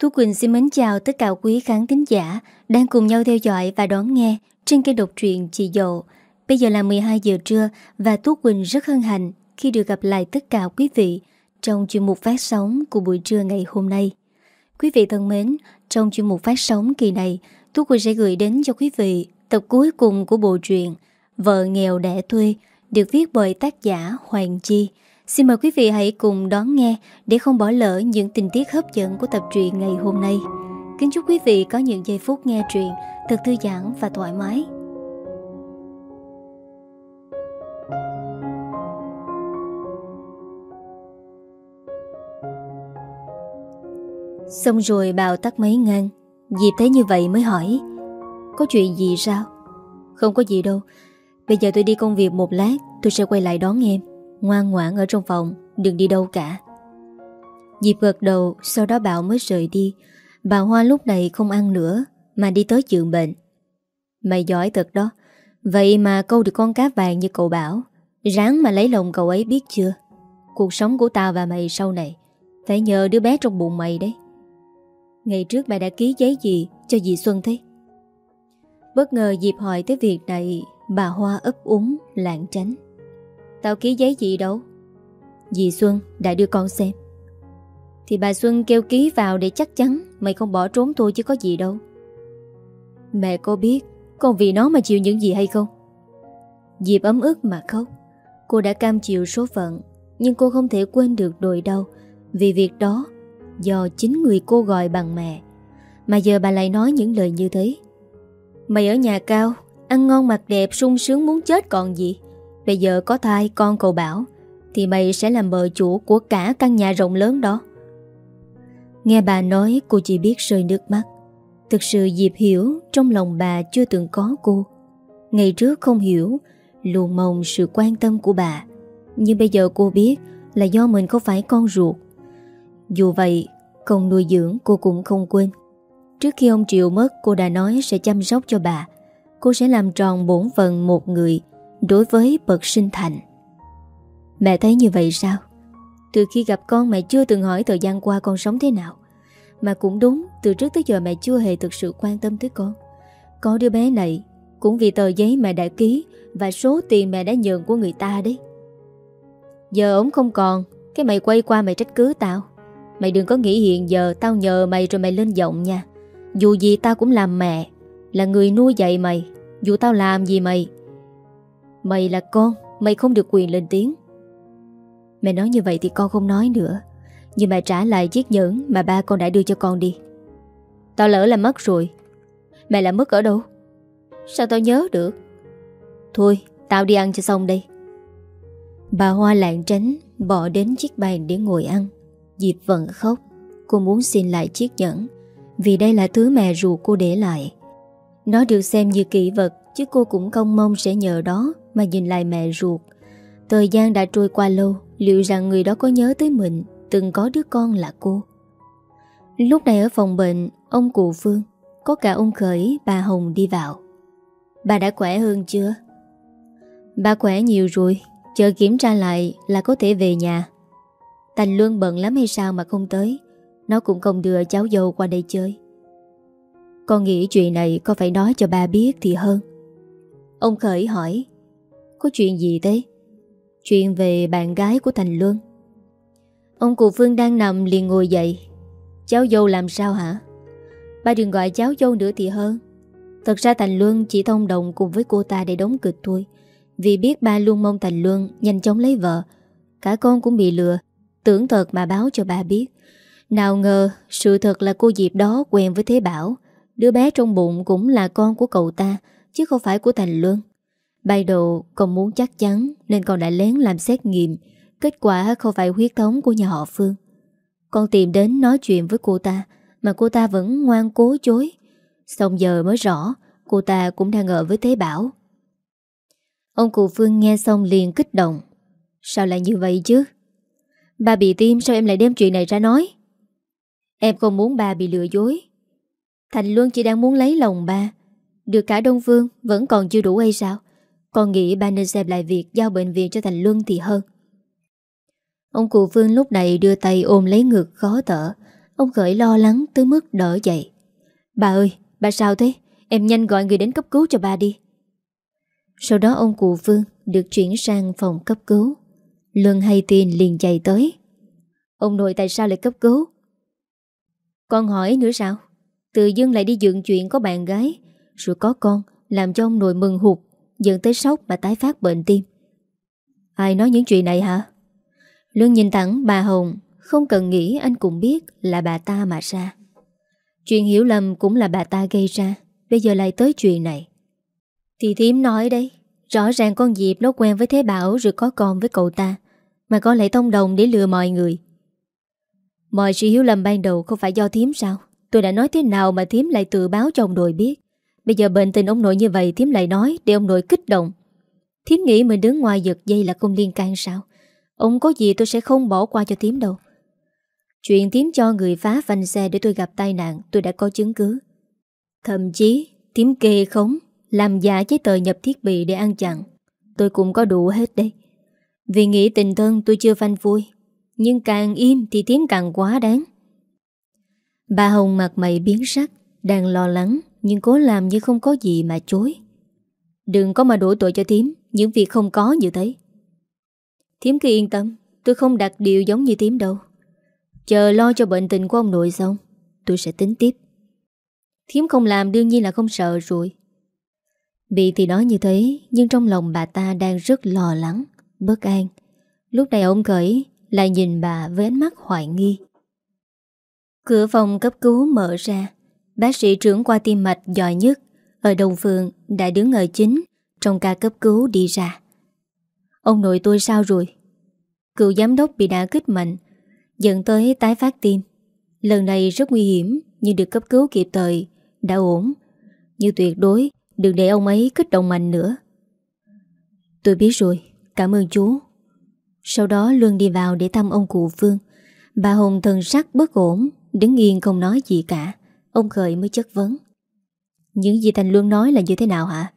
Thú Quỳnh xin mến chào tất cả quý khán thính giả đang cùng nhau theo dõi và đón nghe trên kênh độc truyện Chị Dậu. Bây giờ là 12 giờ trưa và Tú Quỳnh rất hân hạnh khi được gặp lại tất cả quý vị trong chuyên mục phát sóng của buổi trưa ngày hôm nay. Quý vị thân mến, trong chuyên mục phát sóng kỳ này, Tú Quỳnh sẽ gửi đến cho quý vị tập cuối cùng của bộ truyện Vợ nghèo đẻ thuê được viết bởi tác giả Hoàng Chi. Xin mời quý vị hãy cùng đón nghe để không bỏ lỡ những tình tiết hấp dẫn của tập truyện ngày hôm nay. Kính chúc quý vị có những giây phút nghe truyện thật thư giãn và thoải mái. Xong rồi bào tắt máy ngang Diệp thấy như vậy mới hỏi, Có chuyện gì sao Không có gì đâu Bây giờ tôi đi công việc một lát, Tôi sẽ quay lại đón em Ngoan ngoãn ở trong phòng, Đừng đi đâu cả. Diệp gật đầu, Sau đó Bảo mới rời đi. Bà Hoa lúc này không ăn nữa, Mà đi tới giường bệnh. Mày giỏi thật đó, Vậy mà câu được con cá vàng như cậu Bảo, Ráng mà lấy lòng cậu ấy biết chưa? Cuộc sống của tao và mày sau này, Phải nhờ đứa bé trong bụng mày đấy. Ngày trước mày đã ký giấy gì cho dì Xuân thế? Bất ngờ Dịp hỏi tới việc này, Bà Hoa ấp úng lạng tránh. Tao ký giấy gì đâu? Dì Xuân đã đưa con xem. Thì bà Xuân kêu ký vào để chắc chắn Mày không bỏ trốn tôi chứ có gì đâu. Mẹ có biết Con vì nó mà chịu những gì hay không? Diệp ấm ức mà khóc. Cô đã cam chịu số phận, Nhưng cô không thể quên được đồi đau Vì việc đó Do chính người cô gọi bằng mẹ. Mà giờ bà lại nói những lời như thế. Mày ở nhà cao, Ăn ngon mặc đẹp, sung sướng muốn chết còn gì? Bây giờ có thai, con cậu bảo, Thì mày sẽ làm bờ chủ của cả căn nhà rộng lớn đó. Nghe bà nói, cô chỉ biết rơi nước mắt. Thực sự Diệp hiểu Trong lòng bà chưa từng có cô. Ngày trước không hiểu, Luôn mong sự quan tâm của bà. Nhưng bây giờ cô biết Là do mình không phải con ruột. Dù vậy Công nuôi dưỡng cô cũng không quên. Trước khi ông Triệu mất, cô đã nói sẽ chăm sóc cho bà. Cô sẽ làm tròn bổn phận một người Đối với bậc sinh thành. Mẹ thấy như vậy sao? Từ khi gặp con mẹ chưa từng hỏi thời gian qua con sống thế nào. Mà cũng đúng, Từ trước tới giờ mẹ chưa hề thực sự quan tâm tới con. Có đứa bé này, Cũng vì tờ giấy mẹ đã ký Và số tiền mẹ đã nhận của người ta đấy. Giờ ổng không còn, Cái mày quay qua mày trách cứ tao. Mày đừng có nghĩ hiện giờ Tao nhờ mày rồi mày lên giọng nha. Dù gì tao cũng làm mẹ, Là người nuôi dạy mày. Dù tao làm gì mày Mày là con, Mày không được quyền lên tiếng. Mẹ nói như vậy thì con không nói nữa. Nhưng mà trả lại chiếc nhẫn Mà ba con đã đưa cho con đi. Tao lỡ là mất rồi. Mẹ là mất ở đâu? Sao tao nhớ được? Thôi, tao đi ăn cho xong đây. Bà Hoa lạng tránh, Bỏ đến chiếc bàn để ngồi ăn. Diệp vẫn khóc. Cô muốn xin lại chiếc nhẫn, Vì đây là thứ mẹ ruột cô để lại. Nó được xem như kỷ vật, Chứ cô cũng không mong sẽ nhờ đó. Mà nhìn lại mẹ ruột. Thời gian đã trôi qua lâu Liệu rằng người đó có nhớ tới mình Từng có đứa con là cô? Lúc này ở phòng bệnh Ông cụ Phương Có cả ông Khởi, bà Hồng đi vào. Bà đã khỏe hơn chưa? Bà khỏe nhiều rồi Chờ kiểm tra lại là có thể về nhà. Thành Luân bận lắm hay sao mà không tới Nó cũng không đưa cháu dâu qua đây chơi. Con nghĩ chuyện này có phải nói cho ba biết thì hơn. Ông Khởi hỏi có chuyện gì thế? Chuyện về bạn gái của Thành Luân. Ông cụ Phương đang nằm liền ngồi dậy. Cháu dâu làm sao hả? Ba đừng gọi cháu dâu nữa thì hơn. Thật ra Thành Luân chỉ thông đồng cùng với cô ta để đóng kịch thôi. Vì biết ba luôn mong Thành Luân nhanh chóng lấy vợ. Cả con cũng bị lừa. Tưởng thật mà báo cho ba biết. Nào ngờ, sự thật là cô Diệp đó quen với Thế Bảo. Đứa bé trong bụng cũng là con của cậu ta, Chứ không phải của Thành Luân. Ban đầu còn muốn chắc chắn Nên con đã lén làm xét nghiệm. Kết quả không phải huyết thống của nhà họ Phương. Con tìm đến nói chuyện với cô ta, Mà cô ta vẫn ngoan cố chối. Xong giờ mới rõ, Cô ta cũng đang ở với Thế Bảo. Ông cụ Phương nghe xong liền kích động. Sao lại như vậy chứ? Ba bị tim sao em lại đem chuyện này ra nói? Em không muốn ba bị lừa dối. Thành Luân chỉ đang muốn lấy lòng ba. Được cả Đông Phương Vẫn còn chưa đủ hay sao? Con nghĩ ba nên xem lại việc giao bệnh viện cho Thành Luân thì hơn. Ông cụ Phương lúc này đưa tay ôm lấy ngực khó thở. Ông Khởi lo lắng tới mức đỡ dậy. Bà ơi, bà sao thế? Em nhanh gọi người đến cấp cứu cho bà đi. Sau đó ông cụ Phương được chuyển sang phòng cấp cứu. Luân hay tin liền chạy tới. Ông nội tại sao lại cấp cứu? Con hỏi nữa sao? Tự dưng lại đi dựng chuyện có bạn gái Rồi có con Làm cho ông nội mừng hụt. Dẫn tới sốc mà tái phát bệnh tim. Ai nói những chuyện này hả? lương nhìn thẳng bà Hồng, Không cần nghĩ anh cũng biết là bà ta mà ra. Chuyện hiểu lầm cũng là bà ta gây ra, Bây giờ lại tới chuyện này. Thì thím nói đấy, Rõ ràng con Diệp nó quen với Thế Bảo Rồi có con với cậu ta, Mà con lại thông đồng để lừa mọi người. Mọi sự hiểu lầm ban đầu Không phải do thím sao? Tôi đã nói thế nào mà thím lại tự báo chồng đồi biết? Bây giờ bệnh tình ông nội như vậy Thiếm lại nói, để ông nội kích động. Thiếm nghĩ mình đứng ngoài giật dây là không liên can sao? Ông có gì tôi sẽ không bỏ qua cho Thiếm đâu. Chuyện Thiếm cho người phá phanh xe để tôi gặp tai nạn, Tôi đã có chứng cứ. Thậm chí Thiếm kê khống, Làm giả giấy tờ nhập thiết bị để ăn chặn. Tôi cũng có đủ hết đây. Vì nghĩ tình thân tôi chưa phanh vui Nhưng càng im thì Thiếm càng quá đáng. Bà Hồng mặt mày biến sắc, Đang lo lắng. Nhưng cố làm như không có gì mà chối. Đừng có mà đổ tội cho thím, Những việc không có như thế. Thím cứ yên tâm, Tôi không đặt điều giống như thím đâu. Chờ lo cho bệnh tình của ông nội xong, Tôi sẽ tính tiếp. Thiếm không làm đương nhiên là không sợ rồi. Bị thì nói như thế, Nhưng trong lòng bà ta đang rất lo lắng, Bất an. Lúc này ông cởi Lại nhìn bà với ánh mắt hoài nghi. Cửa phòng cấp cứu mở ra. Bác sĩ trưởng qua tim mạch giỏi nhất Ở Đồng Phường đã đứng ở chính Trong ca cấp cứu đi ra. Ông nội tôi sao rồi? Cựu giám đốc bị đá kích mạnh, Dẫn tới tái phát tim. Lần này rất nguy hiểm Nhưng được cấp cứu kịp thời, Đã ổn. Nhưng tuyệt đối đừng để ông ấy kích động mạnh nữa. Tôi biết rồi, Cảm ơn chú Sau đó Luân đi vào để thăm ông cụ Phương Bà hùng thần sắc bất ổn, Đứng yên không nói gì cả. Ông Khởi mới chất vấn. Những gì Thành Luân nói là như thế nào hả?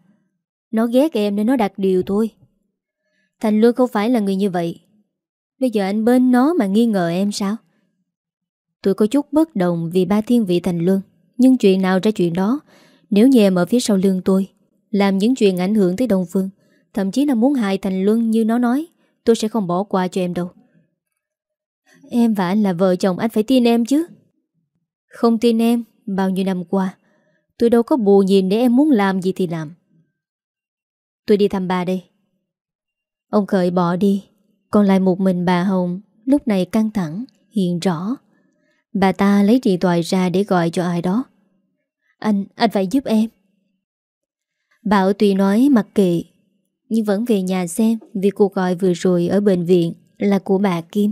Nó ghét em nên nó đặt điều thôi. Thành Luân không phải là người như vậy. Bây giờ anh bên nó mà nghi ngờ em sao? Tôi có chút bất đồng Vì ba thiên vị Thành Luân Nhưng chuyện nào ra chuyện đó? Nếu như em ở phía sau lưng tôi, Làm những chuyện ảnh hưởng tới Đông Phương, Thậm chí là muốn hại Thành Luân như nó nói, Tôi sẽ không bỏ qua cho em đâu. Em và anh là vợ chồng, Anh phải tin em chứ. Không tin em Bao nhiêu năm qua Tôi đâu có bù nhìn để em muốn làm gì thì làm. Tôi đi thăm bà đây. Ông Khởi bỏ đi Còn lại một mình bà Hồng Lúc này căng thẳng Hiện rõ. Bà ta lấy điện thoại ra để gọi cho ai đó. Anh, anh phải giúp em. Bảo tuy nói mặc kệ Nhưng vẫn về nhà xem Vì cuộc gọi vừa rồi ở bệnh viện Là của bà Kim.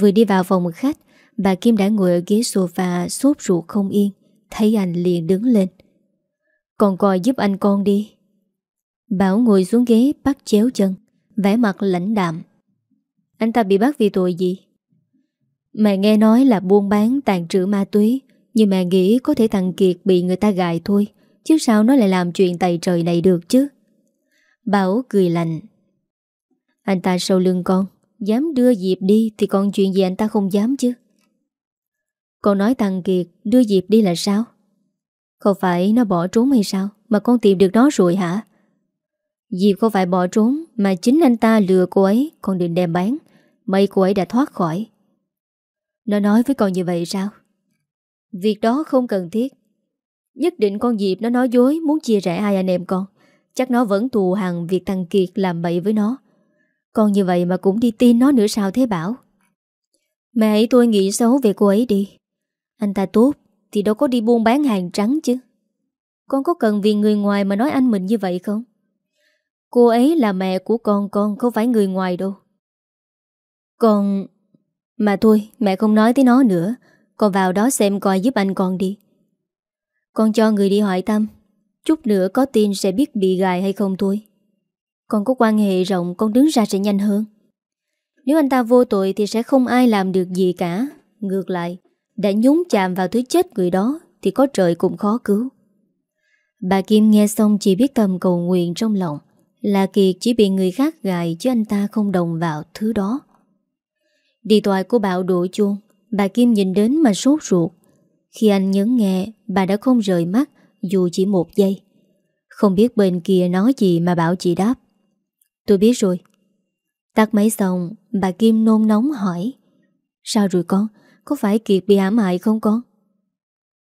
Vừa đi vào phòng khách Bà Kim đã ngồi ở ghế sofa Sốt ruột không yên, Thấy anh liền đứng lên. Còn coi giúp anh con đi. Bảo ngồi xuống ghế, bắt chéo chân, vẻ mặt lãnh đạm. Anh ta bị bắt vì tội gì? Mẹ nghe nói là buôn bán tàn trữ ma túy, Nhưng mẹ nghĩ có thể thằng Kiệt bị người ta gài thôi, Chứ sao nó lại làm chuyện tày trời này được chứ? Bảo cười lạnh. Anh ta sau lưng con, Dám đưa Diệp đi Thì còn chuyện gì anh ta không dám chứ? Con nói thằng Kiệt Đưa Diệp đi là sao? Không phải nó bỏ trốn hay sao? Mà con tìm được nó rồi hả? Diệp không phải bỏ trốn, Mà chính anh ta lừa cô ấy, Còn định đem bán. Mấy cô ấy đã thoát khỏi. Nó nói với con như vậy sao? Việc đó không cần thiết. Nhất định con Diệp nó nói dối, Muốn chia rẽ hai anh em con. Chắc nó vẫn thù hằn việc thằng Kiệt làm bậy với nó. Con như vậy mà cũng đi tin nó nữa sao thế Bảo? Mẹ hãy tôi nghĩ xấu về cô ấy đi. Anh ta tốt, Thì đâu có đi buôn bán hàng trắng chứ. Con có cần vì người ngoài mà nói anh mình như vậy không? Cô ấy là mẹ của con con Không phải người ngoài đâu. Con, Mà thôi, mẹ không nói tới nó nữa. Con vào đó xem coi giúp anh con đi. Con cho người đi hỏi thăm. Chút nữa có tin sẽ biết bị gài hay không thôi. Con có quan hệ rộng, Con đứng ra sẽ nhanh hơn. Nếu anh ta vô tội thì sẽ không ai làm được gì cả. Ngược lại đã nhúng chạm vào thứ chết người đó Thì có trời cũng khó cứu. Bà Kim nghe xong chỉ biết tầm cầu nguyện trong lòng là Kiệt chỉ bị người khác gài chứ anh ta không đồng vào thứ đó. Điện thoại của Bảo đổ chuông, Bà Kim nhìn đến mà sốt ruột. Khi anh nhấn nghe Bà đã không rời mắt Dù chỉ một giây. Không biết bên kia nói gì mà bảo chị đáp. Tôi biết rồi. Tắt máy xong Bà Kim nôn nóng hỏi. Sao rồi con? Có phải Kiệt bị hãm hại không con?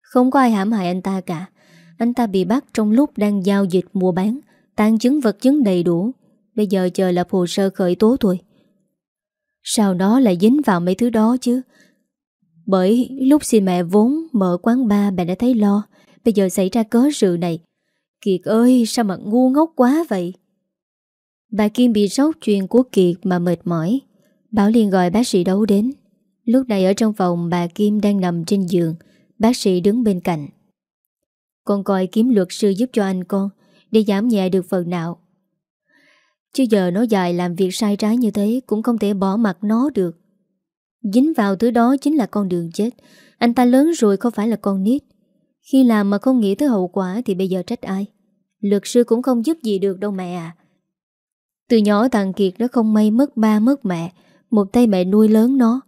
Không có ai hãm hại anh ta cả. Anh ta bị bắt trong lúc đang giao dịch mua bán, Tàn chứng vật chứng đầy đủ. Bây giờ chờ lập hồ sơ khởi tố thôi. Sao nó lại dính vào mấy thứ đó chứ. Bởi lúc xin mẹ vốn mở quán bar mẹ đã thấy lo. Bây giờ xảy ra cớ sự này. Kiệt ơi, sao mà ngu ngốc quá vậy? Bà Kim bị sốc chuyện của Kiệt mà mệt mỏi. Bảo liền gọi bác sĩ đấu đến. Lúc này ở trong phòng, bà Kim đang nằm trên giường. Bác sĩ đứng bên cạnh. Con coi kiếm luật sư giúp cho anh con, Để giảm nhẹ được phần nào. Chứ giờ nó dài làm việc sai trái như thế, Cũng không thể bỏ mặt nó được. Dính vào thứ đó chính là con đường chết. Anh ta lớn rồi không phải là con nít. Khi làm mà không nghĩ tới hậu quả Thì bây giờ trách ai? Luật sư cũng không giúp gì được đâu mẹ à. Từ nhỏ thằng Kiệt nó không may mất ba mất mẹ, Một tay mẹ nuôi lớn nó.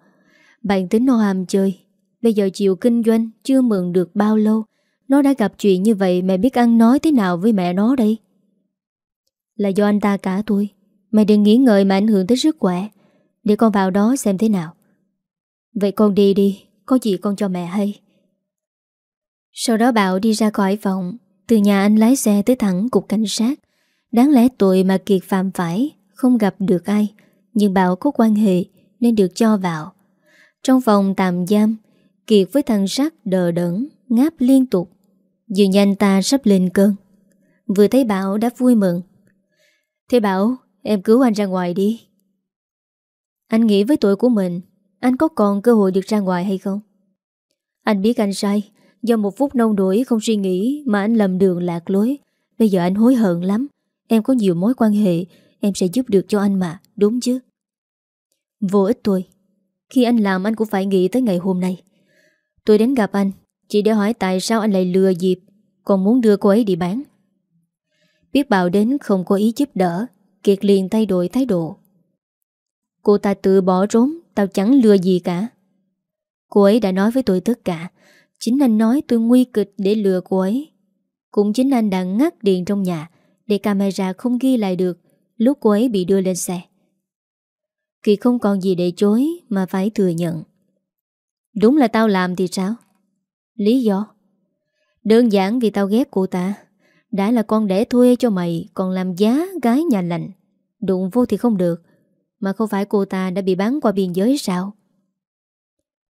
Bạn tính nó hàm chơi. Bây giờ chịu kinh doanh Chưa mượn được bao lâu. Nó đã gặp chuyện như vậy, Mẹ biết ăn nói thế nào với mẹ nó đây? Là do anh ta cả tôi mẹ đừng nghĩ ngợi mà ảnh hưởng tới sức khỏe. Để con vào đó xem thế nào. Vậy con đi đi. Có gì con cho mẹ hay. Sau đó Bảo đi ra khỏi phòng. Từ nhà anh lái xe tới thẳng cục cảnh sát. Đáng lẽ tội mà Kiệt phạm phải, Không gặp được ai. Nhưng Bảo có quan hệ, Nên được cho vào. Trong phòng tạm giam, Kiệt với thằng sắc đờ đẫn, Ngáp liên tục. Dường như anh ta sắp lên cơn. Vừa thấy Bảo đã vui mừng. Thế bảo, em cứu anh ra ngoài đi. Anh nghĩ với tuổi của mình, Anh có còn cơ hội được ra ngoài hay không? Anh biết anh sai, Do một phút nông đuổi không suy nghĩ Mà anh lầm đường lạc lối. Bây giờ anh hối hận lắm. Em có nhiều mối quan hệ, Em sẽ giúp được cho anh mà, Đúng chứ? Vô ích thôi khi anh làm, anh cũng phải nghĩ tới ngày hôm nay. Tôi đến gặp anh, Chỉ để hỏi tại sao anh lại lừa dịp, Còn muốn đưa cô ấy đi bán. Biết bảo đến không có ý giúp đỡ, Kiệt liền thay đổi thái độ. Cô ta tự bỏ trốn, Tao chẳng lừa gì cả. Cô ấy đã nói với tôi tất cả, Chính anh nói tôi nguy kịch để lừa cô ấy. Cũng chính anh đã ngắt điện trong nhà, Để camera không ghi lại được, Lúc cô ấy bị đưa lên xe. Kỳ không còn gì để chối Mà phải thừa nhận. Đúng là tao làm thì sao? Lý do? Đơn giản vì tao ghét cô ta. Đã là con đẻ thuê cho mày, Còn làm giá gái nhà lạnh Đụng vô thì không được. Mà không phải cô ta đã bị bán qua biên giới sao?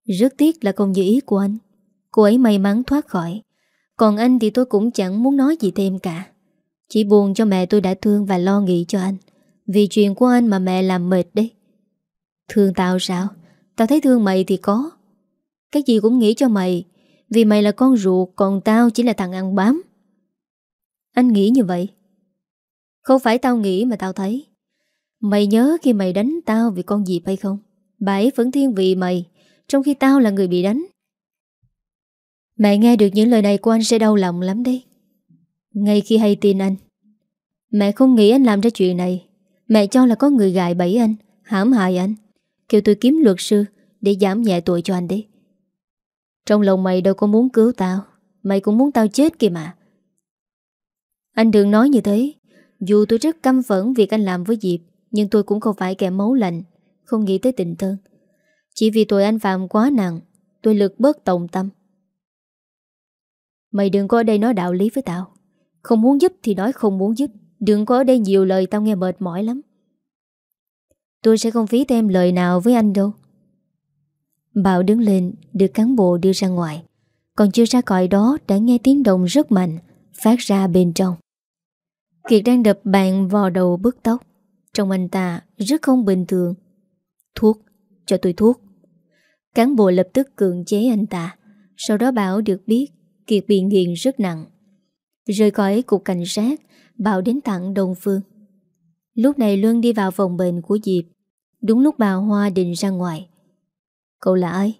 Rất tiếc là không như ý của anh. Cô ấy may mắn thoát khỏi. Còn anh thì tôi cũng chẳng muốn nói gì thêm cả. Chỉ buồn cho mẹ tôi đã thương và lo nghĩ cho anh. Vì chuyện của anh mà mẹ làm mệt đấy. Thương tao sao? Tao thấy thương mày thì có. Cái gì cũng nghĩ cho mày. Vì mày là con ruột, Còn tao chỉ là thằng ăn bám. Anh nghĩ như vậy. Không phải tao nghĩ mà tao thấy. Mày nhớ khi mày đánh tao vì con dịp hay không? Bà ấy vẫn thiên vị mày, Trong khi tao là người bị đánh. Mẹ nghe được những lời này của anh sẽ đau lòng lắm đấy. Ngay khi hay tin anh, Mẹ không nghĩ anh làm ra chuyện này. Mẹ cho là có người gài bẫy anh, hãm hại anh. Kêu tôi kiếm luật sư Để giảm nhẹ tội cho anh đấy. Trong lòng mày đâu có muốn cứu tao, Mày cũng muốn tao chết kìa mà. Anh đừng nói như thế. Dù tôi rất căm phẫn việc anh làm với Diệp, Nhưng tôi cũng không phải kẻ máu lạnh, Không nghĩ tới tình thân Chỉ vì tội anh phạm quá nặng, Tôi lực bớt tổng tâm. Mày đừng có ở đây nói đạo lý với tao. Không muốn giúp thì nói không muốn giúp. Đừng có ở đây nhiều lời tao nghe mệt mỏi lắm. Tôi sẽ không phí thêm lời nào với anh đâu. Bảo đứng lên Được cán bộ đưa ra ngoài. Còn chưa ra khỏi đó đã nghe tiếng động rất mạnh Phát ra bên trong. Kiệt đang đập bàn vò đầu bức tóc. Trong anh ta rất không bình thường. Thuốc, cho tôi thuốc. Cán bộ lập tức cưỡng chế anh ta. Sau đó bảo được biết Kiệt bị nghiện rất nặng. Rời khỏi cục cảnh sát Bảo đến tặng Đông Phương. Lúc này Luân đi vào phòng bệnh của Diệp. Đúng lúc bà Hoa định ra ngoài. Cậu là ai?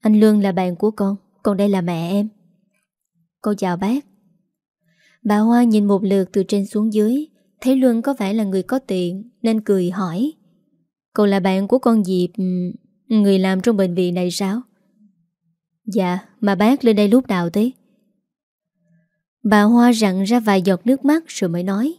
Anh Luân là bạn của con Còn đây là mẹ em. Cô chào bác. Bà Hoa nhìn một lượt từ trên xuống dưới, Thấy Luân có vẻ là người có tiện, Nên cười hỏi. Cậu là bạn của con Diệp ừ, Người làm trong bệnh viện này sao? Dạ Mà bác lên đây lúc nào thế? Bà Hoa rặn ra vài giọt nước mắt Rồi mới nói.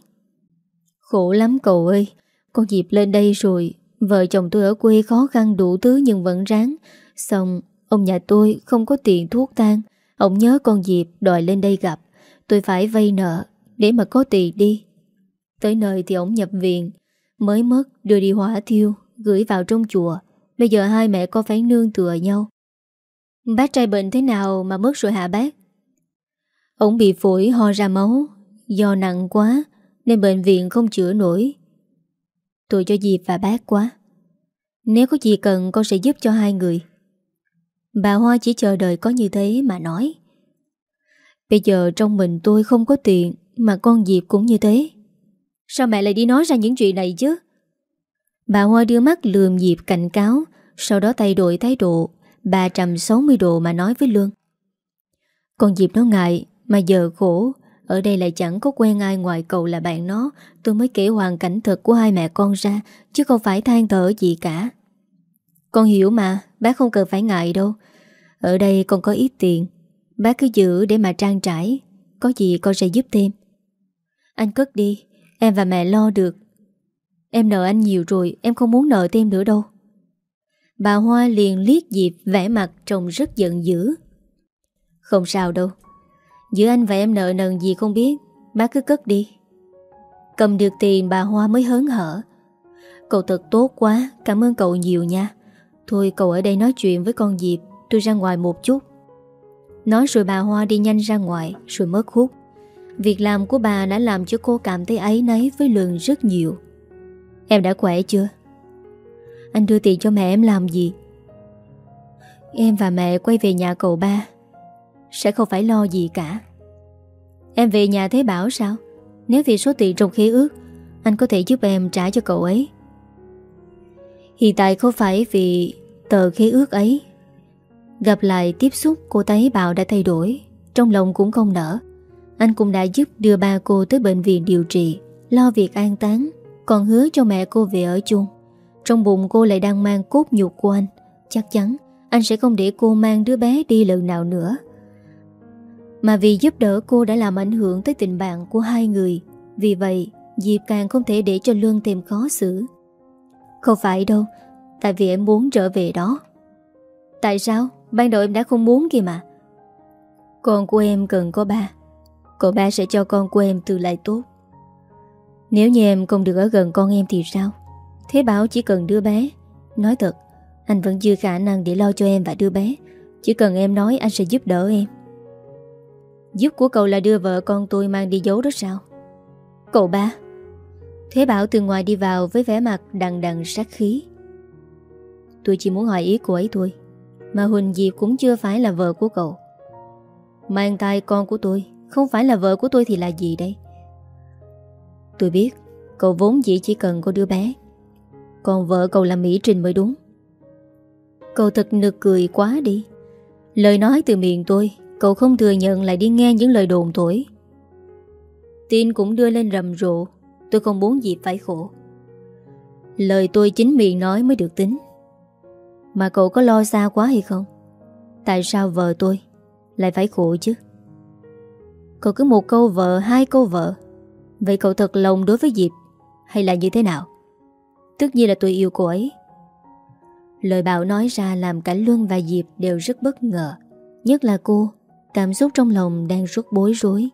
Khổ lắm cậu ơi. Con dịp lên đây rồi, Vợ chồng tôi ở quê khó khăn đủ thứ nhưng vẫn ráng. Xong, Ông nhà tôi không có tiền thuốc tan Ông nhớ con Diệp đòi lên đây gặp. Tôi phải vay nợ Để mà có tiền đi. Tới nơi thì ông nhập viện. Mới mất, đưa đi hỏa thiêu, Gửi vào trong chùa. Bây giờ hai mẹ con phải nương tựa nhau. Bác trai bệnh thế nào mà mất rồi hả bác? Ông bị phổi ho ra máu, Do nặng quá. Nên bệnh viện không chữa nổi. Tôi cho dịp và bác quá. Nếu có gì cần, con sẽ giúp cho hai người. Bà Hoa chỉ chờ đợi có như thế mà nói. Bây giờ trong mình tôi không có tiền, Mà con Diệp cũng như thế. Sao mẹ lại đi nói ra những chuyện này chứ? Bà Hoa đưa mắt lườm Diệp cảnh cáo, Sau đó thay đổi thái độ 360 độ mà nói với Lương Con Diệp nó ngại, Mà giờ khổ. Ở đây lại chẳng có quen ai ngoài cậu là bạn nó. Tôi mới kể hoàn cảnh thật của hai mẹ con ra, Chứ không phải than thở gì cả. Con hiểu mà, Bác không cần phải ngại đâu. Ở đây con có ít tiền, Bác cứ giữ để mà trang trải. Có gì con sẽ giúp thêm. Anh cất đi, Em và mẹ lo được. Em nợ anh nhiều rồi, Em không muốn nợ thêm nữa đâu. Bà Hoa liền liếc Diệp vẻ mặt trông rất giận dữ. Không sao đâu. Giữa anh và em nợ nần gì không biết Bác cứ cất đi. Cầm được tiền bà Hoa mới hớn hở. Cậu thật tốt quá, Cảm ơn cậu nhiều nha. Thôi cậu ở đây nói chuyện với con Diệp, Tôi ra ngoài một chút. Nói rồi bà Hoa đi nhanh ra ngoài, Rồi mất hút Việc làm của bà đã làm cho cô cảm thấy ấy nấy với Lương rất nhiều. Em đã khỏe chưa? Anh đưa tiền cho mẹ em làm gì? Em và mẹ quay về nhà cậu ba. Sẽ không phải lo gì cả. Em về nhà Thế Bảo sao? Nếu vì số tiền trong khế ước, Anh có thể giúp em trả cho cậu ấy. Hiện tại không phải vì tờ khế ước ấy. Gặp lại tiếp xúc, cô thấy Bảo đã thay đổi. Trong lòng cũng không nở Anh cũng đã giúp đưa ba cô tới bệnh viện điều trị, Lo việc an táng, Còn hứa cho mẹ cô về ở chung. Trong bụng cô lại đang mang cốt nhục của anh. Chắc chắn, anh sẽ không để cô mang đứa bé đi lần nào nữa. Mà vì giúp đỡ, cô đã làm ảnh hưởng tới tình bạn của hai người. Vì vậy, Diệp càng không thể để cho Lương thêm khó xử. Không phải đâu, Tại vì em muốn trở về đó. Tại sao? Ban đầu em đã không muốn kìa mà. Con của em cần có ba. Cậu ba sẽ cho con của em từ lại tốt. Nếu như em không được ở gần con em thì sao? Thế bảo chỉ cần đứa bé. Nói thật, Anh vẫn chưa khả năng để lo cho em và đứa bé. Chỉ cần em nói anh sẽ giúp đỡ em. Giúp của cậu là đưa vợ con tôi mang đi giấu đó sao? Cậu ba. Thế bảo từ ngoài đi vào với vẻ mặt đằng đằng sát khí. Tôi chỉ muốn hỏi ý cô ấy thôi, mà Huỳnh Diệp cũng chưa phải là vợ của cậu. Mang tay con của tôi, Không phải là vợ của tôi thì là gì đây? Tôi biết, Cậu vốn dĩ chỉ cần có đứa bé. Còn vợ cậu là Mỹ Trình mới đúng. Cậu thật nực cười quá đi. Lời nói từ miệng tôi Cậu không thừa nhận lại đi nghe những lời đồn tuổi. Tin cũng đưa lên rầm rộ, Tôi không muốn Diệp phải khổ. Lời tôi chính miệng nói mới được tính. Mà cậu có lo xa quá hay không? Tại sao vợ tôi Lại phải khổ chứ? Cậu cứ một câu vợ, Hai câu vợ. Vậy cậu thật lòng đối với Diệp Hay là như thế nào? Tất nhiên là tôi yêu cô ấy. Lời bảo nói ra làm cả Luân và Diệp đều rất bất ngờ, Nhất là cô. Cảm xúc trong lòng đang rất bối rối.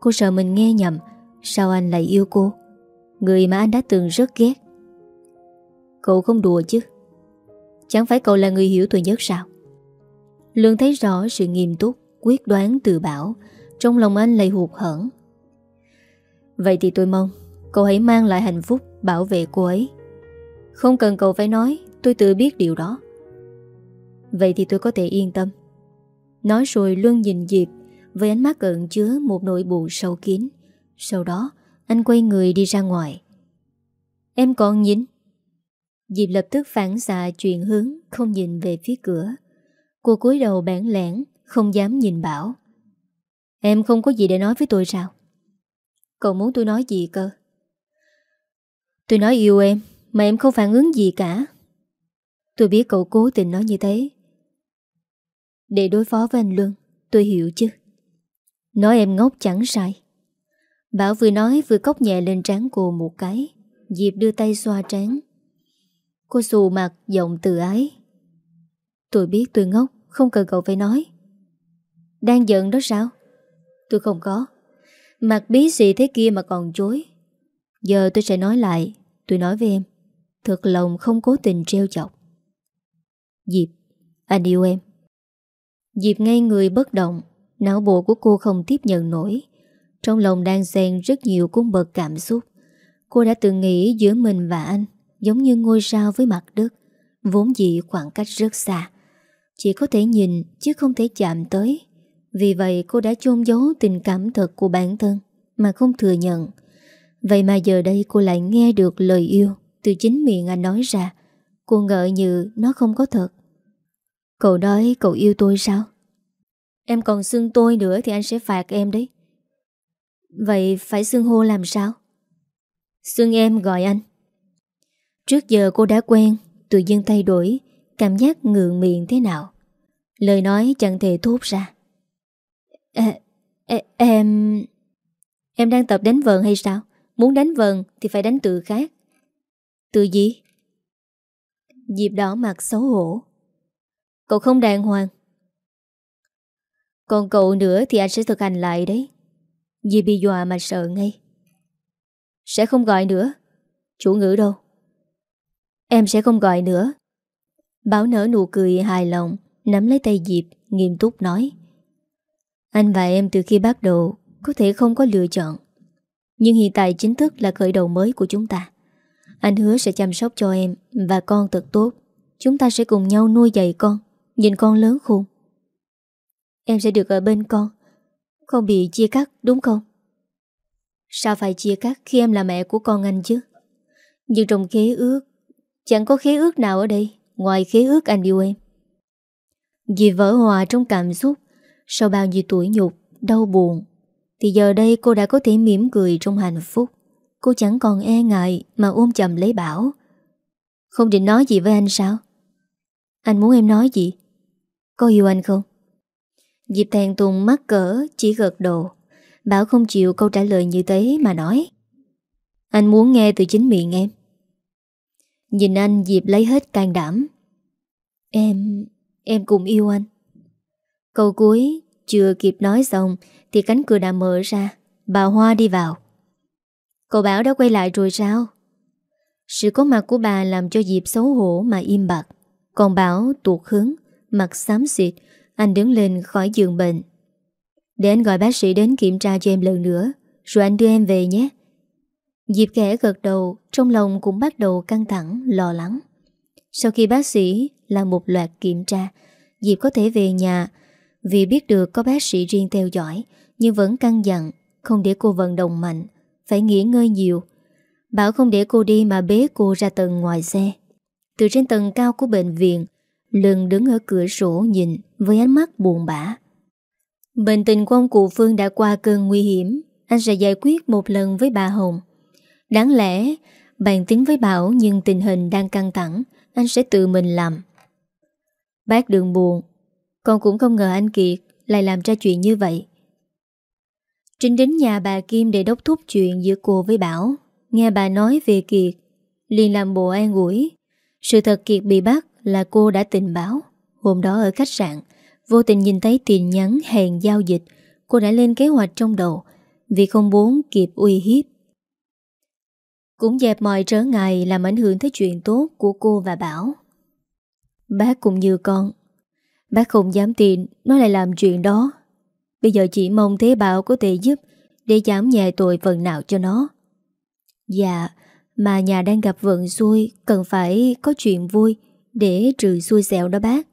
Cô sợ mình nghe nhầm. Sao anh lại yêu cô? Người mà anh đã từng rất ghét. Cậu không đùa chứ? Chẳng phải cậu là người hiểu tôi nhất sao? Lương thấy rõ sự nghiêm túc, Quyết đoán từ bảo. Trong lòng anh lại hụt hẫng. Vậy thì tôi mong Cậu hãy mang lại hạnh phúc, bảo vệ cô ấy. Không cần cậu phải nói, Tôi tự biết điều đó. Vậy thì tôi có thể yên tâm. Nói rồi Luân nhìn Diệp, Với ánh mắt ẩn chứa một nỗi buồn sâu kín. Sau đó, Anh quay người đi ra ngoài. Em còn nhìn? Diệp lập tức phản xạ chuyện hướng, Không nhìn về phía cửa. Cô cúi đầu bản lẻn Không dám nhìn Bảo. Em không có gì để nói với tôi sao? Cậu muốn tôi nói gì cơ? Tôi nói yêu em, Mà em không phản ứng gì cả. Tôi biết cậu cố tình nói như thế để đối phó với anh Luân, Tôi hiểu chứ? Nói em ngốc chẳng sai. Bảo vừa nói vừa cốc nhẹ lên trán cô một cái. Diệp đưa tay xoa trán. Cô xù mặt, giọng từ ái. Tôi biết tôi ngốc, Không cần cậu phải nói. Đang giận đó sao? Tôi không có. Mặt bí gì thế kia mà còn chối. Giờ tôi sẽ nói lại, Tôi nói với em. Thật lòng không cố tình treo chọc. Diệp, Anh yêu em dịp ngay người bất động, Não bộ của cô không tiếp nhận nổi. Trong lòng đang xen rất nhiều cung bậc cảm xúc. Cô đã từng nghĩ giữa mình và anh, Giống như ngôi sao với mặt đất, Vốn dĩ khoảng cách rất xa. Chỉ có thể nhìn, chứ không thể chạm tới. Vì vậy, cô đã chôn giấu tình cảm thật của bản thân, Mà không thừa nhận. Vậy mà giờ đây cô lại nghe được lời yêu Từ chính miệng anh nói ra. Cô ngỡ như nó không có thật. Cậu nói cậu yêu tôi sao? Em còn xưng tôi nữa Thì anh sẽ phạt em đấy. Vậy phải xưng hô làm sao? Xưng em gọi anh. Trước giờ cô đã quen Tự dưng thay đổi Cảm giác ngượng miệng thế nào? Lời nói chẳng thể thốt ra. À, à, Em Em đang tập đánh vần hay sao? Muốn đánh vần thì phải đánh từ khác. Từ gì? Diệp đỏ mặt xấu hổ Cậu không đàng hoàng. Còn cậu nữa thì anh sẽ thực hành lại đấy. Diệp bị dọa mà sợ ngay. Sẽ không gọi nữa. Chủ ngữ đâu? Em sẽ không gọi nữa. Bảo nở nụ cười hài lòng, Nắm lấy tay Diệp, Nghiêm túc nói. Anh và em từ khi bắt đầu Có thể không có lựa chọn. Nhưng hiện tại chính thức là khởi đầu mới của chúng ta. Anh hứa sẽ chăm sóc cho em Và con thật tốt. Chúng ta sẽ cùng nhau nuôi dạy con. Nhìn con lớn khôn Em sẽ được ở bên con. Không bị chia cắt, đúng không? Sao phải chia cắt khi em là mẹ của con anh chứ? Nhưng trong khế ước, Chẳng có khế ước nào ở đây, Ngoài khế ước anh yêu em. Vì vỡ hòa trong cảm xúc, Sau bao nhiêu tuổi nhục, Đau buồn, Thì giờ đây cô đã có thể mỉm cười trong hạnh phúc. Cô chẳng còn e ngại Mà ôm chầm lấy Bảo. Không định nói gì với anh sao? Anh muốn em nói gì? Có yêu anh không? Diệp thèn tùng mắc cỡ, Chỉ gật đầu. Bảo không chịu câu trả lời như thế mà nói. Anh muốn nghe từ chính miệng em. Nhìn anh, Diệp lấy hết can đảm. Em Em cũng yêu anh. Câu cuối, Chưa kịp nói xong Thì cánh cửa đã mở ra. Bà Hoa đi vào. Cậu Bảo đã quay lại rồi sao? Sự có mặt của bà làm cho Diệp xấu hổ mà im bặt. Còn Bảo tuột hứng. Mặt xám xịt, Anh đứng lên khỏi giường bệnh. Để anh gọi bác sĩ đến kiểm tra cho em lần nữa, Rồi anh đưa em về nhé. Diệp kẻ gật đầu, Trong lòng cũng bắt đầu căng thẳng, Lo lắng. Sau khi bác sĩ làm một loạt kiểm tra Diệp có thể về nhà, Vì biết được có bác sĩ riêng theo dõi, Nhưng vẫn căng dặn, Không để cô vận động mạnh, Phải nghỉ ngơi nhiều. Bảo không để cô đi mà bế cô ra tầng ngoài xe. Từ trên tầng cao của bệnh viện Lưng đứng ở cửa sổ nhìn Với ánh mắt buồn bã. Bệnh tình của ông cụ Phương đã qua cơn nguy hiểm. Anh sẽ giải quyết một lần với bà Hồng. Đáng lẽ Bàn tính với Bảo nhưng tình hình đang căng thẳng, Anh sẽ tự mình làm. Bác đừng buồn. Con cũng không ngờ anh Kiệt Lại làm ra chuyện như vậy. Trinh đến nhà bà Kim để đốc thúc chuyện giữa cô với Bảo Nghe bà nói về Kiệt, liền làm bộ an ủi. Sự thật Kiệt bị bắt là cô đã tình báo Hôm đó ở khách sạn Vô tình nhìn thấy tin nhắn hẹn giao dịch Cô đã lên kế hoạch trong đầu Vì không muốn kịp uy hiếp cũng dẹp mọi trở ngại làm ảnh hưởng tới chuyện tốt của cô và Bảo. Bác cũng như con. Bác không dám tin nó lại làm chuyện đó. Bây giờ chỉ mong Thế Bảo có thể giúp để giảm nhẹ tội phần nào cho nó. Dạ, mà nhà đang gặp vận xui cần phải có chuyện vui để trừ xui xẹo đó bác.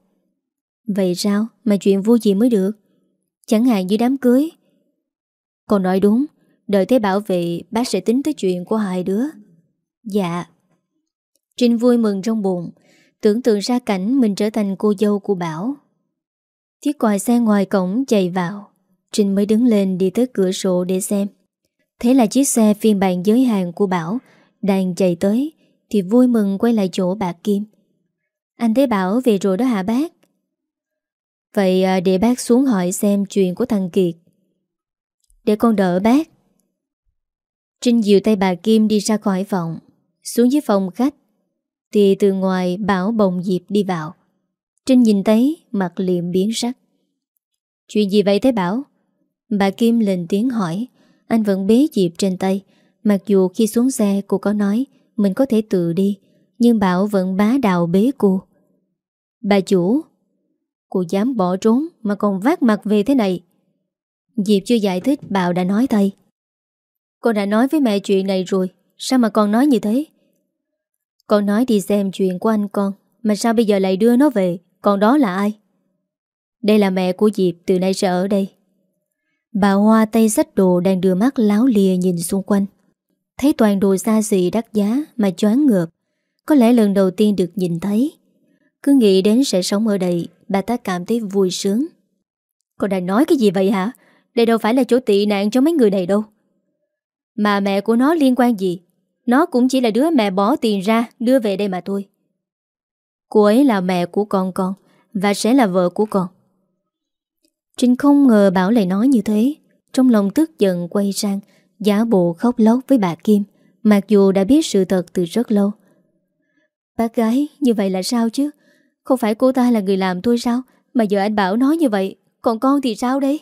Vậy sao mà chuyện vui gì mới được? Chẳng hạn như đám cưới. Con nói đúng, Đợi thấy bảo vệ bác sẽ tính tới chuyện của hai đứa Dạ Trinh vui mừng trong bụng Tưởng tượng ra cảnh mình trở thành cô dâu của Bảo Chiếc còi xe ngoài cổng chạy vào Trinh mới đứng lên đi tới cửa sổ để xem Thế là chiếc xe phiên bản giới hạn của Bảo Đang chạy tới Thì vui mừng quay lại chỗ bà Kim anh thấy Bảo về rồi đó hả bác? Vậy à, để bác xuống hỏi xem chuyện của thằng Kiệt. Để con đỡ bác. Trinh dịu tay bà Kim đi ra khỏi phòng. Xuống dưới phòng khách, Thì từ ngoài Bảo bồng Diệp đi vào. Trinh nhìn thấy, mặt liệm biến sắc. Chuyện gì vậy thế Bảo? Bà Kim lên tiếng hỏi. Anh vẫn bế Diệp trên tay. Mặc dù khi xuống xe, cô có nói, Mình có thể tự đi, Nhưng Bảo vẫn bá đạo bế cô. Bà chủ, Cô dám bỏ trốn Mà còn vác mặt về thế này. Diệp chưa giải thích, Bảo đã nói thay. Con đã nói với mẹ chuyện này rồi, Sao mà con nói như thế? Con nói đi xem chuyện của anh con, Mà sao bây giờ lại đưa nó về? Còn đó là ai? Đây là mẹ của Diệp, từ nay sẽ ở đây. Bà Hoa tay sách đồ đang đưa mắt láo lìa nhìn xung quanh. Thấy toàn đồ xa xỉ đắt giá mà choáng ngợp, Có lẽ lần đầu tiên được nhìn thấy. Cứ nghĩ đến sẽ sống ở đây, Bà ta cảm thấy vui sướng. Con đang nói cái gì vậy hả? Đây đâu phải là chỗ tị nạn cho mấy người này đâu. Mà mẹ của nó liên quan gì? Nó cũng chỉ là đứa mẹ bỏ tiền ra, Đưa về đây mà thôi. Cô ấy là mẹ của con con, Và sẽ là vợ của con. Trinh không ngờ Bảo lại nói như thế. Trong lòng tức giận quay sang, Giả bộ khóc lóc với bà Kim, Mặc dù đã biết sự thật từ rất lâu. Bác gái, như vậy là sao chứ? Không phải cô ta là người làm thôi sao? Mà giờ anh Bảo nói như vậy, Còn con thì sao đấy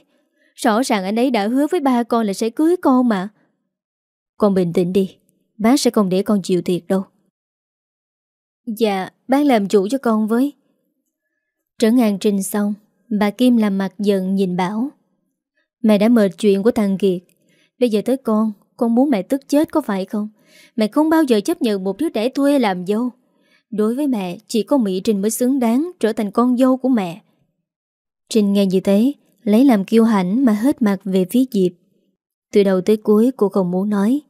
Rõ ràng anh ấy đã hứa với ba con là sẽ cưới con mà. Con bình tĩnh đi, Bác sẽ không để con chịu thiệt đâu. Dạ Bác làm chủ cho con với. Trở ngang trình xong, Bà Kim làm mặt giận nhìn Bảo. Mẹ đã mệt chuyện của thằng Kiệt. Bây giờ tới con Con muốn mẹ tức chết có phải không? Mẹ không bao giờ chấp nhận một đứa trẻ thuê làm dâu. Đối với mẹ, Chỉ có Mỹ Trinh mới xứng đáng Trở thành con dâu của mẹ. Trinh nghe như thế, Lấy làm kiêu hãnh mà hết mặt về phía Diệp. Từ đầu tới cuối, cô không muốn nói.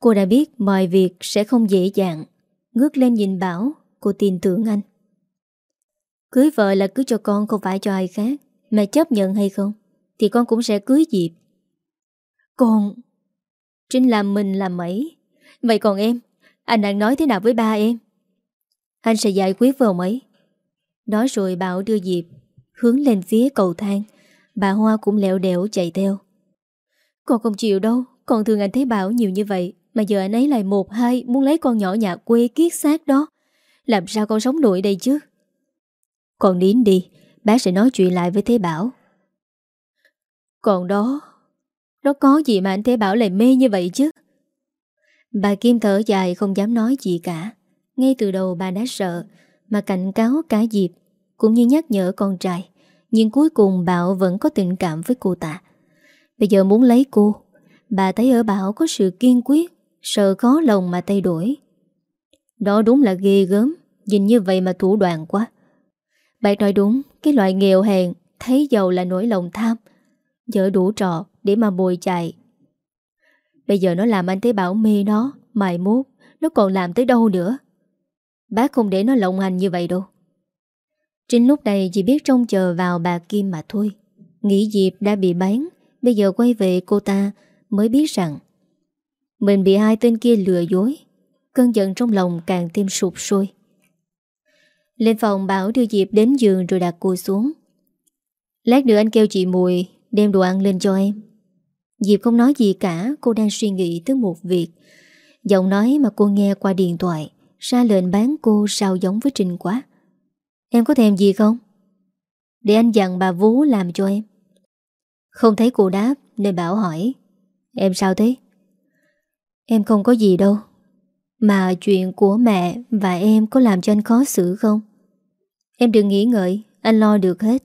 Cô đã biết mọi việc sẽ không dễ dàng. Ngước lên nhìn Bảo, Cô tin tưởng anh. Cưới vợ là cưới cho con, không phải cho ai khác. Mẹ chấp nhận hay không, Thì con cũng sẽ cưới Diệp. Còn Trinh làm mình làm mấy. Vậy còn em, Anh đang nói thế nào với ba em? Anh sẽ giải quyết với ông ấy. Nói rồi Bảo đưa Diệp Hướng lên phía cầu thang. Bà Hoa cũng lẹo đẻo chạy theo. Con không chịu đâu, Con thường anh thấy Bảo nhiều như vậy, Mà giờ anh ấy lại một hai Muốn lấy con nhỏ nhà quê kiết xác đó. Làm sao con sống nổi đây chứ? Con đến đi, Bác sẽ nói chuyện lại với Thế Bảo. Còn đó, Nó có gì mà anh Thế Bảo lại mê như vậy chứ? Bà Kim thở dài không dám nói gì cả. Ngay từ đầu bà đã sợ, Mà cảnh cáo cả Diệp Cũng như nhắc nhở con trai, Nhưng cuối cùng Bảo vẫn có tình cảm với cô ta. Bây giờ muốn lấy cô, Bà thấy ở Bảo có sự kiên quyết, Sợ khó lòng mà thay đổi. Đó đúng là ghê gớm, Nhìn như vậy mà thủ đoạn quá. Bạn nói đúng, Cái loại nghèo hèn, Thấy giàu là nỗi lòng tham, Dở đủ trò để mà bồi chạy. Bây giờ nó làm anh thấy bảo mê nó Mai mốt, Nó còn làm tới đâu nữa? Bác không để nó lộng hành như vậy đâu. Trinh lúc này chỉ biết trông chờ vào bà Kim mà thôi. Nghĩ Diệp đã bị bán, Bây giờ quay về cô ta Mới biết rằng Mình bị hai tên kia lừa dối, Cơn giận trong lòng càng thêm sụp sôi. Lên phòng bảo đưa Diệp đến giường rồi đặt cô xuống. Lát nữa anh kêu chị Mùi Đem đồ ăn lên cho em. Diệp không nói gì cả, Cô đang suy nghĩ tới một việc. Giọng nói mà cô nghe qua điện thoại. Ra lệnh bán cô sao giống với trình quá Em có thèm gì không? Để anh dặn bà Vú làm cho em Không thấy cô đáp Nên bảo hỏi, Em sao thế? Em không có gì đâu, Mà chuyện của mẹ và em có làm cho anh khó xử không? Em đừng nghĩ ngợi, Anh lo được hết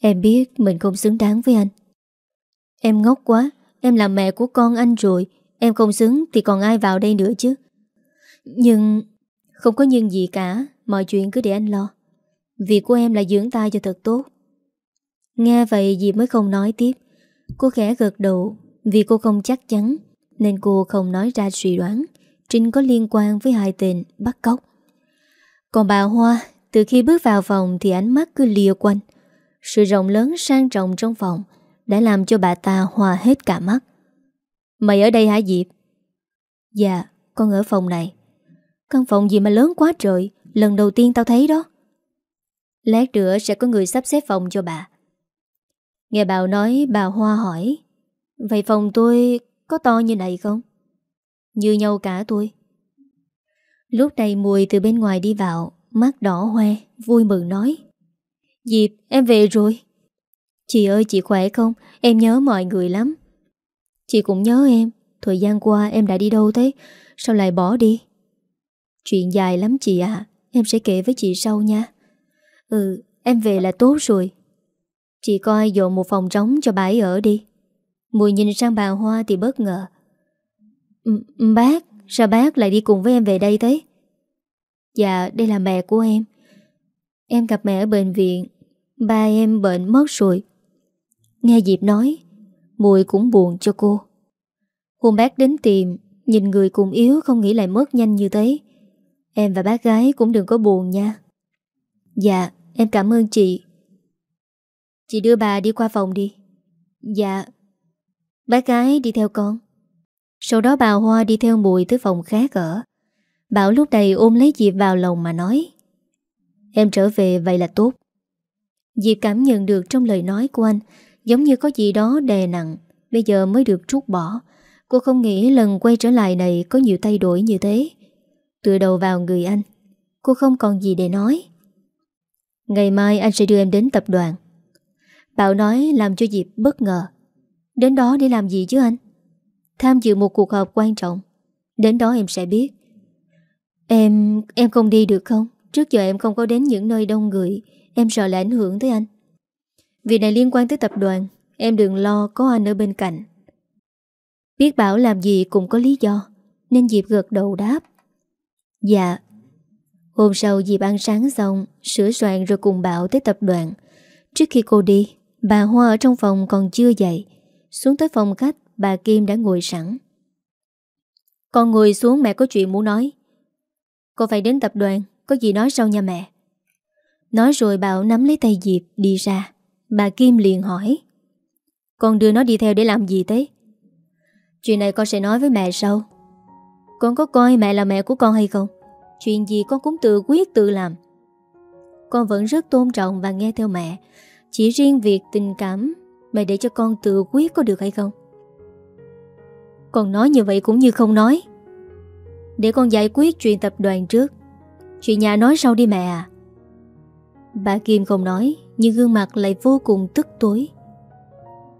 Em biết mình không xứng đáng với anh Em ngốc quá, Em là mẹ của con anh rồi, Em không xứng thì còn ai vào đây nữa chứ nhưng Không có nhưng gì cả Mọi chuyện cứ để anh lo. Việc của em là dưỡng tay cho thật tốt. Nghe vậy Diệp mới không nói tiếp. Cô khẽ gật đầu Vì cô không chắc chắn Nên cô không nói ra suy đoán. Trinh có liên quan với hai tên bắt cóc. Còn bà Hoa Từ khi bước vào phòng thì ánh mắt cứ lìa quanh. Sự rộng lớn sang trọng trong phòng Đã làm cho bà ta hòa hết cả mắt. Mày ở đây hả Diệp? Dạ, con ở phòng này. Căn phòng gì mà lớn quá trời? Lần đầu tiên tao thấy đó. Lát nữa sẽ có người sắp xếp phòng cho bà. Nghe Bảo nói, bà Hoa hỏi, Vậy phòng tôi có to như này không? Như nhau cả tôi. Lúc này Mùi từ bên ngoài đi vào, Mắt đỏ hoe, Vui mừng nói, Diệp, em về rồi. Chị ơi, chị khỏe không? Em nhớ mọi người lắm. Chị cũng nhớ em. Thời gian qua em đã đi đâu thế? Sao lại bỏ đi? Chuyện dài lắm chị ạ. Em sẽ kể với chị sau nha. Ừ em về là tốt rồi. Chị coi dọn một phòng trống cho bà ấy ở đi. Mùi nhìn sang bà Hoa thì bất ngờ. Bác, Sao bác lại đi cùng với em về đây thế? Dạ đây là mẹ của em. Em gặp mẹ ở bệnh viện. Ba em bệnh mất rồi. Nghe Diệp nói, Mùi cũng buồn cho cô. Hôm bác đến tìm, Nhìn người cùng yếu không nghĩ lại mất nhanh như thế. Em và bác gái cũng đừng có buồn nha. Dạ em cảm ơn chị. Chị đưa bà đi qua phòng đi. Dạ. Bác gái đi theo con. Sau đó bà Hoa đi theo mùi tới phòng khác ở. Bảo lúc này ôm lấy Diệp vào lòng mà nói, Em trở về vậy là tốt. Diệp cảm nhận được trong lời nói của anh, Giống như có gì đó đè nặng, Bây giờ mới được trút bỏ. Cô không nghĩ lần quay trở lại này Có nhiều thay đổi như thế. Tựa đầu vào người anh. Cô không còn gì để nói. Ngày mai anh sẽ đưa em đến tập đoàn. Bảo nói làm cho Diệp bất ngờ. Đến đó để làm gì chứ anh? Tham dự một cuộc họp quan trọng. Đến đó em sẽ biết. Em... em không đi được không? Trước giờ em không có đến những nơi đông người. Em sợ là ảnh hưởng tới anh. Vì này liên quan tới tập đoàn. Em đừng lo, có anh ở bên cạnh. Biết Bảo làm gì cũng có lý do, Nên Diệp gật đầu đáp. Dạ. Hôm sau dịp ăn sáng xong, Sửa soạn rồi cùng Bảo tới tập đoàn. Trước khi cô đi, Bà Hoa ở trong phòng còn chưa dậy. Xuống tới phòng khách, Bà Kim đã ngồi sẵn. Con ngồi xuống, mẹ có chuyện muốn nói. Cô phải đến tập đoàn, Có gì nói sau nha mẹ. Nói rồi Bảo nắm lấy tay Diệp, đi ra. Bà Kim liền hỏi. Con đưa nó đi theo để làm gì thế? Chuyện này con sẽ nói với mẹ sau. Con có coi mẹ là mẹ của con hay không? Chuyện gì con cũng tự quyết tự làm. Con vẫn rất tôn trọng và nghe theo mẹ. Chỉ riêng việc tình cảm, Mẹ để cho con tự quyết có được hay không? Con nói như vậy cũng như không nói. Để con giải quyết chuyện tập đoàn trước. Chuyện nhà nói sau đi mẹ à. Bà Kim không nói, Nhưng gương mặt lại vô cùng tức tối.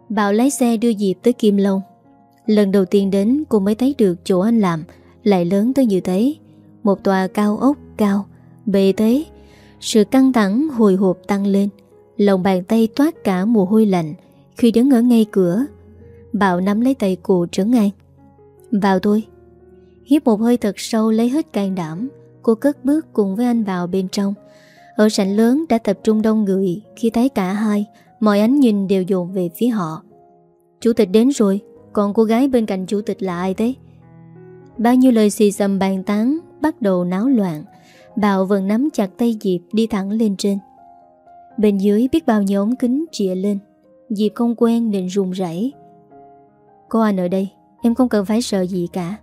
Bảo lái xe đưa Diệp tới Kim Long. Lần đầu tiên đến, cô mới thấy được chỗ anh làm. Lại lớn tới như thế. Một tòa cao ốc cao, Bề thế Sự căng thẳng hồi hộp tăng lên. Lòng bàn tay toát cả mồ hôi lạnh Khi đứng ở ngay cửa. Bảo nắm lấy tay cô trấn an. Vào thôi. Hiếp một hơi thật sâu lấy hết can đảm, Cô cất bước cùng với anh vào bên trong. Ở sảnh lớn đã tập trung đông người, Khi thấy cả hai, Mọi ánh nhìn đều dồn về phía họ. Chủ tịch đến rồi, Còn cô gái bên cạnh chủ tịch là ai thế? Bao nhiêu lời xì xầm bàn tán, Bắt đầu náo loạn. Bảo vẫn nắm chặt tay Diệp đi thẳng lên trên. Bên dưới biết bao nhiêu ống kính trịa lên. Diệp không quen nên run rẩy. Có anh ở đây, Em không cần phải sợ gì cả.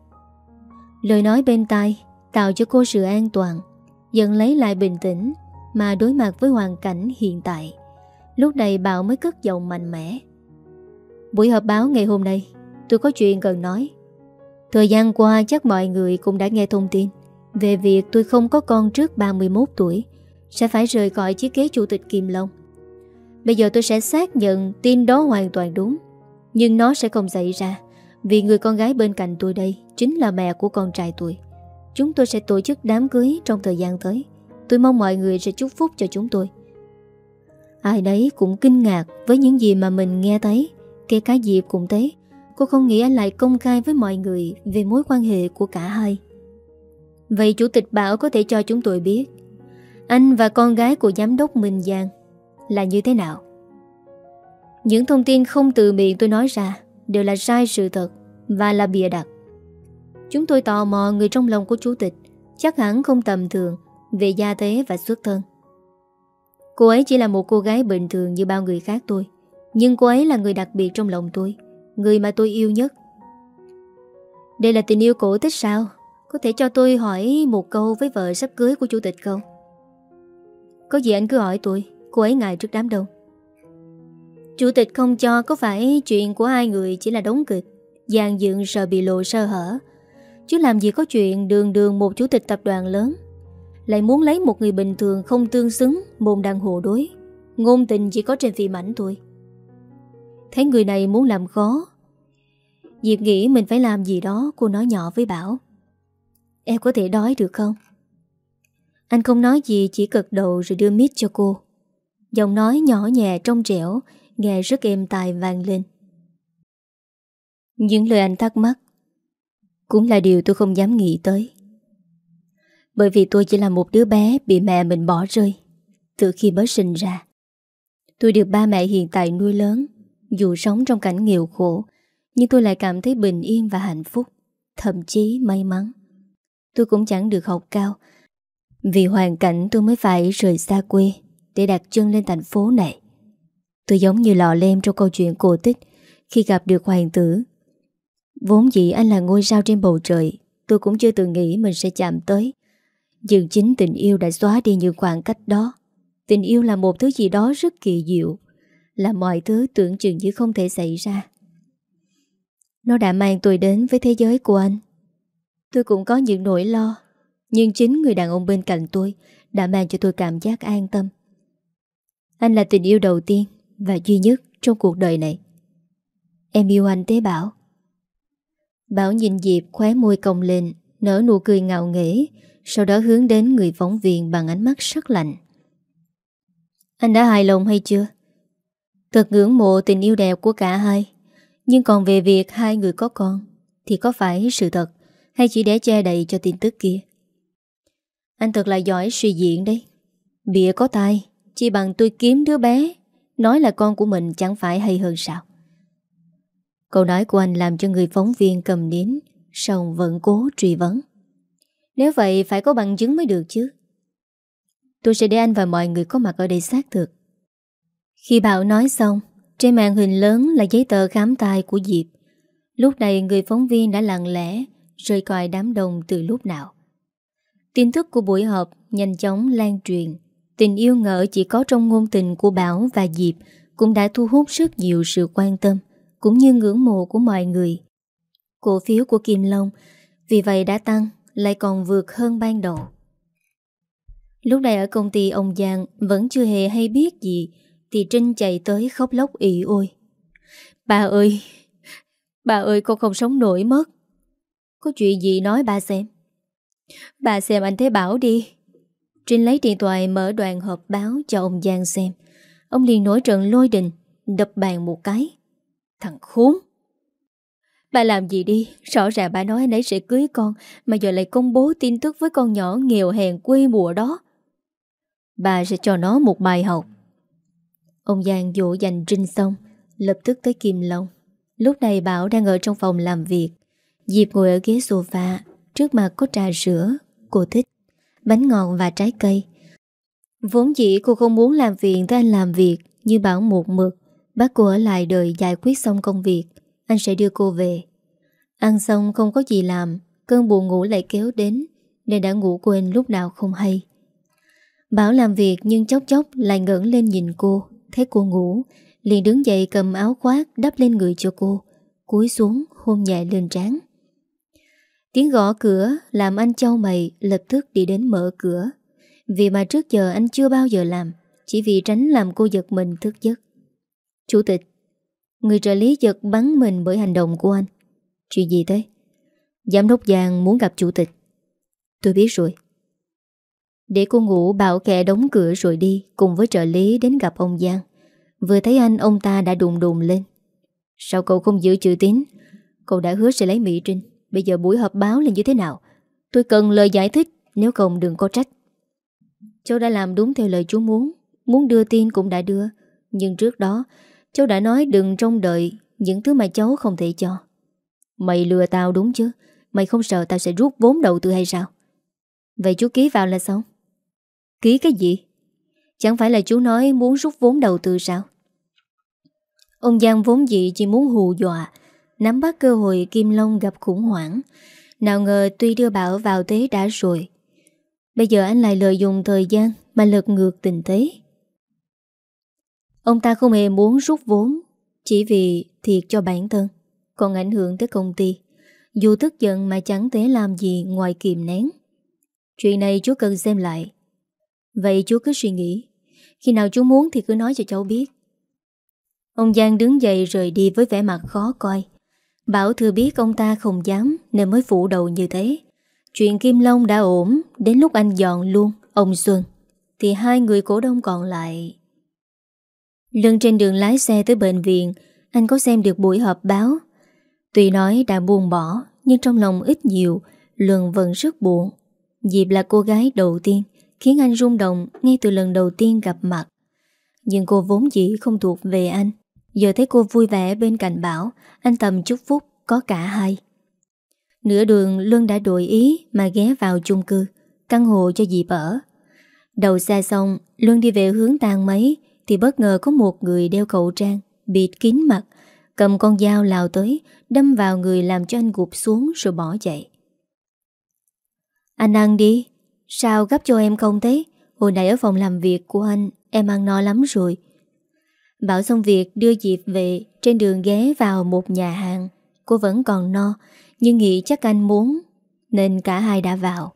Lời nói bên tai Tạo cho cô sự an toàn, Dần lấy lại bình tĩnh Mà đối mặt với hoàn cảnh hiện tại. Lúc này Bảo mới cất giọng mạnh mẽ. Buổi họp báo ngày hôm nay, Tôi có chuyện cần nói. Thời gian qua chắc mọi người cũng đã nghe thông tin Về việc tôi không có con trước 31 tuổi, Sẽ phải rời khỏi chiếc ghế chủ tịch Kim Long. Bây giờ tôi sẽ xác nhận tin đó hoàn toàn đúng, Nhưng nó sẽ không xảy ra Vì người con gái bên cạnh tôi đây Chính là mẹ của con trai tôi. Chúng tôi sẽ tổ chức đám cưới trong thời gian tới. Tôi mong mọi người sẽ chúc phúc cho chúng tôi. Ai đấy cũng kinh ngạc với những gì mà mình nghe thấy, Kể cả Diệp cũng thế. Cô không nghĩ anh lại công khai với mọi người Về mối quan hệ của cả hai. Vậy chủ tịch bảo có thể cho chúng tôi biết, Anh và con gái của giám đốc Minh Giang Là như thế nào? Những thông tin không từ miệng tôi nói ra Đều là sai sự thật Và là bịa đặt. Chúng tôi tò mò người trong lòng của chủ tịch, Chắc hẳn không tầm thường Về gia thế và xuất thân. Cô ấy chỉ là một cô gái bình thường như bao người khác tôi Nhưng cô ấy là người đặc biệt trong lòng tôi. Người mà tôi yêu nhất. Đây là tình yêu cổ tích sao? Có thể cho tôi hỏi một câu với vợ sắp cưới của chủ tịch không? Có gì anh cứ hỏi tôi, Cô ấy ngại trước đám đông. Chủ tịch không cho có phải chuyện của hai người chỉ là đóng kịch Giàn dựng sợ bị lộ sơ hở. Chứ làm gì có chuyện đường đường một chủ tịch tập đoàn lớn. Lại muốn lấy một người bình thường không tương xứng, Môn đang hồ đối. Ngôn tình chỉ có trên phim ảnh thôi. Thấy người này muốn làm khó. Diệp nghĩ mình phải làm gì đó, Cô nói nhỏ với Bảo. Em có thể đói được không? Anh không nói gì, Chỉ cực đầu rồi đưa mít cho cô. Giọng nói nhỏ nhẹ trong trẻo, Nghe rất êm tai vang lên. Những lời anh thắc mắc Cũng là điều tôi không dám nghĩ tới. Bởi vì tôi chỉ là một đứa bé Bị mẹ mình bỏ rơi Từ khi mới sinh ra. Tôi được ba mẹ hiện tại nuôi lớn. Dù sống trong cảnh nghèo khổ, Nhưng tôi lại cảm thấy bình yên và hạnh phúc, Thậm chí may mắn. Tôi cũng chẳng được học cao, Vì hoàn cảnh tôi mới phải rời xa quê Để đặt chân lên thành phố này. Tôi giống như lọ lem trong câu chuyện cổ tích Khi gặp được hoàng tử. Vốn dĩ anh là ngôi sao trên bầu trời, Tôi cũng chưa từng nghĩ mình sẽ chạm tới. Nhưng chính tình yêu đã xóa đi những khoảng cách đó. Tình yêu là một thứ gì đó rất kỳ diệu là mọi thứ tưởng chừng như không thể xảy ra. Nó đã mang tôi đến với thế giới của anh. Tôi cũng có những nỗi lo, Nhưng chính người đàn ông bên cạnh tôi Đã mang cho tôi cảm giác an tâm. Anh là tình yêu đầu tiên Và duy nhất trong cuộc đời này. Em yêu anh tế Bảo Bảo nhìn Diệp khóe môi cong lên, Nở nụ cười ngạo nghễ, Sau đó hướng đến người phóng viên Bằng ánh mắt sắc lạnh. Anh đã hài lòng hay chưa? Thật ngưỡng mộ tình yêu đẹp của cả hai. Nhưng còn về việc hai người có con, Thì có phải sự thật Hay chỉ để che đậy cho tin tức kia? Anh thật là giỏi suy diễn đấy. Bịa có tai, Chỉ bằng tôi kiếm đứa bé, Nói là con của mình chẳng phải hay hơn sao. Câu nói của anh làm cho người phóng viên cầm nín Xong vẫn cố truy vấn. Nếu vậy phải có bằng chứng mới được chứ. Tôi sẽ để anh và mọi người có mặt ở đây xác thực. Khi Bảo nói xong, Trên màn hình lớn là giấy tờ khám tai của Diệp. Lúc này người phóng viên đã lặng lẽ Rời coi đám đông từ lúc nào. Tin tức của buổi họp nhanh chóng lan truyền. Tình yêu ngỡ chỉ có trong ngôn tình của Bảo và Diệp Cũng đã thu hút rất nhiều sự quan tâm, Cũng như ngưỡng mộ của mọi người. Cổ phiếu của Kim Long, Vì vậy đã tăng, Lại còn vượt hơn ban đầu. Lúc này ở công ty ông Giang Vẫn chưa hề hay biết gì thì Trinh chạy tới khóc lóc ị ôi. Bà ơi Bà ơi, con không sống nổi mất. Có chuyện gì nói bà xem. Bà xem anh Thế Bảo đi. Trinh lấy điện thoại mở đoạn họp báo cho ông Giang xem. Ông liền nổi trận lôi đình, Đập bàn một cái. Thằng khốn! Bà làm gì đi? Rõ ràng bà nói anh ấy sẽ cưới con, Mà giờ lại công bố tin tức với con nhỏ nghèo hèn quê mùa đó. Bà sẽ cho nó một bài học. Ông Giang dỗ dành Trinh xong, Lập tức tới Kim Long. Lúc này Bảo đang ở trong phòng làm việc. Diệp ngồi ở ghế sofa, Trước mặt có trà sữa, Cô thích, Bánh ngọt và trái cây. Vốn dĩ cô không muốn làm việc tới anh làm việc, Như bảo một mực. Bác cô ở lại đợi giải quyết xong công việc, Anh sẽ đưa cô về. Ăn xong không có gì làm, Cơn buồn ngủ lại kéo đến, Nên đã ngủ quên lúc nào không hay. Bảo làm việc nhưng chốc chốc Lại ngẩn lên nhìn cô. Thấy cô ngủ Liền đứng dậy cầm áo khoác đắp lên người cho cô Cúi xuống hôn nhẹ lên trán Tiếng gõ cửa làm anh châu mày lập tức đi đến mở cửa. Vì mà trước giờ anh chưa bao giờ làm, chỉ vì tránh làm cô giật mình thức giấc. Chủ tịch, người trợ lý giật bắn mình bởi hành động của anh. Chuyện gì thế? Giám đốc Giang muốn gặp chủ tịch. Tôi biết rồi. Để cô ngủ, bảo kẻ đóng cửa rồi đi, cùng với trợ lý đến gặp ông Giang. Vừa thấy anh, ông ta đã đùn đùn lên. Sao cậu không giữ chữ tín? Cậu đã hứa sẽ lấy Mỹ Trinh. Bây giờ buổi họp báo là như thế nào Tôi cần lời giải thích, Nếu không đừng có trách Cháu đã làm đúng theo lời chú muốn Muốn đưa tin cũng đã đưa Nhưng trước đó, cháu đã nói đừng trông đợi Những thứ mà cháu không thể cho Mày lừa tao đúng chứ Mày không sợ tao sẽ rút vốn đầu tư hay sao Vậy chú ký vào là xong Ký cái gì? Chẳng phải là chú nói muốn rút vốn đầu tư sao? Ông Giang vốn dị chỉ muốn hù dọa, Nắm bắt cơ hội Kim Long gặp khủng hoảng. Nào ngờ tuy đưa Bảo vào thế đã rồi. Bây giờ anh lại lợi dụng thời gian Mà lật ngược tình thế. Ông ta không hề muốn rút vốn, Chỉ vì thiệt cho bản thân, Còn ảnh hưởng tới công ty. Dù tức giận mà chẳng thể làm gì Ngoài kìm nén. Chuyện này chú cần xem lại. Vậy chú cứ suy nghĩ. Khi nào chú muốn thì cứ nói cho cháu biết. Ông Giang đứng dậy rời đi với vẻ mặt khó coi. Bảo thừa biết ông ta không dám, Nên mới phủ đầu như thế. Chuyện Kim Long đã ổn, Đến lúc anh dọn luôn, Ông Xuân. Thì hai người cổ đông còn lại. Lần trên đường lái xe tới bệnh viện, Anh có xem được buổi họp báo. Tuy nói đã buồn bỏ, Nhưng trong lòng ít nhiều Lương vẫn rất buồn. Diệp là cô gái đầu tiên Khiến anh rung động ngay từ lần đầu tiên gặp mặt. Nhưng cô vốn dĩ không thuộc về anh. Giờ thấy cô vui vẻ bên cạnh Bảo, Anh tầm chúc phúc có cả hai. Nửa đường Luân đã đổi ý Mà ghé vào chung cư, Căn hộ cho dịp ở Đầu xe xong, Luân đi về hướng tàn mấy Thì bất ngờ có một người đeo khẩu trang, Bịt kín mặt, Cầm con dao lao tới, Đâm vào người làm cho anh gục xuống rồi bỏ chạy. Anh ăn đi. Sao gấp cho em không thế? Hồi nãy ở phòng làm việc của anh, Em ăn no lắm rồi. Bảo xong việc, đưa Diệp về, Trên đường ghé vào một nhà hàng. Cô vẫn còn no, Nhưng nghĩ chắc anh muốn, Nên cả hai đã vào.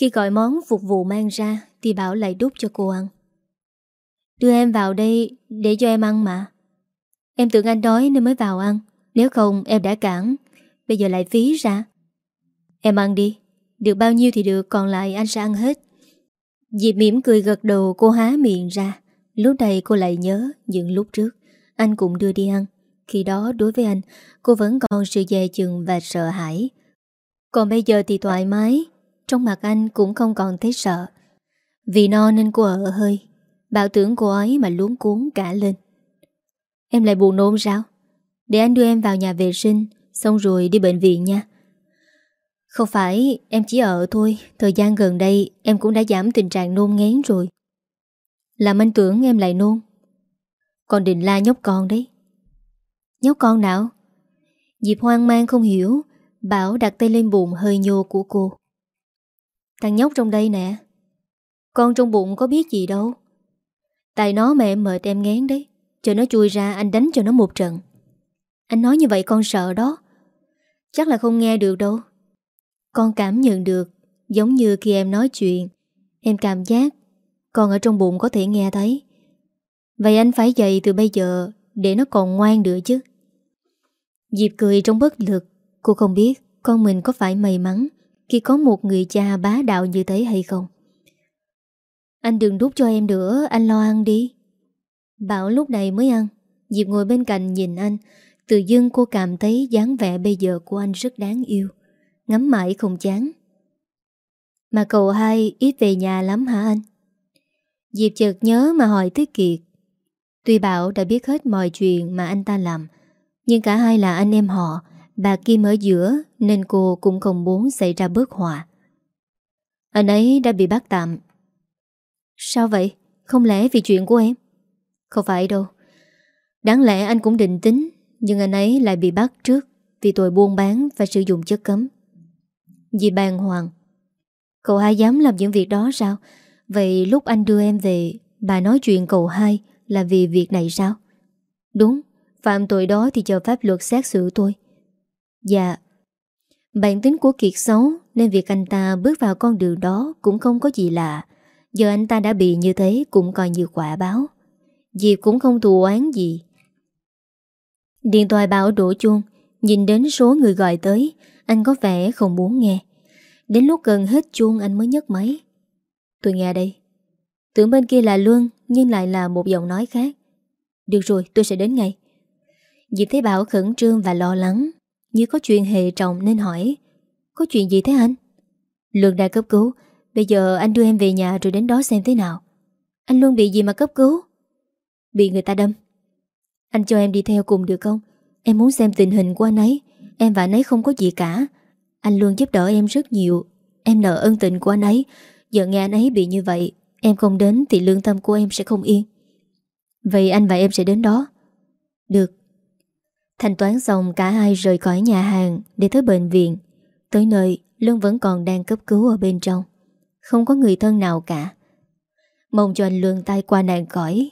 Khi gọi món phục vụ mang ra, Thì Bảo lại đút cho cô ăn. Đưa em vào đây Để cho em ăn mà. Em tưởng anh đói nên mới vào ăn. Nếu không, em đã cản. Bây giờ lại phí ra. Em ăn đi. Được bao nhiêu thì được, Còn lại anh sẽ ăn hết. Diệp mỉm cười gật đầu, cô há miệng ra. Lúc này cô lại nhớ những lúc trước, Anh cũng đưa đi ăn. Khi đó đối với anh, Cô vẫn còn sự dè chừng và sợ hãi. Còn bây giờ thì thoải mái, Trong mặt anh cũng không còn thấy sợ. Vì no nên cô ở hơi. Bảo tưởng cô ấy mà luống cuốn cả lên. Em lại buồn nôn sao? Để anh đưa em vào nhà vệ sinh, Xong rồi đi bệnh viện nha. Không phải, em chỉ ở thôi. Thời gian gần đây, em cũng đã giảm tình trạng nôn ngén rồi. Làm anh tưởng em lại nôn. Còn định la nhóc con đấy. Nhóc con nào? Diệp hoang mang không hiểu, Bảo đặt tay lên bụng hơi nhô của cô. Thằng nhóc trong đây nè. Con trong bụng có biết gì đâu. Tại nó mà em mệt em ngán đấy. Chờ nó chui ra, anh đánh cho nó một trận. Anh nói như vậy con sợ đó. Chắc là không nghe được đâu. Con cảm nhận được, Giống như khi em nói chuyện, Em cảm giác con ở trong bụng có thể nghe thấy. Vậy anh phải dậy từ bây giờ Để nó còn ngoan nữa chứ. Diệp cười trong bất lực, Cô không biết con mình có phải may mắn Khi có một người cha bá đạo như thế hay không. Anh đừng đút cho em nữa, Anh lo ăn đi. Bảo lúc này mới ăn. Diệp ngồi bên cạnh nhìn anh. Tự dưng cô cảm thấy dáng vẻ bây giờ của anh rất đáng yêu. Ngắm mãi không chán. Mà cậu hai ít về nhà lắm hả anh? Diệp chợt nhớ mà hỏi tới Kiệt. Tuy Bảo đã biết hết mọi chuyện mà anh ta làm, Nhưng cả hai là anh em họ, Bà Kim ở giữa Nên cô cũng không muốn xảy ra bớt hòa Anh ấy đã bị bắt tạm. Sao vậy? Không lẽ vì chuyện của em? Không phải đâu. Đáng lẽ anh cũng định tính, Nhưng anh ấy lại bị bắt trước Vì tội buôn bán và sử dụng chất cấm. Dì bàn hoàng. Cậu hai dám làm những việc đó sao? Vậy lúc anh đưa em về, Bà nói chuyện cậu hai Là vì việc này sao? Đúng, Phạm tội đó thì chờ pháp luật xét xử tôi Dạ. Bản tính của Kiệt xấu Nên việc anh ta bước vào con đường đó Cũng không có gì lạ. Giờ anh ta đã bị như thế cũng coi như quả báo. Dì cũng không thù oán gì. Điện thoại bảo đổ chuông Nhìn đến số người gọi tới. Anh có vẻ không muốn nghe. Đến lúc gần hết chuông anh mới nhấc máy. Tôi nghe đây. Tưởng bên kia là Luân, Nhưng lại là một giọng nói khác. Được rồi, tôi sẽ đến ngay. Diệp thấy Bảo khẩn trương và lo lắng, Như có chuyện hệ trọng nên hỏi, Có chuyện gì thế anh? Luân đã cấp cứu, Bây giờ anh đưa em về nhà rồi đến đó xem thế nào. Anh Luân bị gì mà cấp cứu? Bị người ta đâm. Anh cho em đi theo cùng được không? Em muốn xem tình hình của anh ấy. Em và anh ấy không có gì cả. Anh luôn giúp đỡ em rất nhiều Em nợ ân tình của anh ấy Giờ nghe anh ấy bị như vậy Em không đến thì lương tâm của em sẽ không yên Vậy anh và em sẽ đến đó Được Thanh toán xong cả hai rời khỏi nhà hàng để tới bệnh viện. Tới nơi, Lương vẫn còn đang cấp cứu ở bên trong. Không có người thân nào cả. Mong cho anh Lương tay qua nạn khỏi.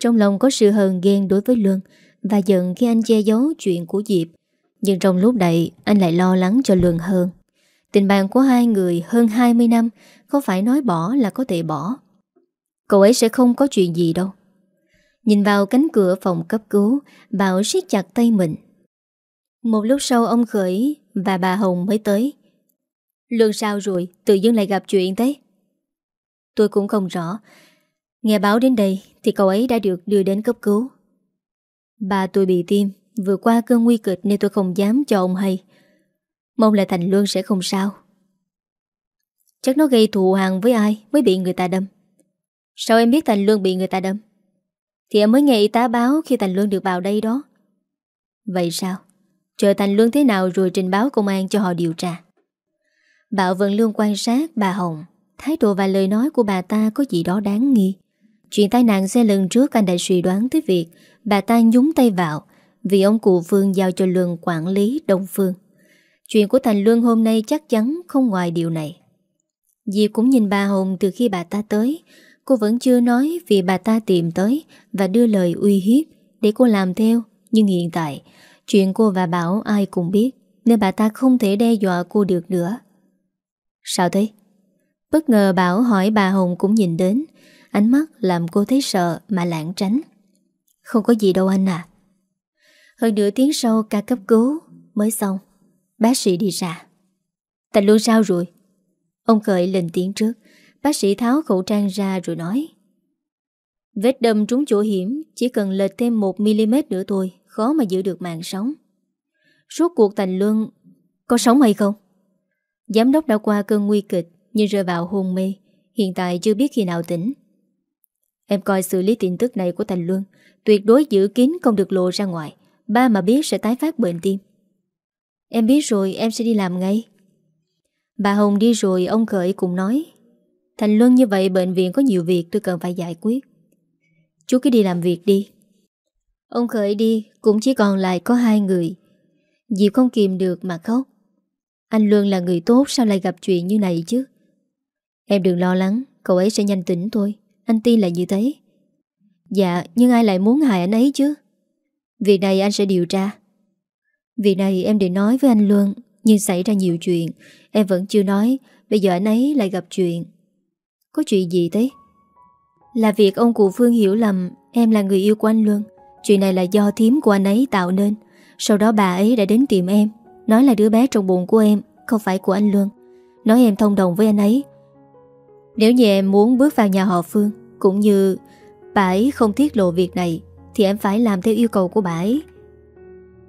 Trong lòng có sự hờn ghen đối với Lương và giận khi anh che giấu chuyện của Diệp. Nhưng trong lúc này, anh lại lo lắng cho luân hơn. Tình bạn của hai người hơn 20 năm Không phải nói bỏ là có thể bỏ? Cậu ấy sẽ không có chuyện gì đâu. Nhìn vào cánh cửa phòng cấp cứu, Bảo siết chặt tay mình. Một lúc sau ông Khởi Và bà Hồng mới tới. Lương sao rồi? Tự dưng lại gặp chuyện thế. Tôi cũng không rõ. Nghe báo đến đây Thì cậu ấy đã được đưa đến cấp cứu. Bà tôi bị tim. Vừa qua cơn nguy kịch nên tôi không dám cho ông hay. Mong là Thành Luân sẽ không sao. Chắc nó gây thù hàng với ai Mới bị người ta đâm? Sao em biết Thành Luân bị người ta đâm? Thì em mới nghe y tá báo khi Thành Luân được vào đây đó. Vậy sao? Chờ Thành Luân thế nào rồi trình báo công an cho họ điều tra. Bảo Vận Lương quan sát bà Hồng. Thái độ và lời nói của bà ta có gì đó đáng nghi. Chuyện tai nạn xe lần trước anh đã suy đoán tới việc Bà ta nhúng tay vào. Vì ông cụ Phương giao cho Luân quản lý Đông Phương Chuyện của Thành Luân hôm nay chắc chắn không ngoài điều này. Diệp cũng nhìn bà Hồng từ khi bà ta tới. Cô vẫn chưa nói vì bà ta tìm tới và đưa lời uy hiếp để cô làm theo. Nhưng hiện tại, chuyện cô và Bảo ai cũng biết nên bà ta không thể đe dọa cô được nữa. Sao thế? Bất ngờ Bảo hỏi bà Hồng cũng nhìn đến. Ánh mắt làm cô thấy sợ mà lãng tránh. Không có gì đâu anh à. Hơn nửa tiếng sau ca cấp cứu mới xong. Bác sĩ đi ra. Thành luôn sao rồi? Ông Khởi lên tiếng trước. Bác sĩ tháo khẩu trang ra rồi nói. Vết đâm trúng chỗ hiểm, Chỉ cần lệch thêm 1mm nữa thôi, Khó mà giữ được mạng sống. Suốt cuộc Thành Luân Có sống hay không? Giám đốc đã qua cơn nguy kịch, Nhưng rơi vào hôn mê, Hiện tại chưa biết khi nào tỉnh. Em coi xử lý tin tức này của Thành Luân, Tuyệt đối giữ kín không được lộ ra ngoài. Ba mà biết sẽ tái phát bệnh tim. Em biết rồi, em sẽ đi làm ngay. Bà Hồng đi rồi, ông Khởi cũng nói, Thành Luân, như vậy bệnh viện có nhiều việc tôi cần phải giải quyết. Chú cứ đi làm việc đi. Ông Khởi đi, cũng chỉ còn lại có hai người. Diệp không kìm được mà khóc. Anh Luân là người tốt, sao lại gặp chuyện như này chứ? Em đừng lo lắng, Cậu ấy sẽ nhanh tỉnh thôi. Anh tin là như thế. Dạ nhưng ai lại muốn hại anh ấy chứ? Việc này anh sẽ điều tra. Việc này em định nói với anh Luân Nhưng xảy ra nhiều chuyện. Em vẫn chưa nói, Bây giờ anh ấy lại gặp chuyện. Có chuyện gì thế? Là việc ông cụ Phương hiểu lầm, Em là người yêu của anh Luân Chuyện này là do thím của anh ấy tạo nên. Sau đó bà ấy đã đến tìm em. Nói là đứa bé trong bụng của em, Không phải của anh Luân Nói em thông đồng với anh ấy. Nếu như em muốn bước vào nhà họ Phương, Cũng như bà ấy không tiết lộ việc này thì em phải làm theo yêu cầu của bà ấy.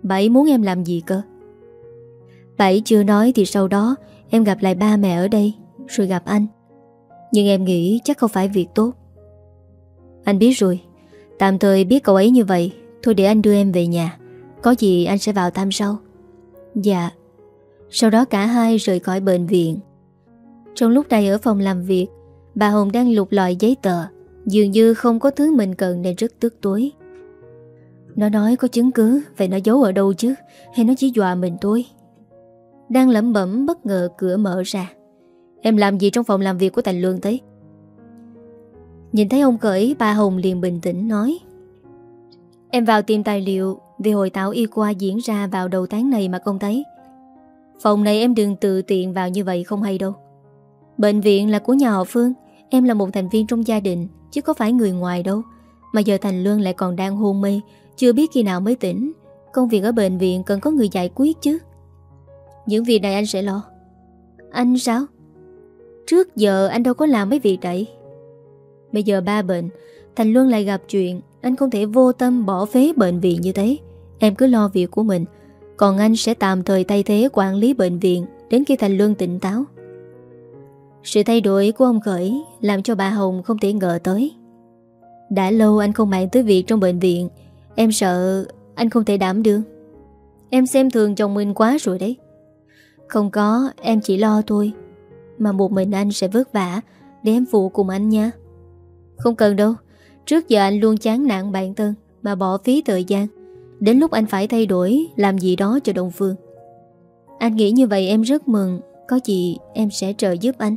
Bà ấy muốn em làm gì cơ? Bà ấy chưa nói thì sau đó Em gặp lại ba mẹ ở đây, Rồi gặp anh. Nhưng em nghĩ chắc không phải việc tốt. Anh biết rồi, Tạm thời biết cậu ấy như vậy. Thôi để anh đưa em về nhà, Có gì anh sẽ vào thăm sau. Dạ. Sau đó cả hai rời khỏi bệnh viện. Trong lúc này ở phòng làm việc, Bà Hồng đang lục lọi giấy tờ. Dường như không có thứ mình cần nên rất tức tối nó nói có chứng cứ Vậy nó giấu ở đâu chứ? Hay nó chỉ dọa mình thôi? Đang lẩm bẩm bất ngờ cửa mở ra. Em làm gì trong phòng làm việc của Thành Lương thế? Nhìn thấy ông cởi, Bà Hồng liền bình tĩnh nói. Em vào tìm tài liệu vì hội thảo y khoa diễn ra vào đầu tháng này mà không thấy. Phòng này em đừng tự tiện vào như vậy không hay đâu. Bệnh viện là của nhà họ Phương, Em là một thành viên trong gia đình, Chứ có phải người ngoài đâu. Mà giờ Thành Lương lại còn đang hôn mê chưa biết khi nào mới tỉnh, Công việc ở bệnh viện cần có người giải quyết chứ. Những việc này anh sẽ lo. Anh sao? Trước giờ anh đâu có làm mấy việc đấy. Bây giờ ba bệnh, Thành Luân lại gặp chuyện, Anh không thể vô tâm bỏ phế bệnh viện như thế. Em cứ lo việc của mình, Còn anh sẽ tạm thời thay thế quản lý bệnh viện Đến khi Thành Luân tỉnh táo. Sự thay đổi của ông Khởi Làm cho bà Hồng không thể ngờ tới. Đã lâu anh không mạng tới việc trong bệnh viện Em sợ anh không thể đảm đương. Em xem thường chồng mình quá rồi đấy. Không có, Em chỉ lo thôi. Mà một mình anh sẽ vất vả Để em phụ cùng anh nha. Không cần đâu. Trước giờ anh luôn chán nản bản thân Mà bỏ phí thời gian. Đến lúc anh phải thay đổi, Làm gì đó cho đồng Phương. Anh nghĩ như vậy em rất mừng. Có gì em sẽ trợ giúp anh.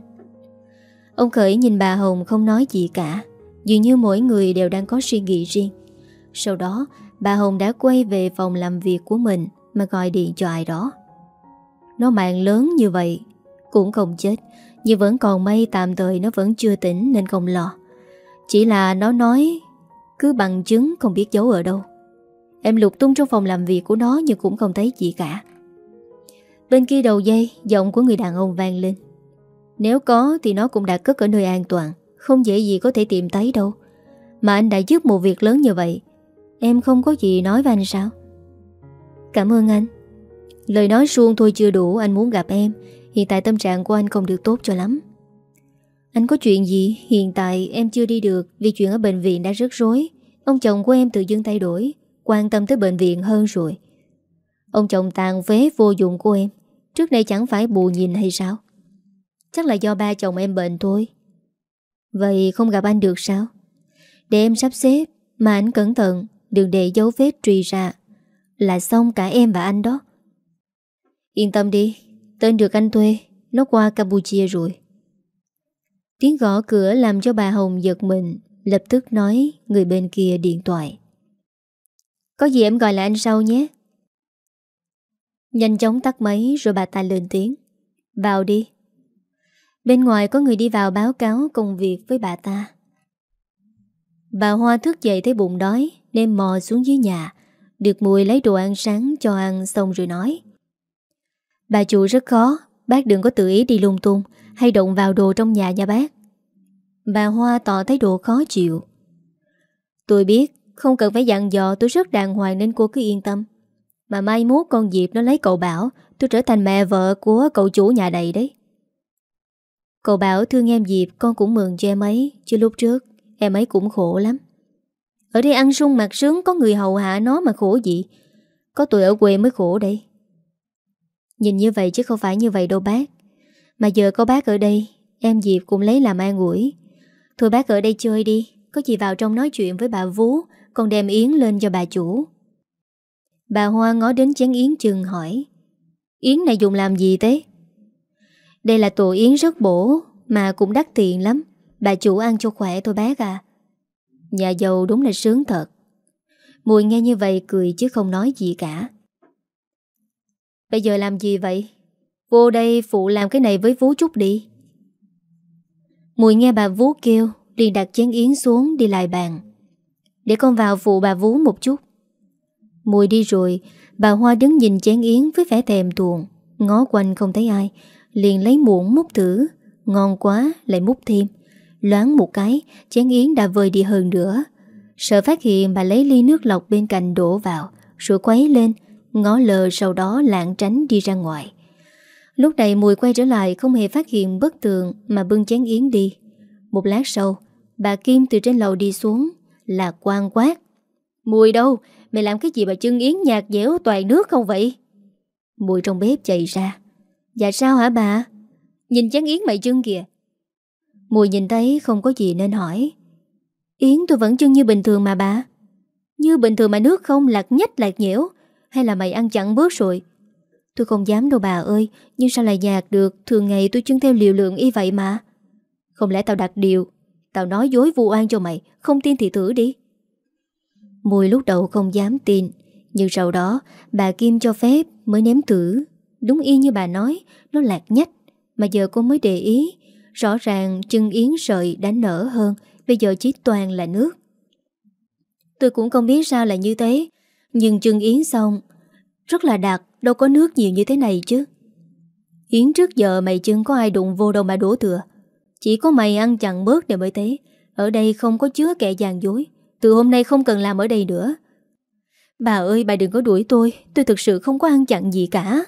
Ông Khởi nhìn bà Hồng không nói gì cả. Dường như mỗi người đều đang có suy nghĩ riêng. Sau đó, Bà Hồng đã quay về phòng làm việc của mình Mà gọi điện cho ai đó. Nó mạng lớn như vậy, Cũng không chết, Nhưng vẫn còn may tạm thời nó vẫn chưa tỉnh Nên không lo. Chỉ là nó nói, Cứ bằng chứng không biết giấu ở đâu. Em lục tung trong phòng làm việc của nó Nhưng cũng không thấy gì cả. Bên kia đầu dây, Giọng của người đàn ông vang lên. Nếu có thì nó cũng đã cất ở nơi an toàn, Không dễ gì có thể tìm thấy đâu. Mà anh đã giúp một việc lớn như vậy Em không có gì nói với anh sao? Cảm ơn anh. Lời nói suông thôi chưa đủ, Anh muốn gặp em. Hiện tại tâm trạng của anh không được tốt cho lắm. Anh có chuyện gì? Hiện tại em chưa đi được. Vì chuyện ở bệnh viện đã rất rối. Ông chồng của em tự dưng thay đổi. Quan tâm tới bệnh viện hơn rồi. Ông chồng tàn phế vô dụng của em. Trước đây chẳng phải bù nhìn hay sao? Chắc là do ba chồng em bệnh thôi. Vậy không gặp anh được sao? Để em sắp xếp, Mà anh cẩn thận. Đừng để dấu vết truy ra. Là xong cả em và anh đó. Yên tâm đi, Tên được anh thuê, Nó qua Campuchia rồi. Tiếng gõ cửa làm cho bà Hồng giật mình, Lập tức nói người bên kia điện thoại. Có gì em gọi lại anh sau nhé. Nhanh chóng tắt máy rồi bà ta lên tiếng. Vào đi. Bên ngoài có người đi vào báo cáo công việc với bà ta. Bà Hoa thức dậy thấy bụng đói nên mò xuống dưới nhà, Được mùi lấy đồ ăn sáng cho ăn xong rồi nói. Bà chủ rất khó, Bác đừng có tự ý đi lung tung Hay động vào đồ trong nhà nha bác. Bà Hoa tỏ thái độ khó chịu. Tôi biết, Không cần phải dặn dò, tôi rất đàng hoàng Nên cô cứ yên tâm. Mà mai mốt con Diệp nó lấy cậu Bảo, Tôi trở thành mẹ vợ của cậu chủ nhà đầy đấy. Cậu Bảo thương em Diệp, Con cũng mừng cho em ấy, Chứ lúc trước, em ấy cũng khổ lắm. Ở đây ăn sung mặc sướng, Có người hầu hạ nó mà khổ gì? Có tụi ở quê mới khổ đây. Nhìn như vậy chứ không phải như vậy đâu bác. Mà giờ có bác ở đây, Em Diệp cũng lấy làm an ủi. Thôi bác ở đây chơi đi, Có gì vào trong nói chuyện với bà Vú Còn đem Yến lên cho bà chủ. Bà Hoa ngó đến chén Yến chừng hỏi, Yến này dùng làm gì thế? Đây là tổ Yến rất bổ, Mà cũng đắt tiền lắm. Bà chủ ăn cho khỏe thôi bác à. Nhà giàu đúng là sướng thật. Mùi nghe như vậy cười chứ không nói gì cả. Bây giờ làm gì vậy? Vô đây phụ làm cái này với Vú chút đi. Mùi nghe bà Vú kêu, liền đặt chén yến xuống đi lại bàn. Để con vào phụ bà Vú một chút. Mùi đi rồi, Bà Hoa đứng nhìn chén yến với vẻ thèm tuồng Ngó quanh không thấy ai, Liền lấy muỗng múc thử. Ngon quá, lại múc thêm. Loáng một cái, Chén yến đã vơi đi hơn nữa. Sợ phát hiện bà lấy ly nước lọc bên cạnh đổ vào, Rồi quấy lên, Ngó lờ sau đó lạng tránh đi ra ngoài. Lúc này mùi quay trở lại Không hề phát hiện bất tường Mà bưng chén yến đi. Một lát sau, Bà Kim từ trên lầu đi xuống, Là quan quát. Mùi đâu? Mày làm cái gì mà chân yến nhạt dẻo, toàn nước không vậy? Mùi trong bếp chạy ra. Dạ sao hả bà? Nhìn chén yến mày chân kìa Mùi nhìn thấy không có gì nên hỏi. Yến, tôi vẫn chân như bình thường mà bà. Như bình thường mà nước không lạc nhách, lạc nhẽo. Hay là mày ăn chặn bớt rồi? Tôi không dám đâu bà ơi, Nhưng sao lại nhạt được? Thường ngày tôi chân theo liều lượng y vậy mà. Không lẽ tao đặt điều? Tao nói dối vu oan cho mày, Không tin thì thử đi. Mùi lúc đầu không dám tin, Nhưng sau đó bà Kim cho phép mới ném thử. Đúng y như bà nói, Nó lạc nhách, Mà giờ cô mới để ý. Rõ ràng chân yến sợi đã nở hơn, Bây giờ chỉ toàn là nước. Tôi cũng không biết sao lại như thế, Nhưng chân yến xong, Rất là đặc, Đâu có nước nhiều như thế này chứ. Yến trước giờ mày chân có ai đụng vô đâu mà đổ thừa. Chỉ có mày ăn chặn bớt để mới thế. Ở đây không có chứa kẻ giàn dối. Từ hôm nay không cần làm ở đây nữa. Bà ơi, bà đừng có đuổi tôi. Tôi thực sự không có ăn chặn gì cả.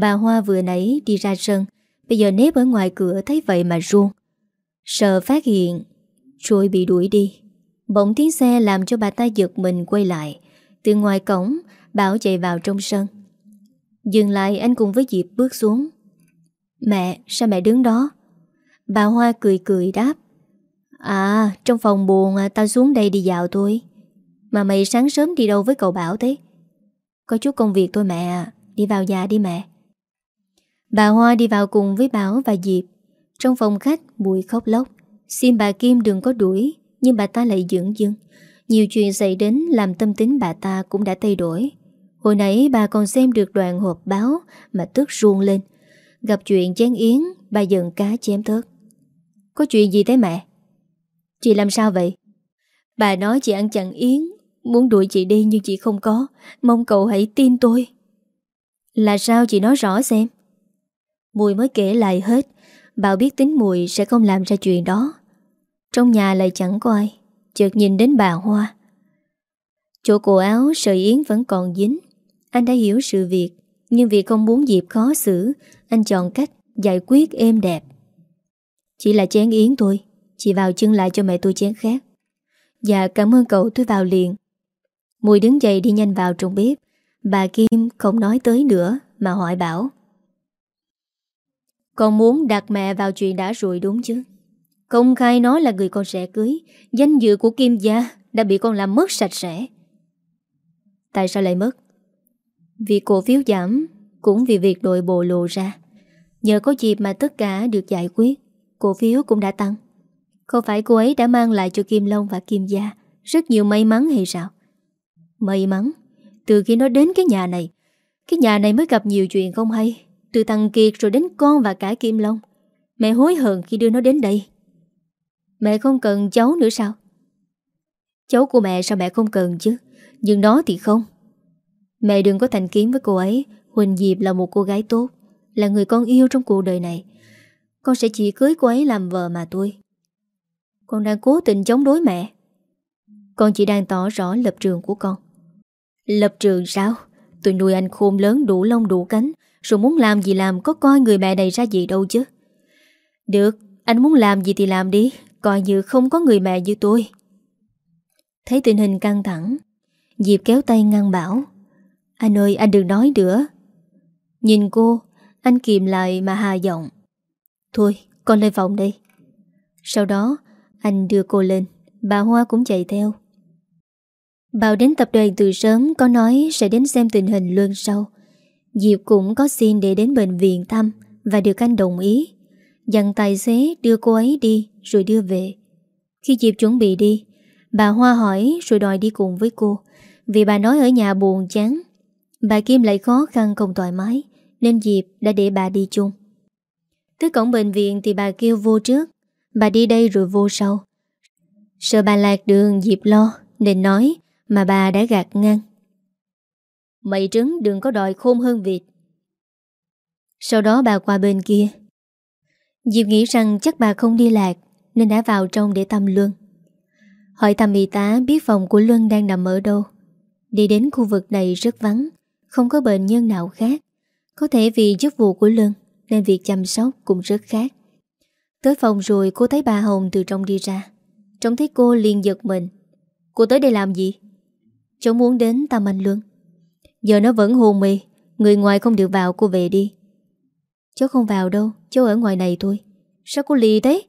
Bà Hoa vừa nãy đi ra sân. Bây giờ nếp ở ngoài cửa thấy vậy mà ruông Sợ phát hiện Rồi bị đuổi đi. Bỗng tiếng xe làm cho bà ta giật mình quay lại. Từ ngoài cổng Bảo chạy vào trong sân. Dừng lại anh cùng với Diệp bước xuống. Mẹ, sao mẹ đứng đó? Bà Hoa cười cười đáp. À, trong phòng buồn à, tao xuống đây đi dạo thôi. Mà mày sáng sớm đi đâu với cậu Bảo thế? Có chút công việc thôi mẹ à. Đi vào nhà đi mẹ. Bà Hoa đi vào cùng với Bảo và Diệp. Trong phòng khách bụi khóc lóc. Xin bà Kim đừng có đuổi, Nhưng bà ta lại dưỡng dưng. Nhiều chuyện xảy đến làm tâm tính bà ta cũng đã thay đổi. Hồi nãy bà còn xem được đoạn hộp báo Mà tức ruông lên. Gặp chuyện chén yến, Bà giận cá chém thớt. Có chuyện gì thế mẹ? Chị làm sao vậy? Bà nói chị ăn chặn yến, Muốn đuổi chị đi nhưng chị không có. Mong cậu hãy tin tôi. Là sao chị nói rõ xem? Mùi mới kể lại hết. Bảo biết tính Mùi sẽ không làm ra chuyện đó. Trong nhà lại chẳng có ai. Chợt nhìn đến bà Hoa. Chỗ cổ áo sợi yến vẫn còn dính. Anh đã hiểu sự việc, Nhưng vì không muốn dịp khó xử, Anh chọn cách giải quyết êm đẹp. Chỉ là chén yến thôi. Chị vào chân lại cho mẹ tôi chén khác. Dạ cảm ơn cậu, tôi vào liền. Mùi đứng dậy đi nhanh vào trong bếp. Bà Kim không nói tới nữa, Mà hỏi bảo. Con muốn đặt mẹ vào chuyện đã rồi đúng chứ? Công khai nó là người con sẽ cưới, Danh dự của Kim gia Đã bị con làm mất sạch sẽ. Tại sao lại mất? Vì cổ phiếu giảm, Cũng vì việc đội bộ lộ ra. Nhờ có dịp mà tất cả được giải quyết, Cổ phiếu cũng đã tăng. Không phải cô ấy đã mang lại cho Kim Long và Kim Gia Rất nhiều may mắn hay sao? May mắn? Từ khi nó đến cái nhà này, Cái nhà này mới gặp nhiều chuyện không hay. Từ thằng Kiệt rồi đến con và cả Kim Long. Mẹ hối hận khi đưa nó đến đây. Mẹ không cần cháu nữa sao? Cháu của mẹ sao mẹ không cần chứ? Nhưng nó thì không. Mẹ đừng có thành kiến với cô ấy. Huỳnh Diệp là một cô gái tốt, Là người con yêu trong cuộc đời này. Con sẽ chỉ cưới cô ấy làm vợ mà tôi Con đang cố tình chống đối mẹ. Con chỉ đang tỏ rõ lập trường của con. Lập trường sao? Tôi nuôi anh khôn lớn đủ lông đủ cánh. Rồi muốn làm gì làm, Có coi người mẹ này ra gì đâu chứ. Được, Anh muốn làm gì thì làm đi, Coi như không có người mẹ như tôi. Thấy tình hình căng thẳng, Diệp kéo tay ngăn bảo, Anh ơi, anh đừng nói nữa. Nhìn cô, Anh kìm lại mà hà giọng, Thôi, con lên phòng đây. Sau đó, anh đưa cô lên, Bà Hoa cũng chạy theo. Bảo đến tập đoàn từ sớm, Có nói sẽ đến xem tình hình luôn sau. Diệp cũng có xin để đến bệnh viện thăm Và được anh đồng ý. Dặn tài xế đưa cô ấy đi, Rồi đưa về. Khi Diệp chuẩn bị đi, Bà Hoa hỏi rồi đòi đi cùng với cô. Vì bà nói ở nhà buồn chán, Bà Kim lại khó khăn không thoải mái, Nên Diệp đã để bà đi chung. Tới cổng bệnh viện thì bà kêu vô trước, Bà đi đây rồi vô sau. Sợ bà lạc đường Diệp lo, Nên nói Mà bà đã gạt ngang. Mày trứng đừng có đòi khôn hơn vịt Sau đó bà qua bên kia. Diệp nghĩ rằng chắc bà không đi lạc, Nên đã vào trong để thăm Luân. Hỏi thăm y tá biết phòng của Luân đang nằm ở đâu. Đi đến khu vực này rất vắng, Không có bệnh nhân nào khác. Có thể vì chức vụ của Luân, Nên việc chăm sóc cũng rất khác. Tới phòng rồi cô thấy bà Hồng từ trong đi ra. Trông thấy cô liền giật mình. Cô tới đây làm gì? Cháu muốn đến thăm anh Luân. Giờ nó vẫn hôn mê. Người ngoài không được vào, cô về đi. Cháu không vào đâu Cháu ở ngoài này thôi. Sao cô lì thế?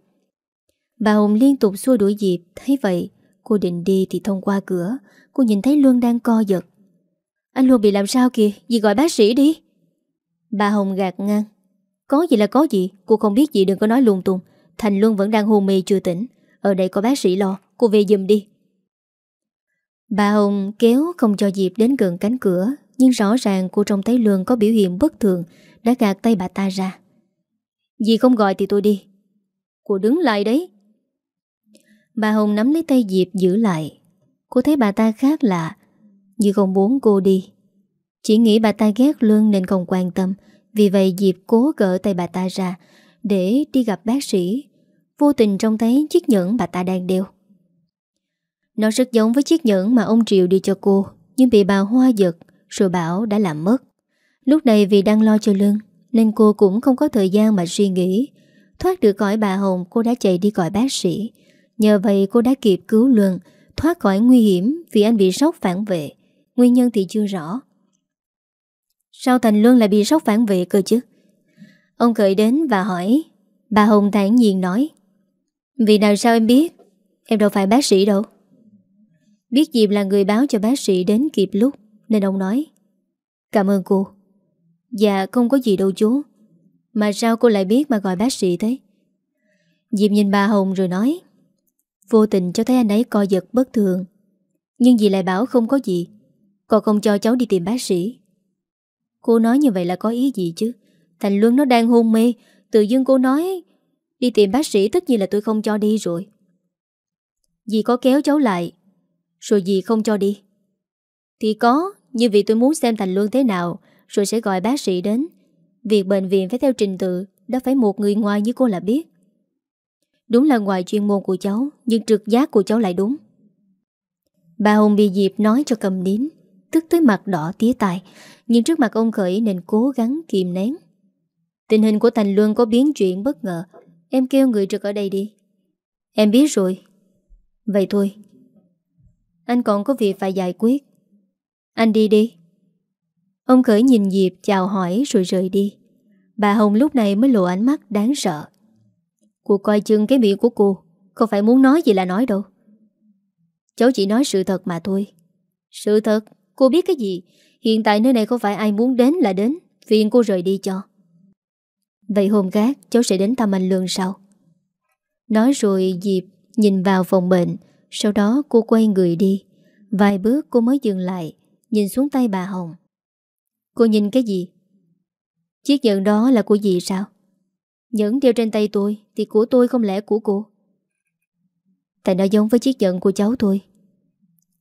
Bà Hồng liên tục xua đuổi Diệp Thấy vậy, cô định đi thì thông qua cửa. Cô nhìn thấy Luân đang co giật. Anh Luân bị làm sao kìa? Dì gọi bác sĩ đi. Bà Hồng gạt ngang. Có gì là có gì, Cô không biết gì, đừng có nói lung tung. Thành Luân vẫn đang hôn mê chưa tỉnh. Ở đây có bác sĩ lo, Cô về giùm đi. Bà Hồng kéo không cho Diệp đến gần cánh cửa. Nhưng rõ ràng cô trông thấy Luân có biểu hiện bất thường, Đã gạt tay bà ta ra. Dì không gọi thì tôi đi. Cô đứng lại đấy. Bà Hồng nắm lấy tay Diệp giữ lại. Cô thấy bà ta khác lạ Dì không muốn cô đi. Chỉ nghĩ bà ta ghét Luân nên không quan tâm. Vì vậy Diệp cố gỡ tay bà ta ra Để đi gặp bác sĩ. Vô tình trông thấy chiếc nhẫn bà ta đang đeo. Nó rất giống với chiếc nhẫn mà ông Triệu đi cho cô, Nhưng bị bà Hoa giật. Rồi bảo đã làm mất. Lúc này vì đang lo cho lưng Nên cô cũng không có thời gian mà suy nghĩ. Thoát được khỏi bà Hồng cô đã chạy đi gọi bác sĩ. Nhờ vậy cô đã kịp cứu lưng, Thoát khỏi nguy hiểm vì anh bị sốc phản vệ. Nguyên nhân thì chưa rõ. Sao Thành Luân lại bị sốc phản vệ cơ chứ? Ông cởi đến và hỏi. Bà Hồng thản nhiên nói. Vì nào sao em biết? Em đâu phải bác sĩ đâu. Biết Diệp là người báo cho bác sĩ đến kịp lúc. Nên ông nói, Cảm ơn cô. Dạ không có gì đâu chú. Mà sao cô lại biết mà gọi bác sĩ thế? Diệp nhìn bà Hồng rồi nói, Vô tình cho thấy anh ấy co giật bất thường. Nhưng dì lại bảo không có gì. Còn không cho cháu đi tìm bác sĩ. Cô nói như vậy là có ý gì chứ? Thành Luân nó đang hôn mê. Tự dưng cô nói, Đi tìm bác sĩ tất nhiên là tôi không cho đi rồi. Dì có kéo cháu lại, Rồi dì không cho đi. Thì có. Nhưng vì tôi muốn xem Thành Luân thế nào, Rồi sẽ gọi bác sĩ đến. Việc bệnh viện phải theo trình tự, Đó phải một người ngoài như cô là biết. Đúng là ngoài chuyên môn của cháu, Nhưng trực giác của cháu lại đúng. Bà Hồng bị Diệp nói cho cầm nín, Tức tới mặt đỏ tía tai, Nhưng trước mặt ông Khởi nên cố gắng kìm nén. Tình hình của Thành Luân có biến chuyển bất ngờ. Em kêu người trực ở đây đi. Em biết rồi. Vậy thôi. Anh còn có việc phải giải quyết. Anh đi đi. Ông Khởi nhìn Diệp, chào hỏi, rồi rời đi. Bà Hồng lúc này mới lộ ánh mắt đáng sợ. Cô coi chừng cái miệng của cô, Không phải muốn nói gì là nói đâu. Cháu chỉ nói sự thật mà thôi. Sự thật? Cô biết cái gì? Hiện tại nơi này không phải ai muốn đến là đến, Phiền cô rời đi cho. Vậy hôm khác, cháu sẽ đến thăm anh Lương sau. Nói rồi, Diệp nhìn vào phòng bệnh, Sau đó cô quay người đi. Vài bước cô mới dừng lại. Nhìn xuống tay bà Hồng. Cô nhìn cái gì? Chiếc nhẫn đó là của gì sao? Nhẫn đeo trên tay tôi Thì của tôi không lẽ của cô? Tại nó giống với chiếc nhẫn của cháu tôi.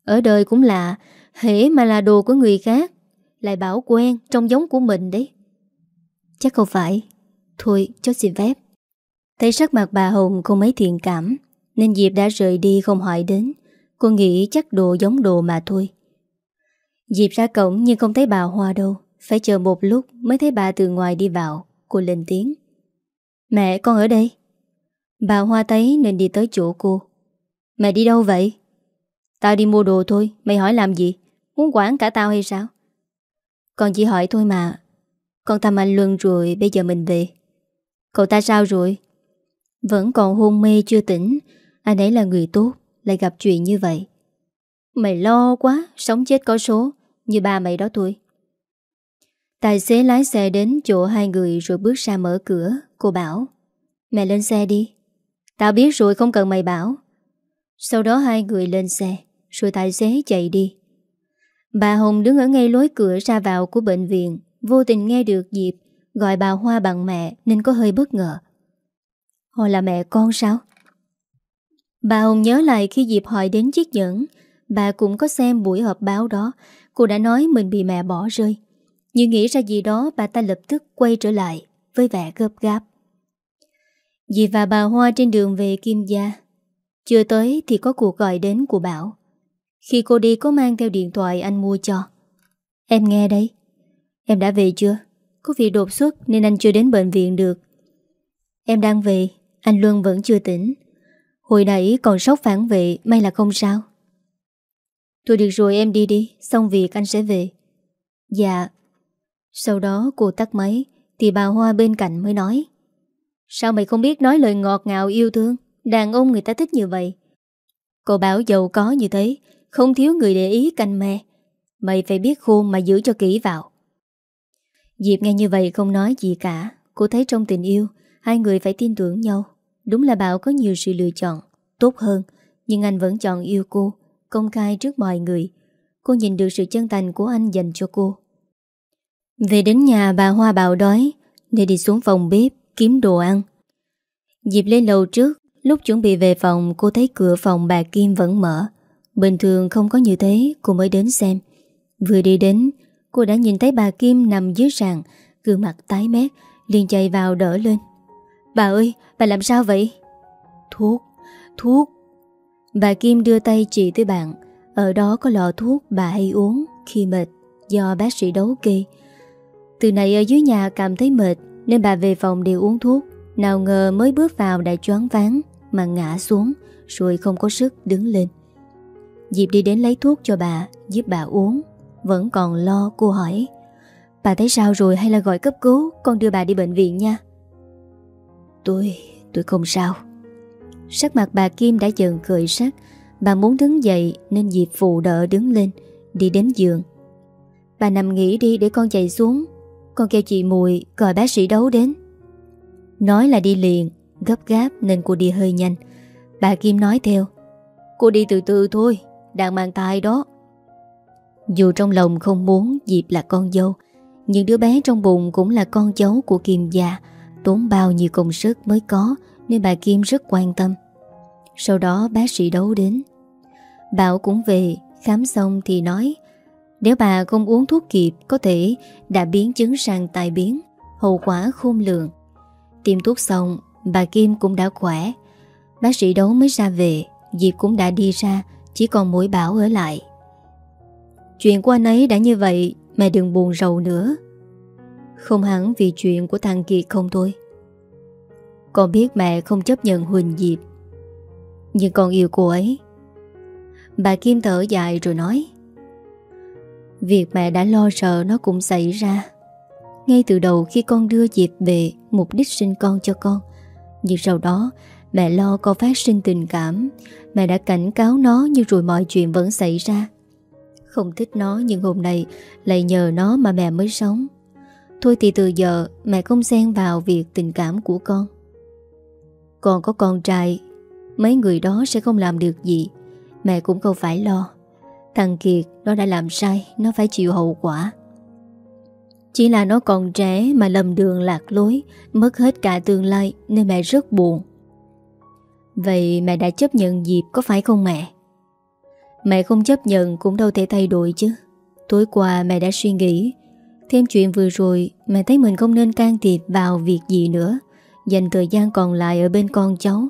Ở đời cũng lạ, Hễ mà là đồ của người khác, Lại bảo quen trông giống của mình đấy. Chắc không phải. Thôi, cháu xin phép. Thấy sắc mặt bà Hồng không mấy thiện cảm, Nên Diệp đã rời đi không hỏi đến. Cô nghĩ chắc đồ giống đồ mà thôi. Diệp ra cổng nhưng không thấy bà Hoa đâu, Phải chờ một lúc mới thấy bà từ ngoài đi vào, Cô lên tiếng. Mẹ, con ở đây. Bà Hoa thấy nên đi tới chỗ cô. Mẹ đi đâu vậy? Tao đi mua đồ thôi, Mày hỏi làm gì? Muốn quản cả tao hay sao? Con chỉ hỏi thôi mà. Con thăm anh Luân rồi bây giờ mình về. Cậu ta sao rồi? Vẫn còn hôn mê chưa tỉnh. Anh ấy là người tốt, Lại gặp chuyện như vậy. Mày lo quá, Sống chết có số, Như ba mày đó thôi. Tài xế lái xe đến chỗ hai người Rồi bước ra mở cửa. Cô bảo Mẹ lên xe đi. Tao biết rồi, không cần mày bảo. Sau đó hai người lên xe, Rồi tài xế chạy đi. Bà Hồng đứng ở ngay lối cửa ra vào của bệnh viện, Vô tình nghe được Diệp Gọi bà Hoa bằng mẹ Nên có hơi bất ngờ. Họ là mẹ con sao? Bà Hồng nhớ lại khi Diệp hỏi đến chiếc nhẫn Bà cũng có xem buổi họp báo đó. Cô đã nói mình bị mẹ bỏ rơi. Nhưng nghĩ ra gì đó, bà ta lập tức quay trở lại Với vẻ gấp gáp. Dì và bà Hoa trên đường về Kim Gia. Chưa tới thì có cuộc gọi đến của Bảo. Khi cô đi, có mang theo điện thoại anh mua cho. Em nghe đây. Em đã về chưa? Có việc đột xuất nên anh chưa đến bệnh viện được. Em đang về. Anh Luân vẫn chưa tỉnh. Hồi nãy còn sốc phản vệ, May là không sao. Thôi được rồi, em đi đi, Xong việc anh sẽ về. Dạ. Sau đó cô tắt máy, Thì bà Hoa bên cạnh mới nói. Sao mày không biết nói lời ngọt ngào yêu thương? Đàn ông người ta thích như vậy. Cô bảo giàu có như thế, Không thiếu người để ý canh me. Mày phải biết khôn mà giữ cho kỹ vào. Diệp nghe như vậy không nói gì cả. Cô thấy trong tình yêu, Hai người phải tin tưởng nhau. Đúng là Bảo có nhiều sự lựa chọn, Tốt hơn. Nhưng anh vẫn chọn yêu cô. Công khai trước mọi người Cô nhìn được sự chân thành của anh dành cho cô Về đến nhà bà Hoa Bảo đói Nên đi xuống phòng bếp kiếm đồ ăn. Diệp lên lầu trước, lúc chuẩn bị về phòng cô thấy cửa phòng bà Kim vẫn mở. Bình thường không có như thế, cô mới đến xem. Vừa đi đến, cô đã nhìn thấy bà Kim nằm dưới sàn, gương mặt tái mét, liền chạy vào đỡ lên. Bà ơi, bà làm sao vậy? Thuốc, thuốc. Bà Kim đưa tay chỉ tới bạn, ở đó có lọ thuốc bà hay uống khi mệt do bác sĩ đấu kê. Từ này ở dưới nhà cảm thấy mệt nên bà về phòng đều uống thuốc. Nào ngờ mới bước vào đã choáng ván Mà ngã xuống Rồi không có sức đứng lên. Diệp đi đến lấy thuốc cho bà Giúp bà uống Vẫn còn lo cô hỏi. Bà thấy sao rồi hay là gọi cấp cứu Con đưa bà đi bệnh viện nha? Tôi, tôi không sao. Sắc mặt bà Kim đã dần cười sắc. Bà muốn đứng dậy nên Diệp phụ đỡ đứng lên, Đi đến giường. Bà nằm nghỉ đi để con chạy xuống. Con kêu chị Mùi gọi bác sĩ đấu đến. Nói là đi liền, Gấp gáp nên cô đi hơi nhanh. Bà Kim nói theo. Cô đi từ từ thôi Đang mang tai đó. Dù trong lòng không muốn Diệp là con dâu, Nhưng đứa bé trong bụng cũng là con cháu của Kim già, Tốn bao nhiêu công sức mới có. Nên bà Kim rất quan tâm. Sau đó bác sĩ đấu đến. Bảo cũng về, Khám xong thì nói, Nếu bà không uống thuốc kịp, Có thể đã biến chứng sang tai biến, Hậu quả khôn lường. Tiêm thuốc xong, Bà Kim cũng đã khỏe. Bác sĩ đấu mới ra về Diệp cũng đã đi ra, Chỉ còn mỗi Bảo ở lại. Chuyện của anh ấy đã như vậy, Mẹ đừng buồn rầu nữa. Không hẳn vì chuyện của thằng Kiệt không thôi. Con biết mẹ không chấp nhận Huỳnh Diệp. Nhưng con yêu cô ấy. Bà Kim thở dài rồi nói, Việc mẹ đã lo sợ nó cũng xảy ra. Ngay từ đầu khi con đưa Diệp về, Mục đích sinh con cho con, Nhưng sau đó Mẹ lo con phát sinh tình cảm. Mẹ đã cảnh cáo nó Nhưng rồi mọi chuyện vẫn xảy ra. Không thích nó nhưng hôm nay Lại nhờ nó mà mẹ mới sống. Thôi thì từ giờ mẹ không xen vào việc tình cảm của con. Còn có con trai, Mấy người đó sẽ không làm được gì. Mẹ cũng không phải lo. Thằng Kiệt, nó đã làm sai, Nó phải chịu hậu quả. Chỉ là nó còn trẻ mà lầm đường lạc lối, Mất hết cả tương lai, Nên mẹ rất buồn. Vậy mẹ đã chấp nhận dịp có phải không mẹ? Mẹ không chấp nhận cũng đâu thể thay đổi chứ. Tối qua mẹ đã suy nghĩ. Thêm chuyện vừa rồi, Mẹ thấy mình không nên can thiệp vào việc gì nữa. Dành thời gian còn lại ở bên con cháu.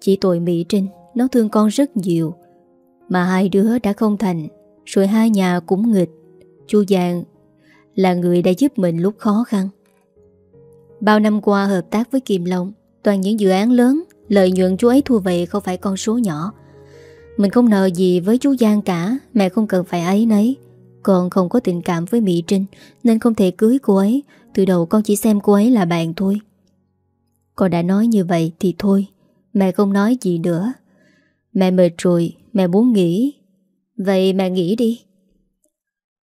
Chỉ tội Mỹ Trinh, Nó thương con rất nhiều. Mà hai đứa đã không thành, Rồi hai nhà cũng nghịch. Chu Giang là người đã giúp mình lúc khó khăn. Bao năm qua hợp tác với Kim Long, Toàn những dự án lớn, Lợi nhuận chú ấy thu về không phải con số nhỏ. Mình không nợ gì với chú Giang cả, Mẹ không cần phải ấy nấy. Con không có tình cảm với Mỹ Trinh, Nên không thể cưới cô ấy. Từ đầu con chỉ xem cô ấy là bạn thôi. Con đã nói như vậy thì thôi, Mẹ không nói gì nữa. Mẹ mệt rồi, Mẹ muốn nghỉ. Vậy mẹ nghỉ đi.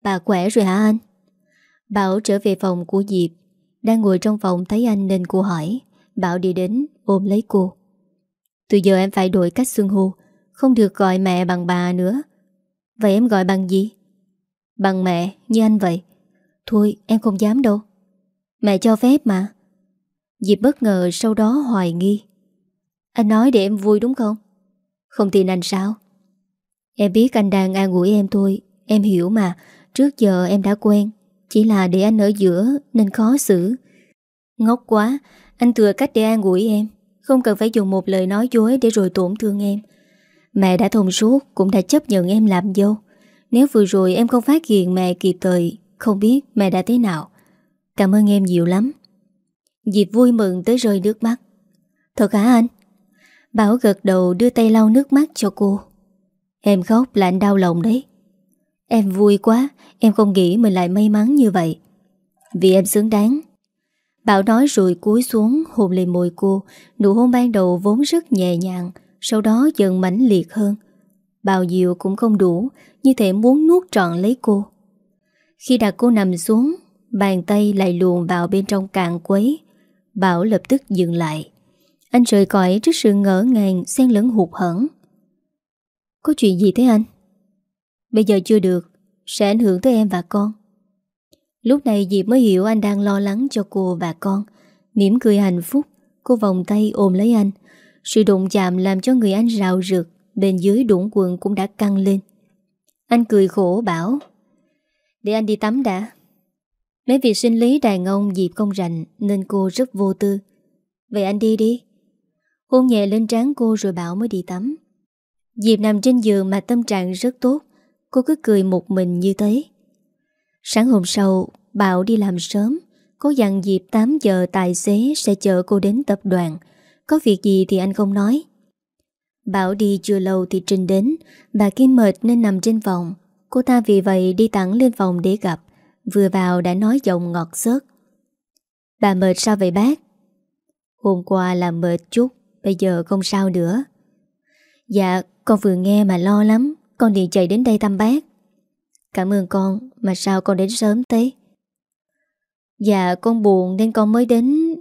Bà khỏe rồi hả anh? Bảo trở về phòng của Diệp. Đang ngồi trong phòng thấy anh nên cô hỏi. Bảo đi đến, ôm lấy cô. Từ giờ em phải đổi cách xưng hô. Không được gọi mẹ bằng bà nữa. Vậy em gọi bằng gì? Bằng mẹ, như anh vậy. Thôi, em không dám đâu. Mẹ cho phép mà. Diệp bất ngờ sau đó hoài nghi. Anh nói để em vui đúng không? Không tin anh sao? Em biết anh đang an ủi em thôi. Em hiểu mà. Trước giờ em đã quen. Chỉ là để anh ở giữa nên khó xử. Ngốc quá. Anh thừa cách để an ủi em. Không cần phải dùng một lời nói dối để rồi tổn thương em. Mẹ đã thông suốt, Cũng đã chấp nhận em làm dâu. Nếu vừa rồi em không phát hiện mẹ kịp thời, Không biết mẹ đã thế nào. Cảm ơn em nhiều lắm. Diệp vui mừng tới rơi nước mắt. Thật hả anh? Bảo gật đầu đưa tay lau nước mắt cho cô. Em khóc là anh đau lòng đấy. Em vui quá, Em không nghĩ mình lại may mắn như vậy. Vì em xứng đáng. Bảo nói rồi cúi xuống hôn lên môi cô. Nụ hôn ban đầu vốn rất nhẹ nhàng, Sau đó dần mãnh liệt hơn. Bao nhiêu cũng không đủ, Như thể muốn nuốt trọn lấy cô. Khi đặt cô nằm xuống, Bàn tay lại luồn vào bên trong cạn quấy. Bảo lập tức dừng lại. Anh rời cõi trước sự ngỡ ngàng, Xen lẫn hụt hẫng. Có chuyện gì thế anh? Bây giờ chưa được, Sẽ ảnh hưởng tới em và con. Lúc này Diệp mới hiểu anh đang lo lắng cho cô và con. Mỉm cười hạnh phúc, Cô vòng tay ôm lấy anh. Sự đụng chạm làm cho người anh rào rực, Bên dưới đũng quần cũng đã căng lên. Anh cười khổ bảo, Để anh đi tắm đã. Mấy việc sinh lý đàn ông Diệp không rành Nên cô rất vô tư. Vậy anh đi đi. Hôn nhẹ lên trán cô rồi bảo mới đi tắm. Diệp nằm trên giường mà tâm trạng rất tốt. Cô cứ cười một mình như thế. Sáng hôm sau, Bảo đi làm sớm. Cô dặn Diệp 8 giờ tài xế Sẽ chở cô đến tập đoàn. Có việc gì thì anh không nói. Bảo đi chưa lâu thì Trinh đến. Bà Kim mệt nên nằm trên phòng. Cô ta vì vậy đi thẳng lên phòng để gặp. Vừa vào đã nói giọng ngọt xớt. Bà mệt sao vậy bác? Hôm qua là mệt chút, Bây giờ không sao nữa. Dạ Con vừa nghe mà lo lắm, Con liền chạy đến đây thăm bác. Cảm ơn con, Mà sao con đến sớm thế? Dạ con buồn nên con mới đến,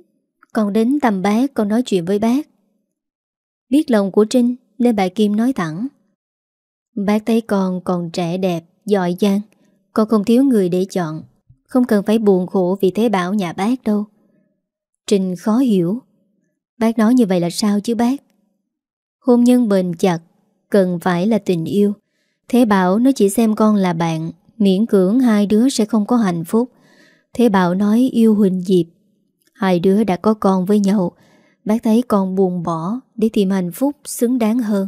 Con đến thăm bác, Con nói chuyện với bác. Biết lòng của Trinh, Nên bà Kim nói thẳng. Bác thấy con còn trẻ đẹp, Giỏi giang con không thiếu người để chọn. Không cần phải buồn khổ vì thế bảo nhà bác đâu. Trình khó hiểu. Bác nói như vậy là sao chứ bác? Hôn nhân bền chặt, Cần phải là tình yêu. Thế Bảo nó chỉ xem con là bạn, Miễn cưỡng hai đứa sẽ không có hạnh phúc. Thế Bảo nói yêu Huỳnh Diệp. Hai đứa đã có con với nhau. Bác thấy con buồn bỏ Để tìm hạnh phúc xứng đáng hơn.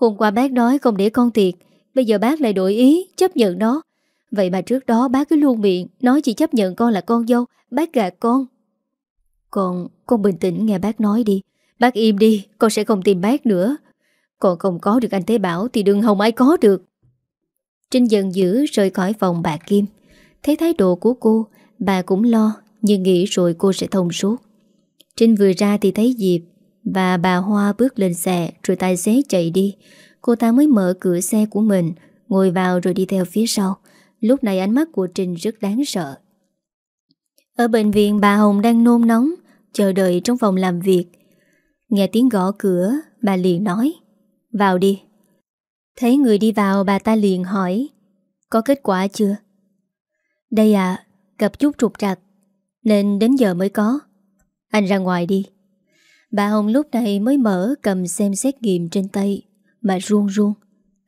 Hôm qua bác nói không để con tiệc Bây giờ bác lại đổi ý, Chấp nhận nó. Vậy mà trước đó bác cứ luôn miệng Nói chỉ chấp nhận con là con dâu Bác gạt con. Con, con bình tĩnh nghe bác nói đi. Bác im đi, con sẽ không tìm bác nữa. Còn không có được anh Thế Bảo Thì đừng hồng ai có được. Trinh dần dữ rời khỏi phòng bà Kim. Thấy thái độ của cô Bà cũng lo Nhưng nghĩ rồi cô sẽ thông suốt. Trinh vừa ra thì thấy Diệp Và bà Hoa bước lên xe Rồi tài xế chạy đi. Cô ta mới mở cửa xe của mình Ngồi vào rồi đi theo phía sau. Lúc này ánh mắt của Trinh rất đáng sợ. Ở bệnh viện, bà Hồng đang nôn nóng, Chờ đợi trong phòng làm việc. Nghe tiếng gõ cửa, Bà liền nói, Vào đi. Thấy người đi vào, bà ta liền hỏi, Có kết quả chưa? Đây à Gặp chút trục trặc, Nên đến giờ mới có. Anh ra ngoài đi. Bà Hồng lúc này mới mở cầm xem xét nghiệm trên tay Mà ruông ruông,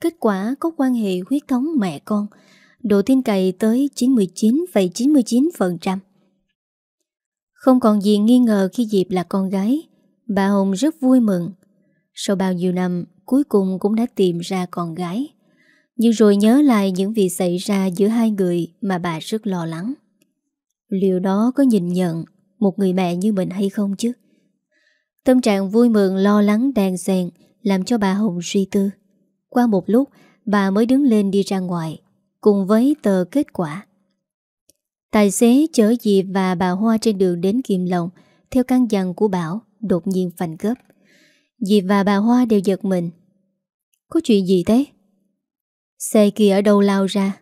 Kết quả có quan hệ huyết thống mẹ con Độ tin cậy tới 99,99%. Không còn gì nghi ngờ khi Diệp là con gái Bà Hồng rất vui mừng. Sau bao nhiêu năm Cuối cùng cũng đã tìm ra con gái. Nhưng rồi nhớ lại những việc xảy ra giữa hai người Mà bà rất lo lắng. Liệu đó có nhìn nhận Một người mẹ như mình hay không chứ? Tâm trạng vui mừng lo lắng đàn xèn Làm cho bà Hồng suy tư. Qua một lúc Bà mới đứng lên đi ra ngoài. Cùng với tờ kết quả. Tài xế chở Diệp và bà Hoa trên đường đến Kim Long Theo căn dặn của Bảo Đột nhiên phành gấp. Diệp và bà Hoa đều giật mình. Có chuyện gì thế? Xe kia ở đâu lao ra?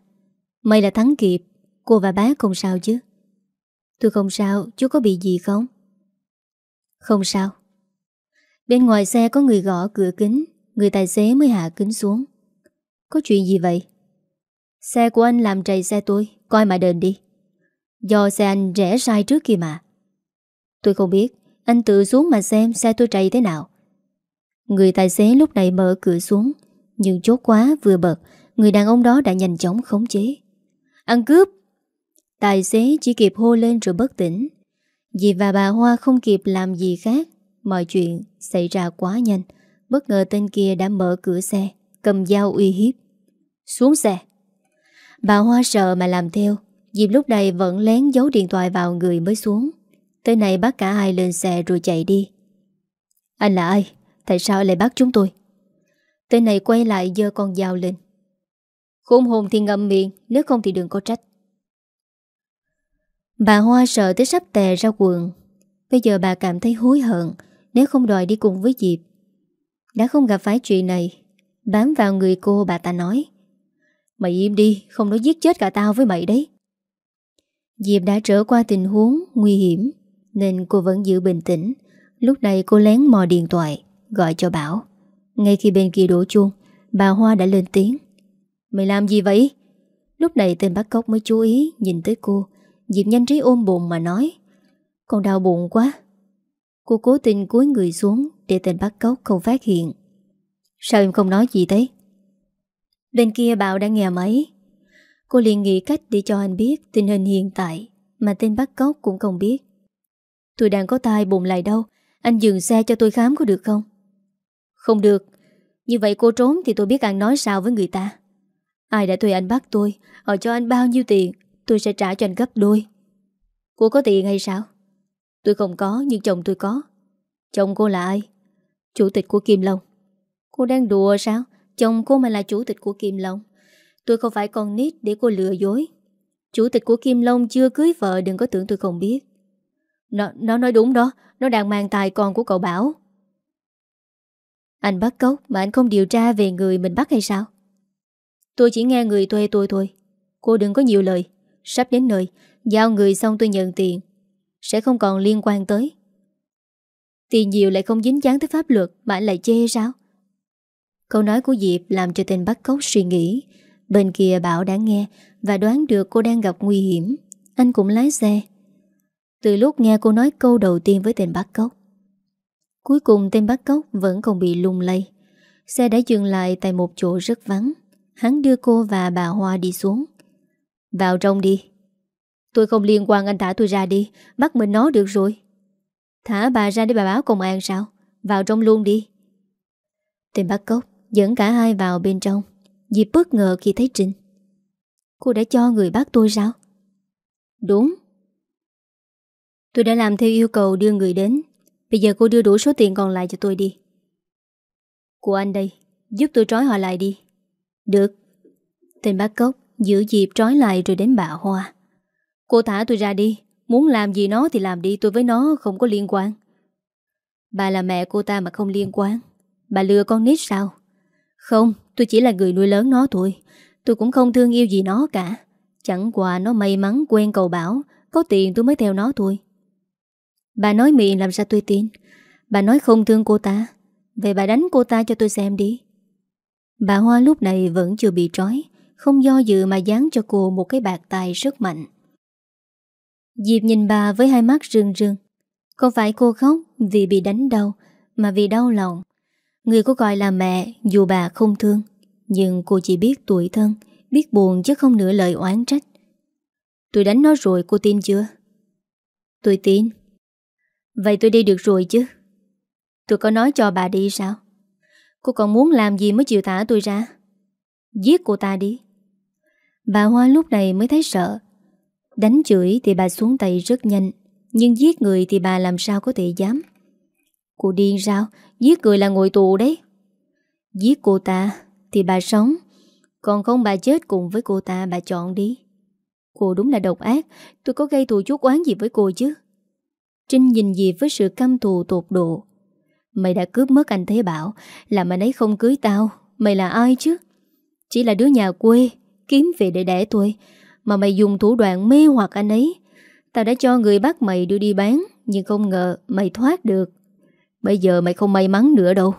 May là thắng kịp Cô và bác không sao chứ? Tôi không sao, chú có bị gì không? Không sao. Bên ngoài xe có người gõ cửa kính Người tài xế mới hạ kính xuống. Có chuyện gì vậy? Xe của anh làm trầy xe tôi, Coi mà đền đi. Do xe anh rẽ sai trước kia mà. Tôi không biết, Anh tự xuống mà xem xe tôi trầy thế nào. Người tài xế lúc này mở cửa xuống, Nhưng chốt quá vừa bật, Người đàn ông đó đã nhanh chóng khống chế. Ăn cướp! Tài xế chỉ kịp hô lên rồi bất tỉnh. Dì và bà Hoa không kịp làm gì khác, Mọi chuyện xảy ra quá nhanh. Bất ngờ tên kia đã mở cửa xe, Cầm dao uy hiếp. Xuống xe! Bà Hoa sợ mà làm theo Diệp lúc này vẫn lén giấu điện thoại vào người mới xuống. Tới này bắt cả hai lên xe rồi chạy đi. Anh là ai? Tại sao lại bắt chúng tôi? Tên này quay lại dơ con dao lên. Khốn hồn thì ngậm miệng, Nếu không thì đừng có trách. Bà Hoa sợ tới sắp tè ra quần. Bây giờ bà cảm thấy hối hận, Nếu không đòi đi cùng với Diệp Đã không gặp phải chuyện này, Bám vào người cô bà ta nói Mày im đi, Không nó giết chết cả tao với mày đấy. Diệp đã trở qua tình huống nguy hiểm, Nên cô vẫn giữ bình tĩnh. Lúc này cô lén mò điện thoại, Gọi cho Bảo. Ngay khi bên kia đổ chuông, Bà Hoa đã lên tiếng. Mày làm gì vậy? Lúc này tên bắt cóc mới chú ý Nhìn tới cô. Diệp nhanh trí ôm bụng mà nói, Con đau bụng quá. Cô cố tình cúi người xuống Để tên bắt cóc không phát hiện. Sao em không nói gì thế? Bên kia Bảo đã nghe máy. Cô liền nghĩ cách để cho anh biết Tình hình hiện tại Mà tên bắt cóc cũng không biết. Tôi đang có tai bụng lại đâu, Anh dừng xe cho tôi khám có được không? Không được. Như vậy cô trốn thì tôi biết anh nói sao với người ta. Ai đã thuê anh bắt tôi, Họ cho anh bao nhiêu tiền, Tôi sẽ trả cho anh gấp đôi. Cô có tiền hay sao? Tôi không có, nhưng chồng tôi có. Chồng cô là ai? Chủ tịch của Kim Long. Cô đang đùa sao? Chồng cô mà là chủ tịch của Kim Long Tôi không phải con nít để cô lừa dối Chủ tịch của Kim Long chưa cưới vợ Đừng có tưởng tôi không biết Nó, nó nói đúng đó Nó đang mang tài con của cậu Bảo Anh bắt cóc mà anh không điều tra về người mình bắt hay sao? Tôi chỉ nghe người thuê tôi thôi. Cô đừng có nhiều lời. Sắp đến nơi, giao người xong tôi nhận tiền. Sẽ không còn liên quan tới. Tiền nhiều lại không dính dáng tới pháp luật mà anh lại chê sao? Câu nói của Diệp làm cho tên bắt cóc suy nghĩ. Bên kia Bảo đã nghe và đoán được cô đang gặp nguy hiểm. Anh cũng lái xe. Từ lúc nghe cô nói câu đầu tiên với tên bắt cóc. Cuối cùng tên bắt cóc vẫn còn bị lung lay. Xe đã dừng lại tại một chỗ rất vắng. Hắn đưa cô và bà Hoa đi xuống. Vào trong đi. Tôi không liên quan anh thả tôi ra đi. Bắt mình nó được rồi. Thả bà ra để bà báo công an sao? Vào trong luôn đi. Tên bắt cóc dẫn cả hai vào bên trong. Diệp bất ngờ khi thấy Trinh. Cô đã cho người bắt tôi sao? Đúng. Tôi đã làm theo yêu cầu đưa người đến. Bây giờ cô đưa đủ số tiền còn lại cho tôi đi. Của anh đây, giúp tôi trói họ lại đi. Được. Tên bác cốc giữ dịp trói lại rồi đến bà Hoa. Cô thả tôi ra đi. Muốn làm gì nó thì làm đi tôi với nó không có liên quan. Bà là mẹ cô ta mà không liên quan. Bà lừa con nít sao? Không, tôi chỉ là người nuôi lớn nó thôi. Tôi cũng không thương yêu gì nó cả. Chẳng qua nó may mắn quen cầu bảo, có tiền tôi mới theo nó thôi. Bà nói miệng làm sao tôi tin. Bà nói không thương cô ta. Vậy bà đánh cô ta cho tôi xem đi. Bà Hoa lúc này vẫn chưa bị trói, không do dự mà dán cho cô một cái bạc tài rất mạnh. Diệp nhìn bà với hai mắt rưng rưng. Không phải cô khóc vì bị đánh đau, mà vì đau lòng. Người cô gọi là mẹ dù bà không thương, Nhưng cô chỉ biết tuổi thân, Biết buồn chứ không nửa lời oán trách. Tôi đánh nó rồi cô tin chưa? Tôi tin. Vậy tôi đi được rồi chứ? Tôi có nói cho bà đi sao? Cô còn muốn làm gì mới chịu thả tôi ra? Giết cô ta đi. Bà Hoa lúc này mới thấy sợ. Đánh chửi thì bà xuống tay rất nhanh, Nhưng giết người thì bà làm sao có thể dám? Cô điên sao? Giết người là ngồi tù đấy. Giết cô ta Thì bà sống. Còn không bà chết cùng với cô ta, bà chọn đi. Cô đúng là độc ác. Tôi có gây thù chuốc oán gì với cô chứ? Trinh nhìn gì với sự căm thù tột độ. Mày đã cướp mất anh Thế Bảo. Làm anh ấy không cưới tao. Mày là ai chứ? Chỉ là đứa nhà quê, Kiếm về để đẻ tôi. Mà mày dùng thủ đoạn mê hoặc anh ấy. Tao đã cho người bắt mày đưa đi bán, Nhưng không ngờ mày thoát được. Bây giờ mày không may mắn nữa đâu.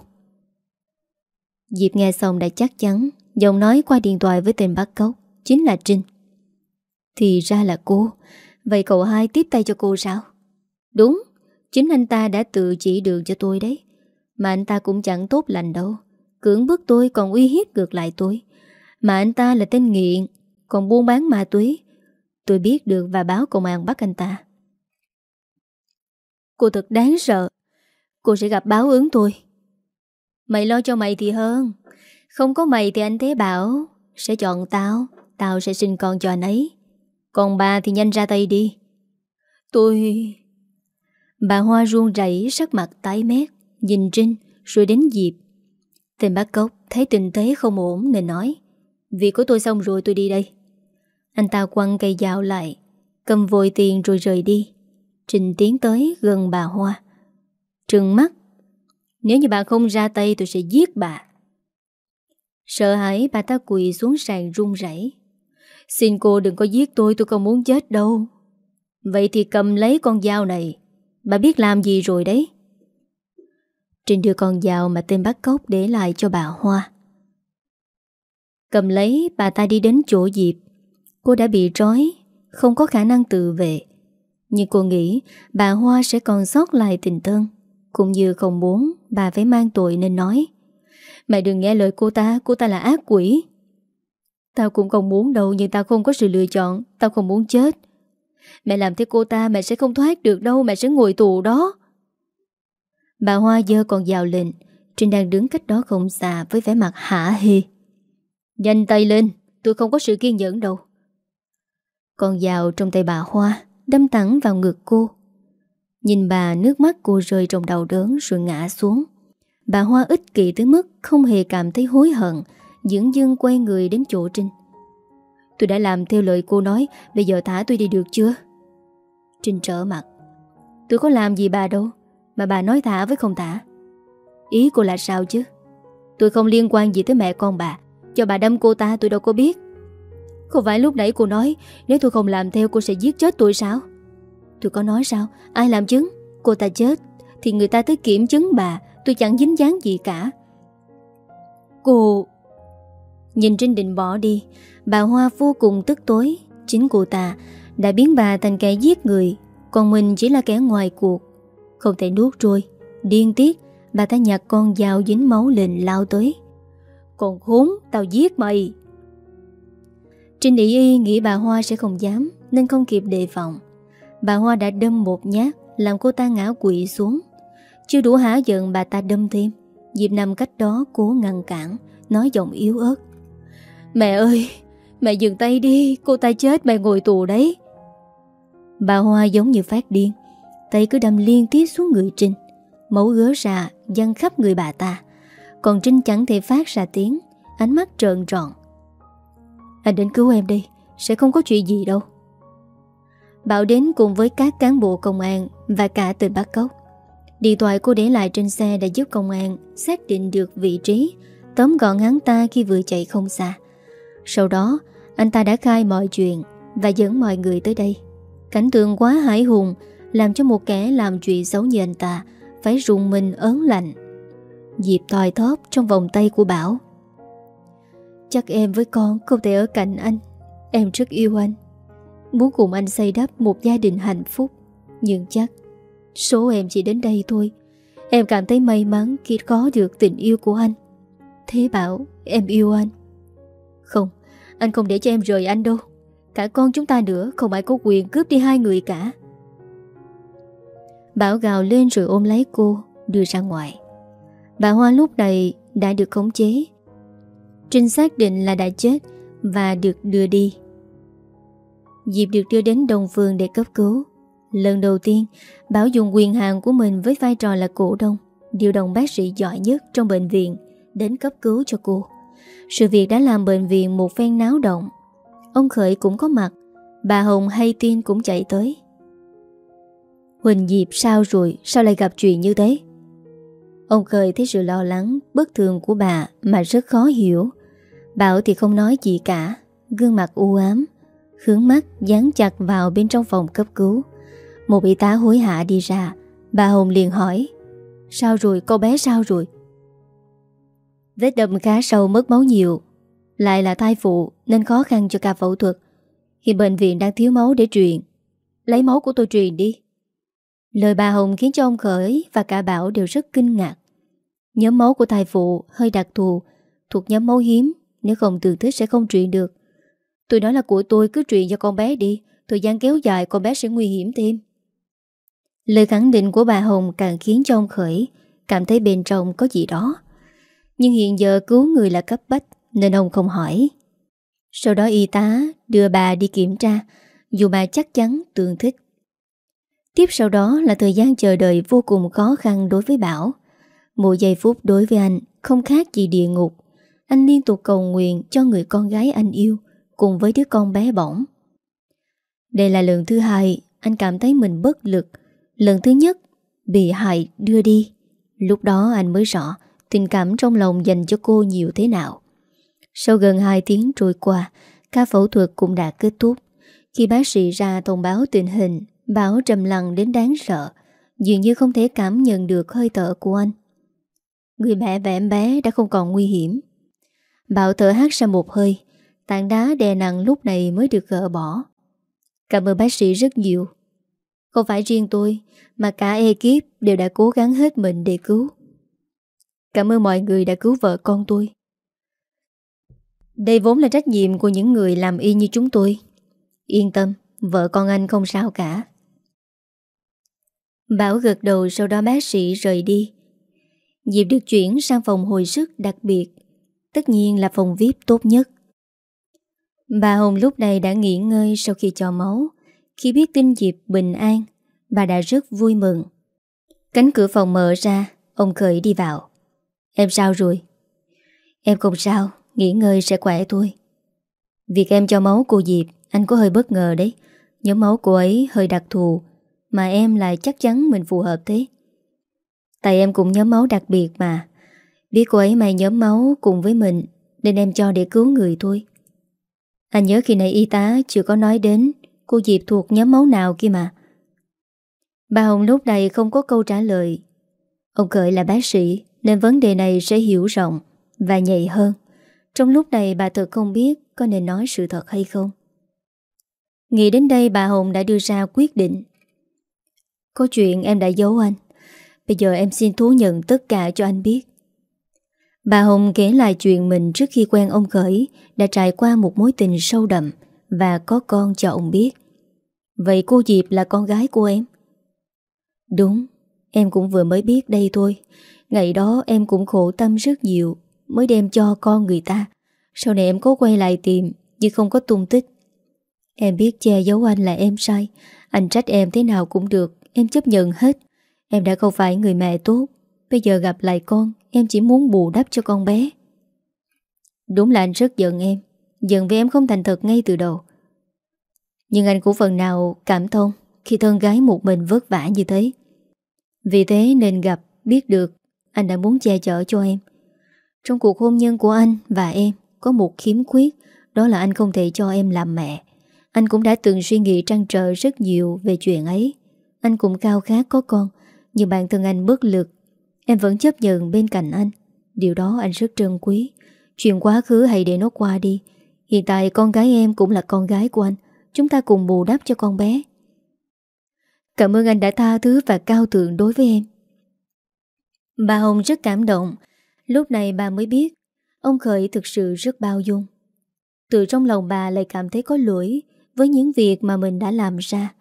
Diệp nghe xong đã chắc chắn, Giọng nói qua điện thoại với tên bắt cóc Chính là Trinh. Thì ra là cô. Vậy cậu hai tiếp tay cho cô sao? Đúng, Chính anh ta đã tự chỉ đường cho tôi đấy. Mà anh ta cũng chẳng tốt lành đâu. Cưỡng bức tôi còn uy hiếp ngược lại tôi. Mà anh ta là tên nghiện, Còn buôn bán ma túy. Tôi biết được và báo công an bắt anh ta. Cô thật đáng sợ. Cô sẽ gặp báo ứng tôi Mày lo cho mày thì hơn. Không có mày thì anh Thế Bảo, Sẽ chọn tao Tao sẽ sinh con cho anh ấy. Còn bà thì nhanh ra tay đi. Tôi... Bà Hoa ruông rảy sắc mặt tái mét, Nhìn Trinh rồi đến Diệp. Tên bác cốc thấy tình thế không ổn nên nói, Việc của tôi xong rồi, tôi đi đây. Anh ta quăng cây dao lại, Cầm vội tiền rồi rời đi. Trình tiến tới gần bà Hoa. Trừng mắt. Nếu như bà không ra tay, tôi sẽ giết bà. Sợ hãi, bà ta quỳ xuống sàn run rẩy. Xin cô đừng có giết tôi tôi không muốn chết đâu. Vậy thì cầm lấy con dao này. Bà biết làm gì rồi đấy. Trình đưa con dao mà tên bắt cóc để lại cho bà Hoa. Cầm lấy, bà ta đi đến chỗ Diệp Cô đã bị trói, Không có khả năng tự vệ. Nhưng cô nghĩ bà Hoa sẽ còn sót lại tình thân cũng như không muốn bà phải mang tội nên nói. Mẹ đừng nghe lời cô ta Cô ta là ác quỷ. Tao cũng không muốn đâu, Nhưng tao không có sự lựa chọn, Tao không muốn chết. Mẹ làm thế cô ta, mẹ sẽ không thoát được đâu, Mẹ sẽ ngồi tù đó. Bà Hoa dơ còn dào lên, Trinh đang đứng cách đó không xa Với vẻ mặt hả hê. Nhanh tay lên, Tôi không có sự kiên nhẫn đâu. Con dao trong tay bà Hoa Đâm thẳng vào ngực cô. Nhìn bà nước mắt cô rơi trong đầu đớn rồi ngã xuống. Bà Hoa ích kỷ tới mức không hề cảm thấy hối hận, dưỡng dưng quay người đến chỗ Trinh. Tôi đã làm theo lời cô nói, bây giờ thả tôi đi được chưa? Trinh trở mặt. Tôi có làm gì bà đâu, mà bà nói thả với không thả. Ý cô là sao chứ Tôi không liên quan gì tới mẹ con bà Cho bà đâm cô ta tôi đâu có biết Không phải lúc nãy cô nói Nếu tôi không làm theo cô sẽ giết chết tôi sao Tôi có nói sao? Ai làm chứng? Cô ta chết. Thì người ta tới kiểm chứng bà. Tôi chẳng dính dáng gì cả. Cô Nhìn Trinh định bỏ đi. Bà Hoa vô cùng tức tối. Chính cô ta đã biến bà thành kẻ giết người. Còn mình chỉ là kẻ ngoài cuộc. Không thể nuốt trôi. Điên tiết. Bà ta nhặt con dao dính máu lên lao tới. Còn khốn, Tao giết mày. Trinh ý y nghĩ bà Hoa sẽ không dám, Nên không kịp đề phòng. Bà Hoa đã đâm một nhát, Làm cô ta ngã quỵ xuống. Chưa đủ hả giận, bà ta đâm thêm. Diệp nằm cách đó cố ngăn cản, Nói giọng yếu ớt. Mẹ ơi, Mẹ dừng tay đi, Cô ta chết, mẹ ngồi tù đấy. Bà Hoa giống như phát điên, Tay cứ đâm liên tiếp xuống người Trinh. Máu gớ ra, Dăng khắp người bà ta. Còn Trinh chẳng thể phát ra tiếng, Ánh mắt trợn tròn. Anh đến cứu em đi, Sẽ không có chuyện gì đâu. Bảo đến cùng với các cán bộ công an Và cả tỉnh Bắc Cốc Điện thoại cô để lại trên xe đã giúp công an Xác định được vị trí. Tóm gọn hắn ta khi vừa chạy không xa. Sau đó, Anh ta đã khai mọi chuyện Và dẫn mọi người tới đây. Cảnh tượng quá hải hùng Làm cho một kẻ làm chuyện xấu như anh ta Phải rùng mình ớn lạnh. Diệp thòi thóp trong vòng tay của Bảo. Chắc em với con không thể ở cạnh anh. Em rất yêu anh. Muốn cùng anh xây đắp một gia đình hạnh phúc. Nhưng chắc, Số em chỉ đến đây thôi. Em cảm thấy may mắn khi có được tình yêu của anh. Thế bảo, em yêu anh. Không Anh không để cho em rời anh đâu. Cả con chúng ta nữa, Không ai có quyền cướp đi hai người cả. Bảo gào lên rồi ôm lấy cô, Đưa ra ngoài. Bà Hoa lúc này đã được khống chế. Trinh xác định là đã chết Và được đưa đi. Diệp được đưa đến Đông Phương để cấp cứu. Lần đầu tiên, Bảo dùng quyền hạn của mình với vai trò là cổ đông, Điều động bác sĩ giỏi nhất trong bệnh viện Đến cấp cứu cho cô. Sự việc đã làm bệnh viện một phen náo động. Ông Khởi cũng có mặt, Bà Hồng hay tin cũng chạy tới. Huỳnh Diệp, sao rồi? Sao lại gặp chuyện như thế? Ông Khởi thấy sự lo lắng, Bất thường của bà mà rất khó hiểu. Bảo thì không nói gì cả, Gương mặt u ám Hướng mắt dán chặt vào bên trong phòng cấp cứu. Một y tá hối hạ đi ra. Bà Hồng liền hỏi, Sao rồi? Cô bé sao rồi? Vết đâm khá sâu mất máu nhiều. Lại là thai phụ, Nên khó khăn cho ca phẫu thuật. Hiện bệnh viện đang thiếu máu để truyền, Lấy máu của tôi truyền đi. Lời bà Hồng khiến cho ông Khởi Và cả Bảo đều rất kinh ngạc. Nhóm máu của thai phụ hơi đặc thù, Thuộc nhóm máu hiếm, Nếu không từ thích sẽ không truyền được. Tôi nói là của tôi, cứ truyền cho con bé đi. Thời gian kéo dài, con bé sẽ nguy hiểm thêm. Lời khẳng định của bà Hồng càng khiến cho ông Khởi Cảm thấy bên trong có gì đó. Nhưng hiện giờ cứu người là cấp bách, Nên ông không hỏi. Sau đó y tá đưa bà đi kiểm tra, Dù bà chắc chắn tương thích. Tiếp sau đó là thời gian chờ đợi vô cùng khó khăn đối với Bảo. Mỗi giây phút đối với anh không khác gì địa ngục. Anh liên tục cầu nguyện cho người con gái anh yêu. Cùng với đứa con bé bỏng. Đây là lần thứ hai Anh cảm thấy mình bất lực. Lần thứ nhất, Bị hại đưa đi. Lúc đó anh mới rõ Tình cảm trong lòng dành cho cô nhiều thế nào. Sau gần 2 tiếng trôi qua, Ca phẫu thuật cũng đã kết thúc. Khi bác sĩ ra thông báo tình hình Bảo trầm lặng đến đáng sợ, Dường như không thể cảm nhận được hơi thở của anh. Người mẹ và em bé đã không còn nguy hiểm. Bảo thở hát ra một hơi Tảng đá đè nặng lúc này mới được gỡ bỏ. Cảm ơn bác sĩ rất nhiều. Không phải riêng tôi, Mà cả ekip đều đã cố gắng hết mình để cứu. Cảm ơn mọi người đã cứu vợ con tôi. Đây vốn là trách nhiệm của những người làm y như chúng tôi. Yên tâm, Vợ con anh không sao cả. Bảo gật đầu sau đó bác sĩ rời đi. Diệp được chuyển sang phòng hồi sức đặc biệt. Tất nhiên là phòng VIP tốt nhất. Bà Hồng lúc này đã nghỉ ngơi sau khi cho máu. Khi biết tin Diệp bình an, Bà đã rất vui mừng. Cánh cửa phòng mở ra, Ông Khởi đi vào. Em sao rồi? Em không sao, Nghỉ ngơi sẽ khỏe thôi. Việc em cho máu cô Diệp, Anh có hơi bất ngờ đấy. Nhóm máu cô ấy hơi đặc thù, Mà em lại chắc chắn mình phù hợp thế. Tại em cũng nhóm máu đặc biệt mà. Biết cô ấy mày nhóm máu cùng với mình, Nên em cho để cứu người thôi. Anh nhớ khi nãy y tá chưa có nói đến Cô Diệp thuộc nhóm máu nào kia mà. Bà Hồng lúc này không có câu trả lời. Ông Cợi là bác sĩ, Nên vấn đề này sẽ hiểu rộng Và nhạy hơn. Trong lúc này bà thật không biết Có nên nói sự thật hay không. Nghĩ đến đây bà Hồng đã đưa ra quyết định. Có chuyện em đã giấu anh. Bây giờ em xin thú nhận tất cả cho anh biết. Bà Hồng kể lại chuyện mình trước khi quen ông Khởi Đã trải qua một mối tình sâu đậm Và có con cho ông biết. Vậy cô Diệp là con gái của em? Đúng, Em cũng vừa mới biết đây thôi. Ngày đó em cũng khổ tâm rất nhiều, Mới đem cho con người ta. Sau này em có quay lại tìm Nhưng không có tung tích. Em biết che giấu anh là em sai. Anh trách em thế nào cũng được, Em chấp nhận hết. Em đã không phải người mẹ tốt. Bây giờ gặp lại con, Em chỉ muốn bù đắp cho con bé. Đúng là anh rất giận em, Giận vì em không thành thật ngay từ đầu. Nhưng anh cũng phần nào cảm thông Khi thân gái một mình vất vả như thế. Vì thế nên gặp, Biết được Anh đã muốn che chở cho em. Trong cuộc hôn nhân của anh và em Có một khiếm khuyết, Đó là anh không thể cho em làm mẹ. Anh cũng đã từng suy nghĩ trăn trở rất nhiều Về chuyện ấy. Anh cũng cao khát có con, Nhưng bản thân anh bất lực Em vẫn chấp nhận bên cạnh anh. Điều đó anh rất trân quý. Chuyện quá khứ hãy để nó qua đi. Hiện tại con gái em cũng là con gái của anh. Chúng ta cùng bù đắp cho con bé. Cảm ơn anh đã tha thứ và cao thượng đối với em. Bà Hồng rất cảm động. Lúc này bà mới biết, Ông Khởi thực sự rất bao dung. Từ trong lòng bà lại cảm thấy có lỗi Với những việc mà mình đã làm ra.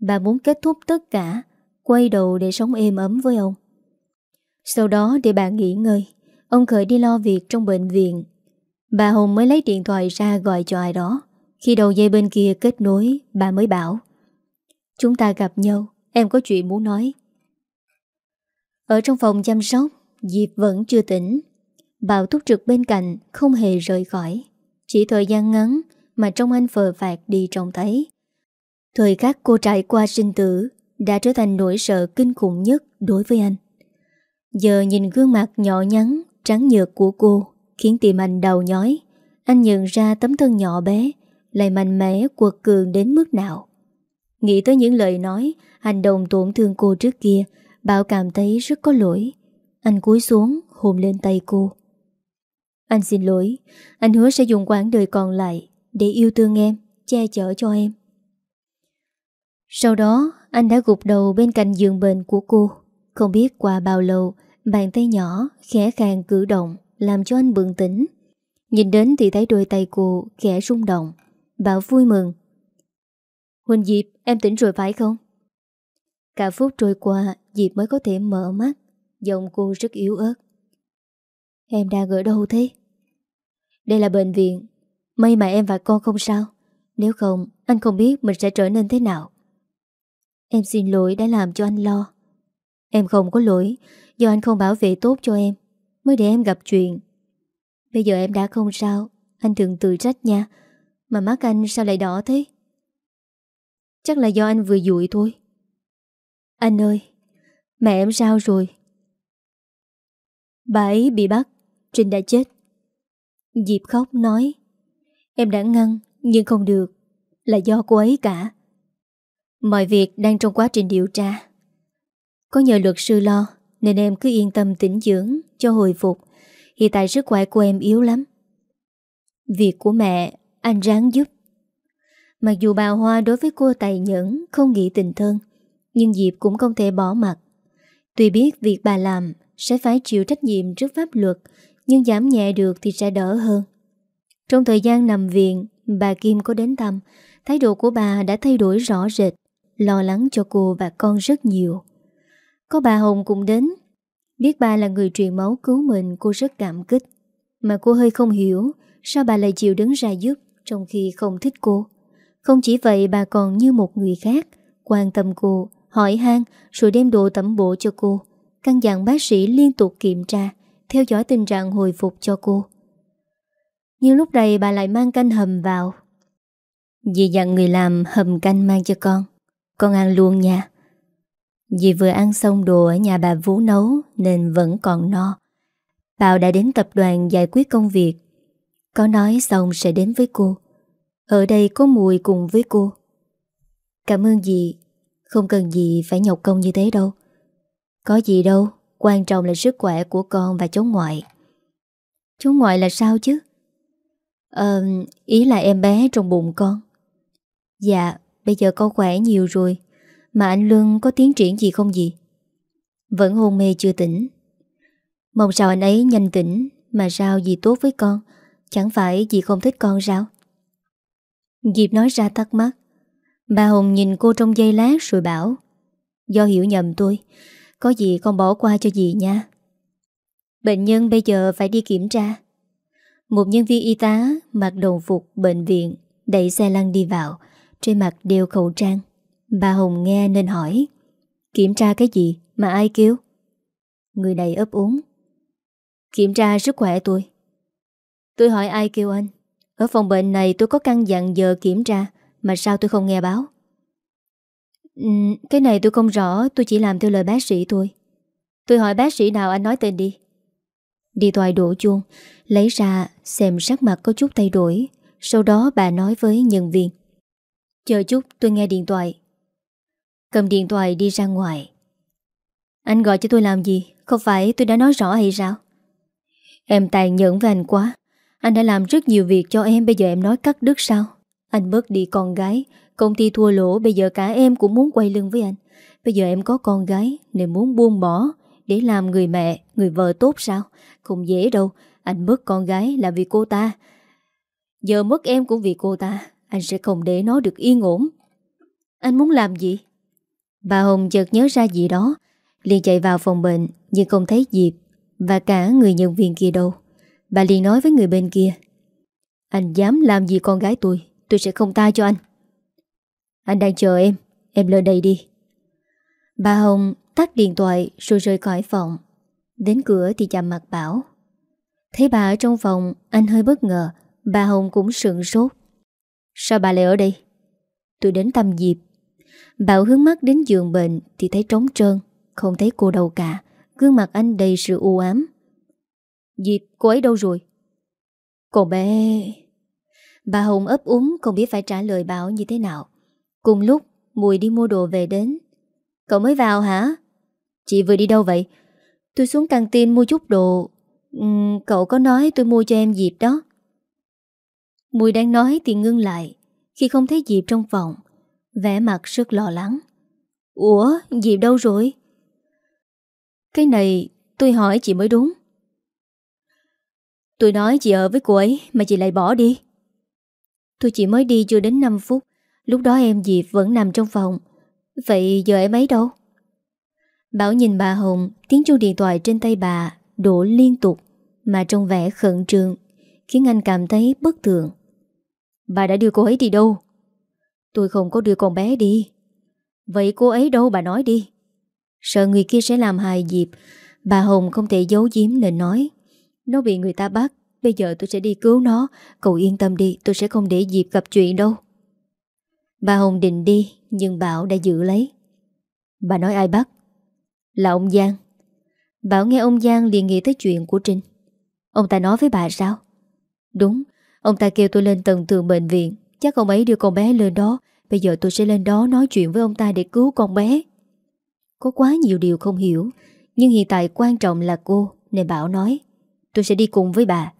Bà muốn kết thúc tất cả, Quay đầu để sống êm ấm với ông sau đó để bà nghỉ ngơi, Ông Khởi đi lo việc trong bệnh viện. Bà Hồng mới lấy điện thoại ra gọi cho ai đó. Khi đầu dây bên kia kết nối, Bà mới bảo, Chúng ta gặp nhau, Em có chuyện muốn nói. Ở trong phòng chăm sóc, Diệp vẫn chưa tỉnh. Bảo túc trực bên cạnh Không hề rời khỏi. Chỉ thời gian ngắn Mà trong anh phờ phạt đi trông thấy. Thời khắc cô trải qua sinh tử Đã trở thành nỗi sợ kinh khủng nhất Đối với anh. Giờ nhìn gương mặt nhỏ nhắn, trắng nhược của cô khiến tim anh đầu nhói. Anh nhận ra tấm thân nhỏ bé lại mạnh mẽ quật cường đến mức nào. Nghĩ tới những lời nói, hành động tổn thương cô trước kia, Bảo cảm thấy rất có lỗi. Anh cúi xuống, hôn lên tay cô. Anh xin lỗi, anh hứa sẽ dùng quãng đời còn lại để yêu thương em, che chở cho em. Sau đó, anh đã gục đầu bên cạnh giường bệnh của cô. Không biết qua bao lâu, Bàn tay nhỏ, khẽ khàng cử động, Làm cho anh bừng tỉnh. Nhìn đến thì thấy đôi tay cô khẽ rung động. Bảo vui mừng. Huỳnh Diệp, em tỉnh rồi phải không? Cả phút trôi qua, Diệp mới có thể mở mắt. Giọng cô rất yếu ớt. Em đang ở đâu thế? Đây là bệnh viện. May mà em và con không sao. Nếu không, anh không biết mình sẽ trở nên thế nào. Em xin lỗi đã làm cho anh lo. Em không có lỗi. Do anh không bảo vệ tốt cho em, Mới để em gặp chuyện. Bây giờ em đã không sao. Anh thường tự trách nha. Mà mắt anh sao lại đỏ thế? Chắc là do anh vừa dụi thôi. Anh ơi, Mẹ em sao rồi? Bà ấy bị bắt. Trinh đã chết. Diệp khóc nói. Em đã ngăn, nhưng không được. Là do cô ấy cả. Mọi việc đang trong quá trình điều tra có nhờ luật sư lo, Nên em cứ yên tâm tĩnh dưỡng Cho hồi phục. Hiện tại sức khỏe của em yếu lắm. Việc của mẹ, Anh ráng giúp. Mặc dù bà Hoa đối với cô tài nhẫn, Không nghĩ tình thân, Nhưng Diệp cũng không thể bỏ mặt Tuy biết việc bà làm Sẽ phải chịu trách nhiệm trước pháp luật, Nhưng giảm nhẹ được thì sẽ đỡ hơn. Trong thời gian nằm viện, Bà Kim có đến thăm, Thái độ của bà đã thay đổi rõ rệt, Lo lắng cho cô và con rất nhiều có bà Hồng cùng đến. Biết bà là người truyền máu cứu mình Cô rất cảm kích. Mà cô hơi không hiểu Sao bà lại chịu đứng ra giúp Trong khi không thích cô. Không chỉ vậy bà còn như một người khác Quan tâm cô, hỏi han Rồi đem đồ tẩm bộ cho cô. Căn dặn bác sĩ liên tục kiểm tra Theo dõi tình trạng hồi phục cho cô. Nhưng lúc này bà lại mang canh hầm vào. Dì dặn người làm hầm canh mang cho con. Con ăn luôn nha. Dì vừa ăn xong đồ ở nhà bà Vũ nấu Nên vẫn còn no. Bảo đã đến tập đoàn giải quyết công việc. Có nói xong sẽ đến với cô. Ở đây có mùi cùng với cô. Cảm ơn dì. Không cần gì phải nhọc công như thế đâu. Có gì đâu. Quan trọng là sức khỏe của con và cháu ngoại. Cháu ngoại là sao chứ? Ờ Ý là em bé trong bụng con. Dạ Bây giờ con khỏe nhiều rồi. Mà anh Luân có tiến triển gì không gì? Vẫn hôn mê chưa tỉnh. Mong sao anh ấy nhanh tỉnh, Mà sao gì tốt với con? Chẳng phải gì không thích con sao? Diệp nói ra thắc mắc. Bà Hồng nhìn cô trong giây lát rồi bảo, Do hiểu nhầm tôi, Có gì con bỏ qua cho dì nha. Bệnh nhân bây giờ phải đi kiểm tra. Một nhân viên y tá mặc đồng phục bệnh viện, Đẩy xe lăn đi vào, Trên mặt đeo khẩu trang. Bà Hồng nghe nên hỏi Kiểm tra cái gì mà ai kêu? Người này ấp úng Kiểm tra sức khỏe tôi. Tôi hỏi ai kêu anh? Ở phòng bệnh này tôi có căn dặn giờ kiểm tra Mà sao tôi không nghe báo? Uhm, Cái này tôi không rõ Tôi chỉ làm theo lời bác sĩ thôi. Tôi hỏi bác sĩ nào anh nói tên đi. Đi thoại đổ chuông Lấy ra xem sắc mặt có chút thay đổi Sau đó bà nói với nhân viên Chờ chút tôi nghe điện thoại. Cầm điện thoại đi ra ngoài. Anh gọi cho tôi làm gì? Không phải tôi đã nói rõ hay sao? Em tàn nhẫn với anh quá. Anh đã làm rất nhiều việc cho em Bây giờ em nói cắt đứt sao? Anh bớt đi con gái. Công ty thua lỗ Bây giờ cả em cũng muốn quay lưng với anh. Bây giờ em có con gái Nên muốn buông bỏ. Để làm người mẹ, người vợ tốt sao? Không dễ đâu. Anh mất con gái là vì cô ta. Giờ mất em cũng vì cô ta. Anh sẽ không để nó được yên ổn. Anh muốn làm gì? Bà Hồng chợt nhớ ra gì đó, liền chạy vào phòng bệnh, Nhưng không thấy Diệp Và cả người nhân viên kia đâu. Bà liền nói với người bên kia, Anh dám làm gì con gái tôi Tôi sẽ không ta cho anh. Anh đang chờ em Em lên đây đi. Bà Hồng tắt điện thoại rồi rời khỏi phòng. Đến cửa thì chạm mặt Bảo, Thấy bà ở trong phòng, Anh hơi bất ngờ, Bà Hồng cũng sượng sốt. Sao bà lại ở đây? Tôi đến thăm Diệp. Bảo hướng mắt đến giường bệnh Thì thấy trống trơn Không thấy cô đâu cả. Gương mặt anh đầy sự u ám. Diệp cô ấy đâu rồi? Cô bé. Bà Hồng ấp úng không biết phải trả lời Bảo như thế nào. Cùng lúc Mùi đi mua đồ về đến. Cậu mới vào hả? Chị vừa đi đâu vậy? Tôi xuống căng tin mua chút đồ. Uhm, Cậu có nói tôi mua cho em Diệp đó. Mùi đang nói thì ngưng lại. Khi không thấy Diệp trong phòng vẻ mặt rất lo lắng. Ủa, Diệp đâu rồi? Cái này tôi hỏi chị mới đúng. Tôi nói chị ở với cô ấy Mà chị lại bỏ đi. Tôi chỉ mới đi chưa đến 5 phút, Lúc đó em Diệp vẫn nằm trong phòng. Vậy giờ em ấy đâu? Bảo nhìn bà Hồng, Tiếng chuông điện thoại trên tay bà Đổ liên tục Mà trong vẻ khẩn trương, Khiến anh cảm thấy bất thường. Bà đã đưa cô ấy đi đâu? Tôi không có đưa con bé đi. Vậy cô ấy đâu bà nói đi. Sợ người kia sẽ làm hài dịp. Bà Hồng không thể giấu giếm nên nói. Nó bị người ta bắt. Bây giờ tôi sẽ đi cứu nó. Cậu yên tâm đi, tôi sẽ không để dịp gặp chuyện đâu. Bà Hồng định đi, Nhưng Bảo đã giữ lấy. Bà nói ai bắt? Là ông Giang. Bảo nghe ông Giang liền nghĩ tới chuyện của Trinh. Ông ta nói với bà sao? Đúng, Ông ta kêu tôi lên tầng thường bệnh viện. Chắc ông ấy đưa con bé lên đó. Bây giờ tôi sẽ lên đó nói chuyện với ông ta để cứu con bé. Có quá nhiều điều không hiểu, Nhưng hiện tại quan trọng là cô, Nên Bảo nói, Tôi sẽ đi cùng với bà.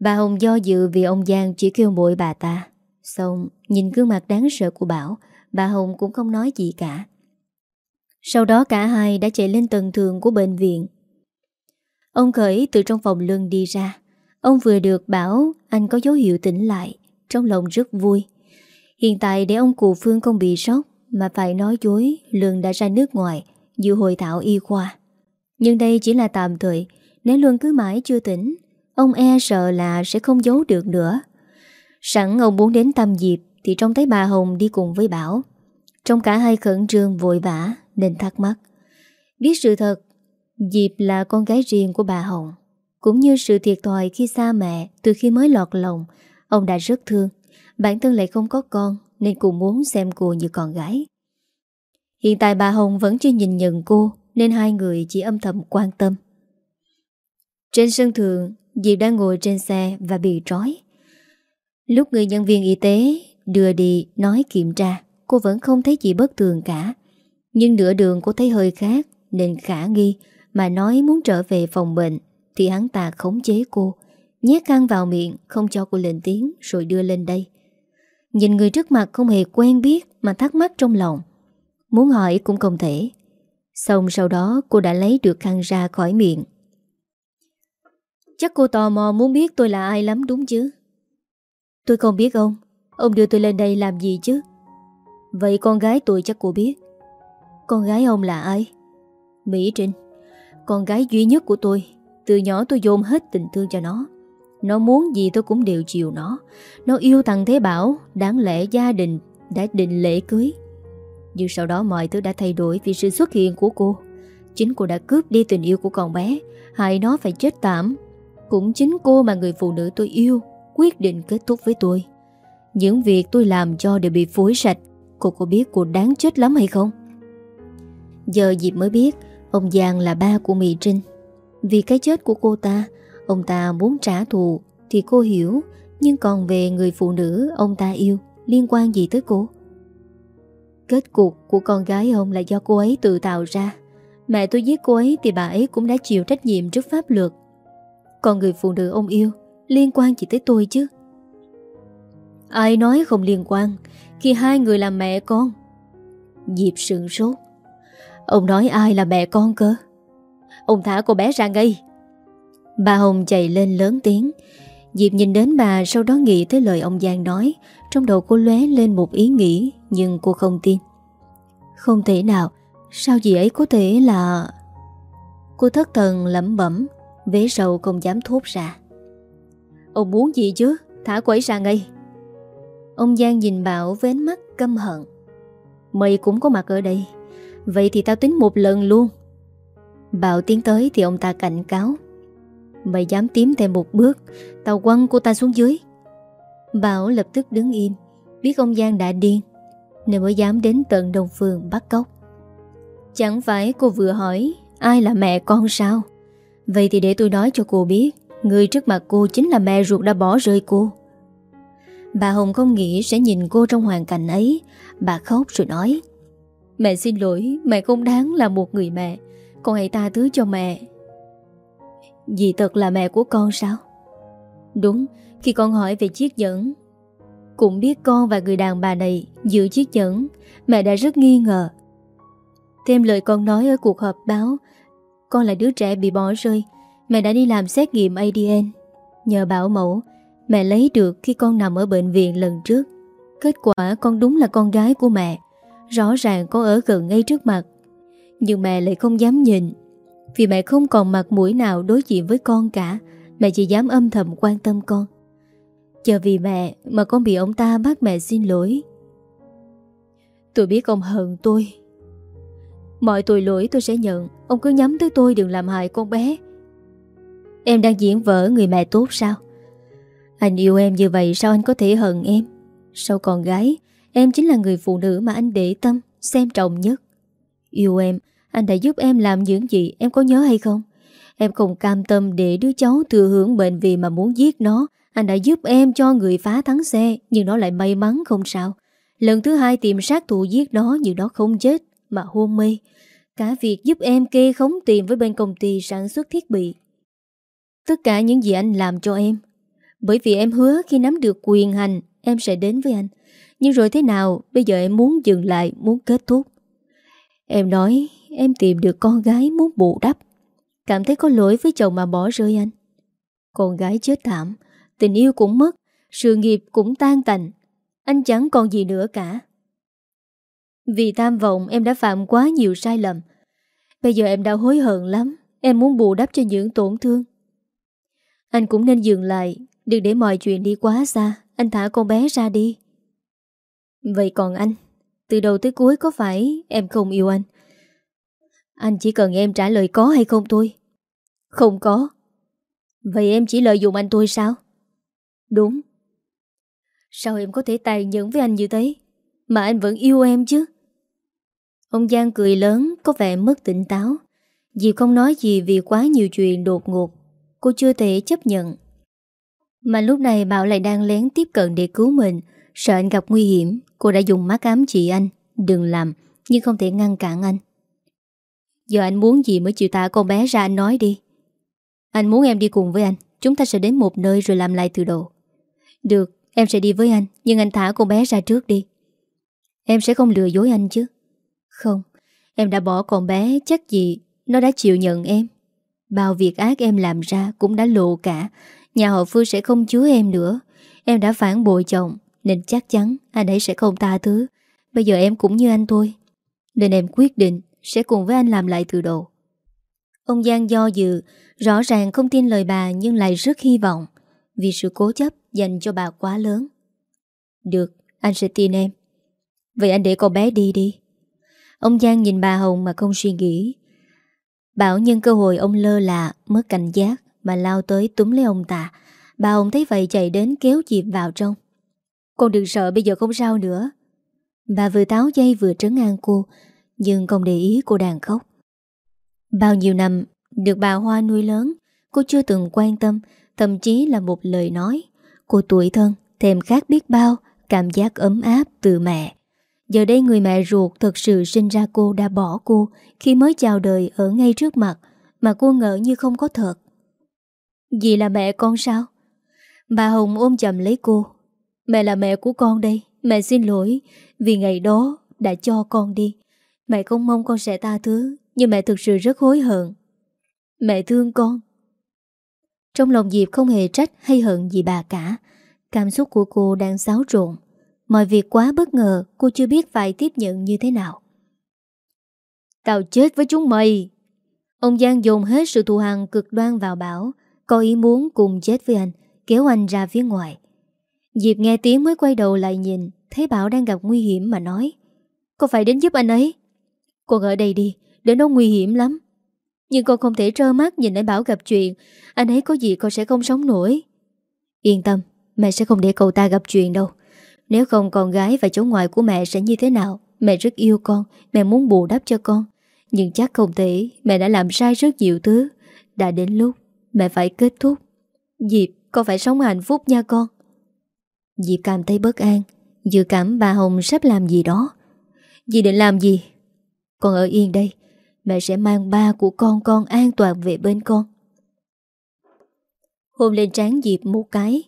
Bà Hồng do dự vì ông Giang chỉ kêu mội bà ta. Xong, nhìn gương mặt đáng sợ của Bảo, Bà Hồng cũng không nói gì cả. Sau đó cả hai đã chạy lên tầng thường của bệnh viện. Ông Khởi từ trong phòng lưng đi ra. Ông vừa được bảo, anh có dấu hiệu tỉnh lại. Trong lòng rất vui. Hiện tại để ông cụ Phương không bị sốc, Mà phải nói dối, Lương đã ra nước ngoài Dự hội thảo y khoa. Nhưng đây chỉ là tạm thời, Nếu Lương cứ mãi chưa tỉnh, Ông e sợ là sẽ không giấu được nữa. Sẵn ông muốn đến tâm Diệp Thì trông thấy bà Hồng đi cùng với Bảo. Trong cả hai khẩn trương vội vã Nên thắc mắc. Biết sự thật Diệp là con gái riêng của bà Hồng, Cũng như sự thiệt thòi khi xa mẹ Từ khi mới lọt lòng Ông đã rất thương. Bản thân lại không có con, Nên cũng muốn xem cô như con gái. Hiện tại bà Hồng vẫn chưa nhìn nhận cô, Nên hai người chỉ âm thầm quan tâm. Trên sân thượng Diệp đang ngồi trên xe và bị trói. Lúc người nhân viên y tế đưa đi nói kiểm tra, Cô vẫn không thấy gì bất thường cả. Nhưng nửa đường cô thấy hơi khác, Nên khả nghi Mà nói muốn trở về phòng bệnh Thì hắn ta khống chế cô. Nhét khăn vào miệng, Không cho cô lên tiếng, Rồi đưa lên đây. Nhìn người trước mặt không hề quen biết Mà thắc mắc trong lòng. Muốn hỏi cũng không thể. Xong sau đó cô đã lấy được khăn ra khỏi miệng. Chắc cô tò mò muốn biết tôi là ai lắm đúng chứ? Tôi không biết ông. Ông đưa tôi lên đây làm gì chứ? Vậy con gái tôi chắc cô biết. Con gái ông là ai? Mỹ Trinh. Con gái duy nhất của tôi. Từ nhỏ tôi dồn hết tình thương cho nó. Nó muốn gì tôi cũng đều chiều nó. Nó yêu thằng Thế Bảo, Đáng lẽ gia đình đã định lễ cưới. Nhưng sau đó mọi thứ đã thay đổi Vì sự xuất hiện của cô. Chính cô đã cướp đi tình yêu của con bé. Hại nó phải chết tạm Cũng chính cô mà người phụ nữ tôi yêu Quyết định kết thúc với tôi. Những việc tôi làm cho đều bị phối sạch. Cô có biết cô đáng chết lắm hay không? Giờ dịp mới biết, Ông Giang là ba của Mỹ Trinh. Vì cái chết của cô ta Ông ta muốn trả thù Thì cô hiểu, Nhưng còn về người phụ nữ ông ta yêu, Liên quan gì tới cô? Kết cục của con gái ông là do cô ấy tự tạo ra. Mẹ tôi giết cô ấy Thì bà ấy cũng đã chịu trách nhiệm trước pháp luật. Còn người phụ nữ ông yêu Liên quan chỉ tới tôi chứ? Ai nói không liên quan Khi hai người là mẹ con? Diệp sừng sốt. Ông nói ai là mẹ con cơ? Ông thả cô bé ra ngay. Bà Hồng chạy lên lớn tiếng. Diệp nhìn đến bà, Sau đó nghĩ tới lời ông Giang nói. Trong đầu cô lóe lên một ý nghĩ, Nhưng cô không tin. Không thể nào, Sao dì ấy có thể là Cô thất thần lẩm bẩm, Vế sầu không dám thốt ra. Ông muốn gì chứ? Thả quẩy ra ngay. Ông Giang nhìn Bảo với ánh mắt căm hận. Mày cũng có mặt ở đây. Vậy thì tao tính một lần luôn. Bảo tiến tới thì ông ta cảnh cáo. Mày dám tím thêm một bước, Tao quăng cô ta xuống dưới. Bảo lập tức đứng im, Biết ông Giang đã điên, Nên mới dám đến tận đồng phường bắt cóc. Chẳng phải cô vừa hỏi, Ai là mẹ con sao? Vậy thì để tôi nói cho cô biết, Người trước mặt cô chính là mẹ ruột đã bỏ rơi cô. Bà Hồng không nghĩ sẽ nhìn cô trong hoàn cảnh ấy. Bà khóc rồi nói, Mẹ xin lỗi, Mẹ không đáng là một người mẹ. Con hãy tha thứ cho mẹ. Dì thật là mẹ của con sao? Đúng, Khi con hỏi về chiếc nhẫn, Cũng biết con và người đàn bà này Giữ chiếc nhẫn, Mẹ đã rất nghi ngờ. Thêm lời con nói ở cuộc họp báo, Con là đứa trẻ bị bỏ rơi, Mẹ đã đi làm xét nghiệm ADN Nhờ bảo mẫu, Mẹ lấy được khi con nằm ở bệnh viện lần trước. Kết quả con đúng là con gái của mẹ, Rõ ràng con ở gần ngay trước mặt. Nhưng mẹ lại không dám nhìn. Vì mẹ không còn mặt mũi nào đối diện với con cả, Mẹ chỉ dám âm thầm quan tâm con. Chờ vì mẹ mà con bị ông ta bắt mẹ xin lỗi. Tôi biết ông hận tôi. Mọi tội lỗi tôi sẽ nhận, Ông cứ nhắm tới tôi đừng làm hại con bé. Em đang diễn vở người mẹ tốt sao? Anh yêu em như vậy sao anh có thể hận em? Sao con gái, Em chính là người phụ nữ mà anh để tâm, Xem trọng nhất. Yêu em anh đã giúp em làm những gì Em có nhớ hay không? Em không cam tâm để đứa cháu thừa hưởng bệnh vì mà muốn giết nó. Anh đã giúp em cho người phá thắng xe, Nhưng nó lại may mắn không sao. Lần thứ hai tìm sát thủ giết nó Nhưng nó không chết, mà hôn mê. Cả việc giúp em kê khống tiền với bên công ty sản xuất thiết bị. Tất cả những gì anh làm cho em. Bởi vì em hứa khi nắm được quyền hành, Em sẽ đến với anh. Nhưng rồi thế nào? Bây giờ em muốn dừng lại, Muốn kết thúc. Em nói em tìm được con gái muốn bù đắp. Cảm thấy có lỗi với chồng mà bỏ rơi anh. Con gái chết thảm, Tình yêu cũng mất, Sự nghiệp cũng tan tành. Anh chẳng còn gì nữa cả. Vì tham vọng, em đã phạm quá nhiều sai lầm. Bây giờ em đã hối hận lắm, Em muốn bù đắp cho những tổn thương. Anh cũng nên dừng lại, Đừng để mọi chuyện đi quá xa, Anh thả con bé ra đi. Vậy còn anh, Từ đầu tới cuối có phải em không yêu anh? Anh chỉ cần em trả lời có hay không thôi. Không có. Vậy em chỉ lợi dụng anh tôi sao? Đúng. Sao em có thể tài nhẫn với anh như thế? Mà anh vẫn yêu em chứ? Ông Giang cười lớn, có vẻ mất tỉnh táo. Diệp không nói gì vì quá nhiều chuyện đột ngột, Cô chưa thể chấp nhận. Mà lúc này Bảo lại đang lén tiếp cận để cứu mình. Sợ anh gặp nguy hiểm, Cô đã dùng mắt ám chỉ anh. Đừng làm, Nhưng không thể ngăn cản anh. Giờ anh muốn gì mới chịu thả con bé ra anh nói đi. Anh muốn em đi cùng với anh. Chúng ta sẽ đến một nơi rồi làm lại từ đầu. Được, Em sẽ đi với anh, Nhưng anh thả con bé ra trước đi. Em sẽ không lừa dối anh chứ. Không, Em đã bỏ con bé, chắc gì Nó đã chịu nhận em. Bao việc ác em làm ra cũng đã lộ cả. Nhà họ Phương sẽ không chứa em nữa. Em đã phản bội chồng, Nên chắc chắn anh ấy sẽ không tha thứ. Bây giờ em cũng như anh thôi. Nên em quyết định sẽ cùng với anh làm lại từ đầu. Ông Giang do dự Rõ ràng không tin lời bà Nhưng lại rất hy vọng Vì sự cố chấp dành cho bà quá lớn. Được, anh sẽ tin em. Vậy anh để con bé đi đi. Ông Giang nhìn bà Hồng mà không suy nghĩ. Bảo nhân cơ hội ông lơ là Mất cảnh giác Mà lao tới túm lấy ông ta. Bà Hồng thấy vậy chạy đến kéo dịp vào trong. Con đừng sợ bây giờ không sao nữa. Bà vừa táo dây vừa trấn an cô nhưng không để ý cô đang khóc. Bao nhiêu năm Được bà Hoa nuôi lớn, Cô chưa từng quan tâm, Thậm chí là một lời nói. Cô tuổi thân, Thèm khác biết bao, Cảm giác ấm áp từ mẹ. Giờ đây người mẹ ruột thật sự sinh ra cô đã bỏ cô Khi mới chào đời ở ngay trước mặt, Mà cô ngỡ như không có thật. Dì là mẹ con sao? Bà Hồng ôm chầm lấy cô. Mẹ là mẹ của con đây, Mẹ xin lỗi Vì ngày đó đã cho con đi. Mẹ không mong con sẽ tha thứ, Nhưng mẹ thực sự rất hối hận. Mẹ thương con. Trong lòng Diệp không hề trách hay hận gì bà cả. Cảm xúc của cô đang xáo trộn. Mọi việc quá bất ngờ, Cô chưa biết phải tiếp nhận như thế nào. Tao chết với chúng mày! Ông Giang dồn hết sự thù hằn cực đoan vào bảo, Có ý muốn cùng chết với anh, Kéo anh ra phía ngoài. Diệp nghe tiếng mới quay đầu lại nhìn, Thấy Bảo đang gặp nguy hiểm mà nói Cô phải đến giúp anh ấy? Con ở đây đi Để nó nguy hiểm lắm. Nhưng con không thể trơ mắt nhìn anh Bảo gặp chuyện. Anh ấy có gì con sẽ không sống nổi. Yên tâm, Mẹ sẽ không để cậu ta gặp chuyện đâu. Nếu không, con gái và cháu ngoại của mẹ sẽ như thế nào? Mẹ rất yêu con, Mẹ muốn bù đắp cho con. Nhưng chắc không thể, Mẹ đã làm sai rất nhiều thứ. Đã đến lúc Mẹ phải kết thúc. Diệp, con phải sống hạnh phúc nha con. Diệp cảm thấy bất an, Dự cảm bà Hồng sắp làm gì đó. Dì định làm gì? Con ở yên đây. Mẹ sẽ mang ba của con con an toàn về bên con. Hôn lên trán Diệp một cái.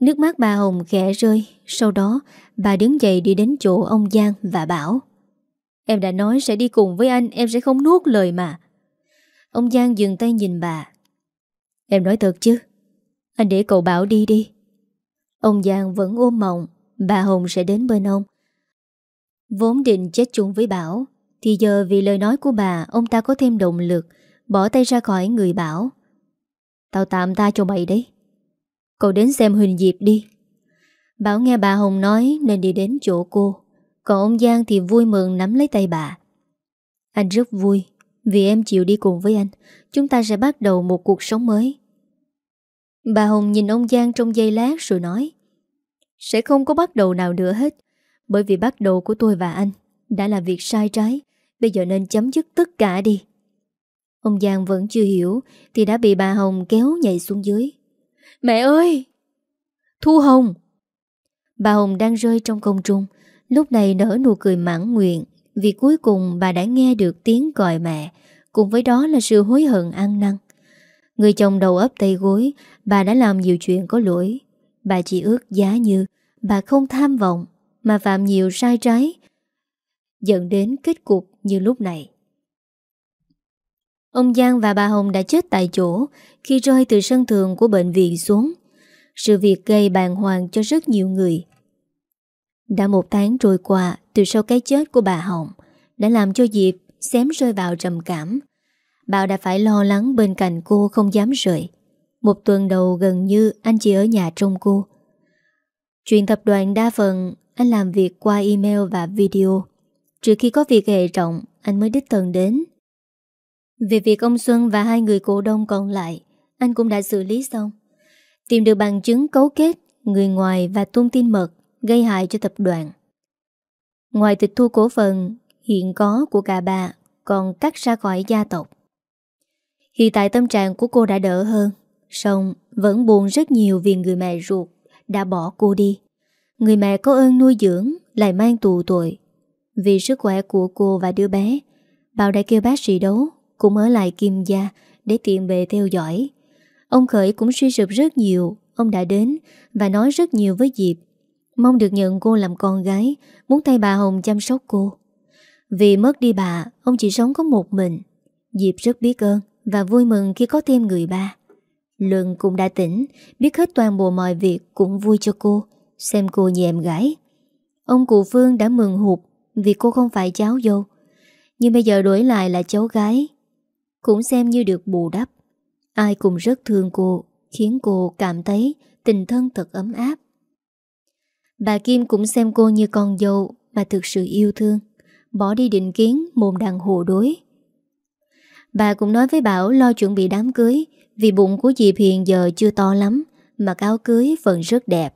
Nước mắt bà Hồng khẽ rơi. Sau đó, bà đứng dậy đi đến chỗ ông Giang và bảo, Em đã nói sẽ đi cùng với anh, Em sẽ không nuốt lời mà. Ông Giang dừng tay nhìn bà. Em nói thật chứ? Anh để cậu Bảo đi đi. Ông Giang vẫn ôm mộng, Bà Hồng sẽ đến bên ông. Vốn định chết chung với Bảo thì giờ vì lời nói của bà, Ông ta có thêm động lực, Bỏ tay ra khỏi người Bảo. Tao tạm ta cho mày đấy. Cậu đến xem Huỳnh Diệp đi. Bảo nghe bà Hồng nói Nên đi đến chỗ cô. Còn ông Giang thì vui mừng nắm lấy tay bà. Anh rất vui, Vì em chịu đi cùng với anh. Chúng ta sẽ bắt đầu một cuộc sống mới. Bà Hồng nhìn ông Giang trong giây lát rồi nói, Sẽ không có bắt đầu nào nữa hết, Bởi vì bắt đầu của tôi và anh Đã là việc sai trái. Bây giờ nên chấm dứt tất cả đi. Ông Giang vẫn chưa hiểu Thì đã bị bà Hồng kéo nhảy xuống dưới. Mẹ ơi! Thu Hồng! Bà Hồng đang rơi trong công trung. Lúc này nở nụ cười mãn nguyện Vì cuối cùng bà đã nghe được tiếng gọi mẹ. Cùng với đó là sự hối hận ăn năn. Người chồng đầu ấp tay gối, Bà đã làm nhiều chuyện có lỗi. Bà chỉ ước giá như Bà không tham vọng, Mà phạm nhiều sai trái Dẫn đến kết cục như lúc này. Ông Giang và bà Hồng đã chết tại chỗ Khi rơi từ sân thượng của bệnh viện xuống. Sự việc gây bàng hoàng cho rất nhiều người. Đã một tháng trôi qua Từ sau cái chết của bà Hồng, Đã làm cho Diệp xém rơi vào trầm cảm. Bảo đã phải lo lắng bên cạnh cô không dám rời. Một tuần đầu gần như anh chỉ ở nhà trông cô. Chuyện tập đoàn đa phần anh làm việc qua email và video. Trừ khi có việc hệ trọng Anh mới đích thân đến Về việc ông Xuân và hai người cổ đông còn lại Anh cũng đã xử lý xong Tìm được bằng chứng cấu kết Người ngoài và tung tin mật Gây hại cho tập đoàn Ngoài tịch thu cổ phần hiện có của cả bà còn cắt ra khỏi gia tộc. Hiện tại tâm trạng của cô đã đỡ hơn, song vẫn buồn rất nhiều vì người mẹ ruột đã bỏ cô đi. Người mẹ có ơn nuôi dưỡng lại mang tù tội. Vì sức khỏe của cô và đứa bé, Bảo đã kêu bác sĩ đấu cũng ở lại Kim Gia để tiện bề theo dõi. Ông Khởi cũng suy sụp rất nhiều, ông đã đến và nói rất nhiều với Diệp. Mong được nhận cô làm con gái, muốn thay bà Hồng chăm sóc cô. Vì mất đi bà, ông chỉ sống có một mình. Diệp rất biết ơn và vui mừng khi có thêm người ba. Luận cũng đã tỉnh, biết hết toàn bộ mọi việc cũng vui cho cô, xem cô như em gái. Ông cụ Phương đã mừng hụt vì cô không phải cháu dâu. Nhưng bây giờ đổi lại là cháu gái. Cũng xem như được bù đắp. Ai cũng rất thương cô, khiến cô cảm thấy tình thân thật ấm áp. Bà Kim cũng xem cô như con dâu mà thực sự yêu thương, bỏ đi định kiến mồm đằng hồ đối. Bà cũng nói với Bảo lo chuẩn bị đám cưới vì bụng của Diệp hiện giờ chưa to lắm mà áo cưới vẫn rất đẹp.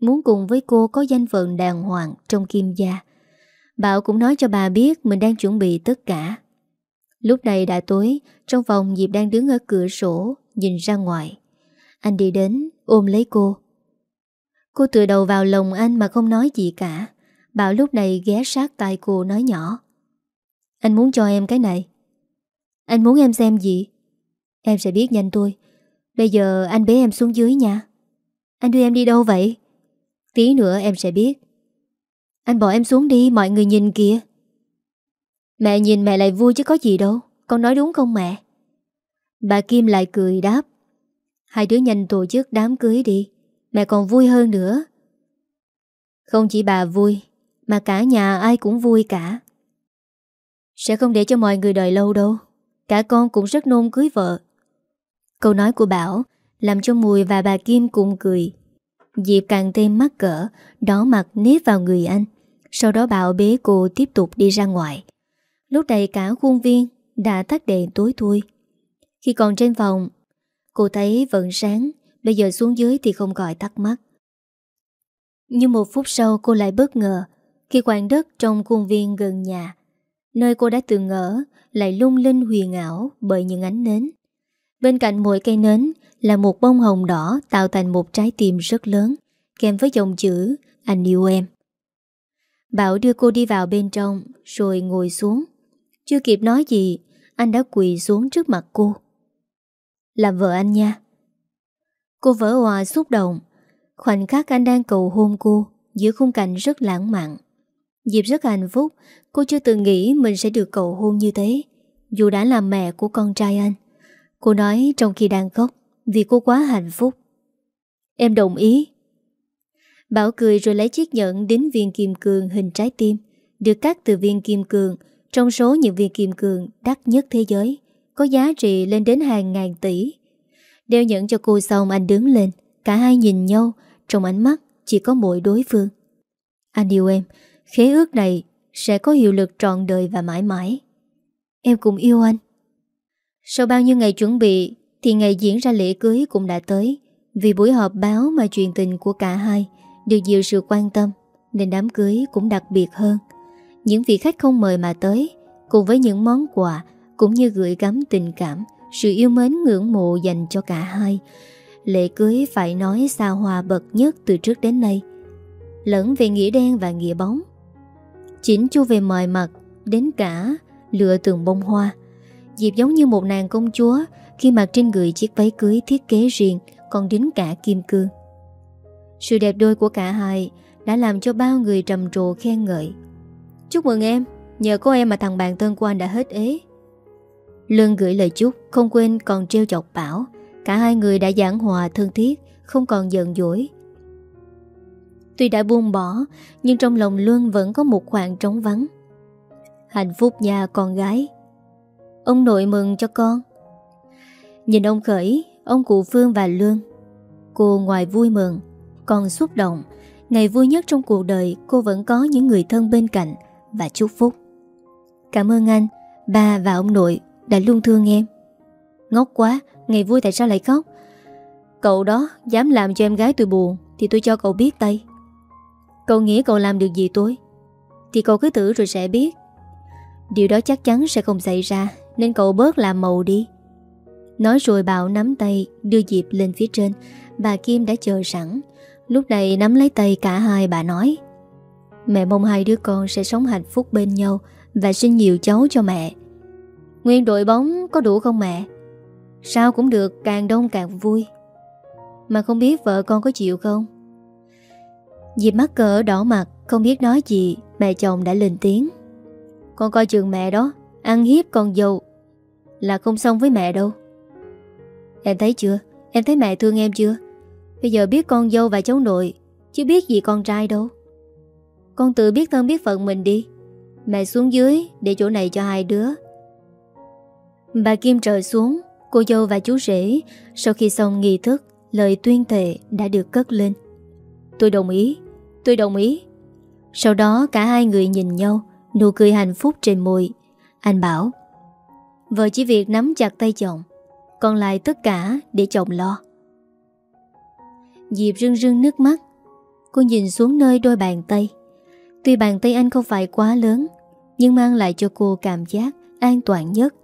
Muốn cùng với cô có danh phận đàng hoàng trong kim gia. Bảo cũng nói cho bà biết mình đang chuẩn bị tất cả. Lúc này đã tối, trong phòng Diệp đang đứng ở cửa sổ, nhìn ra ngoài. Anh đi đến, ôm lấy cô. Cô tựa đầu vào lòng anh mà không nói gì cả. Bảo lúc này ghé sát tay cô nói nhỏ. Anh muốn cho em cái này. Anh muốn em xem gì? Em sẽ biết nhanh tôi. Bây giờ anh bế em xuống dưới nha. Anh đưa em đi đâu vậy? Tí nữa em sẽ biết. Anh bỏ em xuống đi, mọi người nhìn kìa. Mẹ nhìn mẹ lại vui chứ có gì đâu. Con nói đúng không mẹ? Bà Kim lại cười đáp. Hai đứa nhanh tổ chức đám cưới đi. Mẹ còn vui hơn nữa. Không chỉ bà vui, mà cả nhà ai cũng vui cả. Sẽ không để cho mọi người đợi lâu đâu. Cả con cũng rất nôn cưới vợ Câu nói của Bảo Làm cho Mùi và bà Kim cùng cười Diệp càng thêm mắc cỡ Đỏ mặt nếp vào người anh sau đó Bảo bế cô tiếp tục đi ra ngoài Lúc này cả khuôn viên Đã tắt đèn tối thui Khi còn trên phòng Cô thấy vẫn sáng Bây giờ xuống dưới thì không gọi tắt mắt Nhưng một phút sau cô lại bất ngờ Khi khoảng đất trong khuôn viên gần nhà Nơi cô đã từng ngỡ, lại lung linh huyền ảo bởi những ánh nến. Bên cạnh mỗi cây nến là một bông hồng đỏ tạo thành một trái tim rất lớn, kèm với dòng chữ Anh yêu em. Bảo đưa cô đi vào bên trong rồi ngồi xuống. Chưa kịp nói gì, anh đã quỳ xuống trước mặt cô. Làm vợ anh nha. Cô vỡ hòa xúc động. Khoảnh khắc anh đang cầu hôn cô giữa khung cảnh rất lãng mạn. dịp rất hạnh phúc Cô chưa từng nghĩ mình sẽ được cầu hôn như thế Dù đã là mẹ của con trai anh Cô nói trong khi đang khóc Vì cô quá hạnh phúc Em đồng ý Bảo cười rồi lấy chiếc nhẫn đến viên kim cương hình trái tim, Được cắt từ viên kim cương Trong số những viên kim cương đắt nhất thế giới, Có giá trị lên đến hàng ngàn tỷ Đeo nhẫn cho cô xong anh đứng lên, Cả hai nhìn nhau, Trong ánh mắt chỉ có mỗi đối phương Anh yêu em, Khế ước này sẽ có hiệu lực trọn đời và mãi mãi. Em cũng yêu anh. Sau bao nhiêu ngày chuẩn bị, thì ngày diễn ra lễ cưới cũng đã tới. Vì buổi họp báo mà truyền tình của cả hai được nhiều sự quan tâm nên đám cưới cũng đặc biệt hơn. Những vị khách không mời mà tới cùng với những món quà cũng như gửi gắm tình cảm, sự yêu mến ngưỡng mộ dành cho cả hai. Lễ cưới phải nói xa hoa bậc nhất từ trước đến nay. Lẫn về nghĩa đen và nghĩa bóng Chỉnh chu về mọi mặt Đến cả lựa tường bông hoa Diệp giống như một nàng công chúa Khi mặc trên người chiếc váy cưới thiết kế riêng Còn đính cả kim cương sự đẹp đôi của cả hai Đã làm cho bao người trầm trồ khen ngợi. Chúc mừng em, Nhờ có em mà thằng bạn thân của anh đã hết ế. Lương gửi lời chúc, Không quên còn treo chọc bảo, Cả hai người đã giảng hòa thân thiết, Không còn giận dỗi. Tuy đã buông bỏ, Nhưng trong lòng Luân vẫn có một khoảng trống vắng. Hạnh phúc nhà con gái. Ông nội mừng cho con. Nhìn ông Khởi, Ông cụ Phương và Luân Cô ngoài vui mừng. Còn xúc động. Ngày vui nhất trong cuộc đời, Cô vẫn có những người thân bên cạnh Và chúc phúc. Cảm ơn anh Ba và ông nội đã luôn thương em. Ngốc quá, Ngày vui tại sao lại khóc? Cậu đó dám làm cho em gái tôi buồn Thì tôi cho cậu biết tay. Cậu nghĩ cậu làm được gì tôi? Thì cậu cứ thử rồi sẽ biết. Điều đó chắc chắn sẽ không xảy ra, Nên cậu bớt làm màu đi. Nói rồi Bảo nắm tay, Đưa Diệp lên phía trên. Bà Kim đã chờ sẵn. Lúc này nắm lấy tay cả hai bà nói, Mẹ mong hai đứa con sẽ sống hạnh phúc bên nhau Và sinh nhiều cháu cho mẹ. Nguyên đội bóng có đủ không mẹ? Sao cũng được, càng đông càng vui. Mà không biết vợ con có chịu không? Diệp mắc cỡ đỏ mặt, Không biết nói gì, Mẹ chồng đã lên tiếng. Con coi chừng mẹ đó, Ăn hiếp con dâu Là không xong với mẹ đâu. Em thấy chưa? Em thấy mẹ thương em chưa? Bây giờ biết con dâu và cháu nội, Chứ biết gì con trai đâu. Con tự biết thân biết phận mình đi. Mẹ xuống dưới để chỗ này cho hai đứa. Bà Kim trời xuống, Cô dâu và chú rể, Sau khi xong nghi thức, Lời tuyên thệ đã được cất lên. Tôi đồng ý, Tôi đồng ý. Sau đó cả hai người nhìn nhau, Nụ cười hạnh phúc trên môi. Anh bảo, Vợ chỉ việc nắm chặt tay chồng, Còn lại tất cả để chồng lo. Diệp rưng rưng nước mắt. Cô nhìn xuống nơi đôi bàn tay. Tuy bàn tay anh không phải quá lớn, Nhưng mang lại cho cô cảm giác an toàn nhất.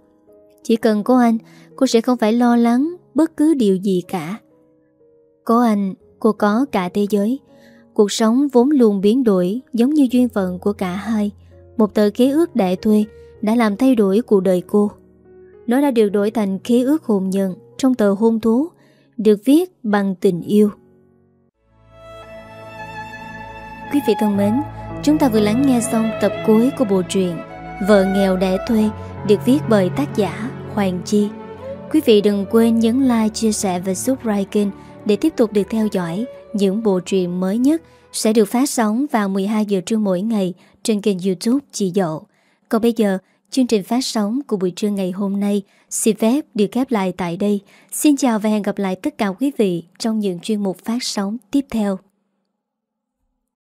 Chỉ cần có anh, Cô sẽ không phải lo lắng bất cứ điều gì cả. Có anh, Cô có cả thế giới. Cuộc sống vốn luôn biến đổi, Giống như duyên phận của cả hai. Một tờ khế ước đại thuê Đã làm thay đổi cuộc đời cô. Nó đã được đổi thành khế ước hôn nhân Trong tờ hôn thú, Được viết bằng tình yêu. Quý vị thân mến Chúng ta vừa lắng nghe xong tập cuối của bộ truyện Vợ nghèo đẻ thuê Được viết bởi tác giả Hoàng Chi Quý vị đừng quên nhấn like, chia sẻ và subscribe kênh Để tiếp tục được theo dõi những bộ truyện mới nhất Sẽ được phát sóng vào 12 giờ trưa mỗi ngày Trên kênh youtube Chị Dậu Còn bây giờ Chương trình phát sóng của buổi trưa ngày hôm nay xin phép được khép lại tại đây. Xin chào và hẹn gặp lại tất cả quý vị trong những chuyên mục phát sóng tiếp theo.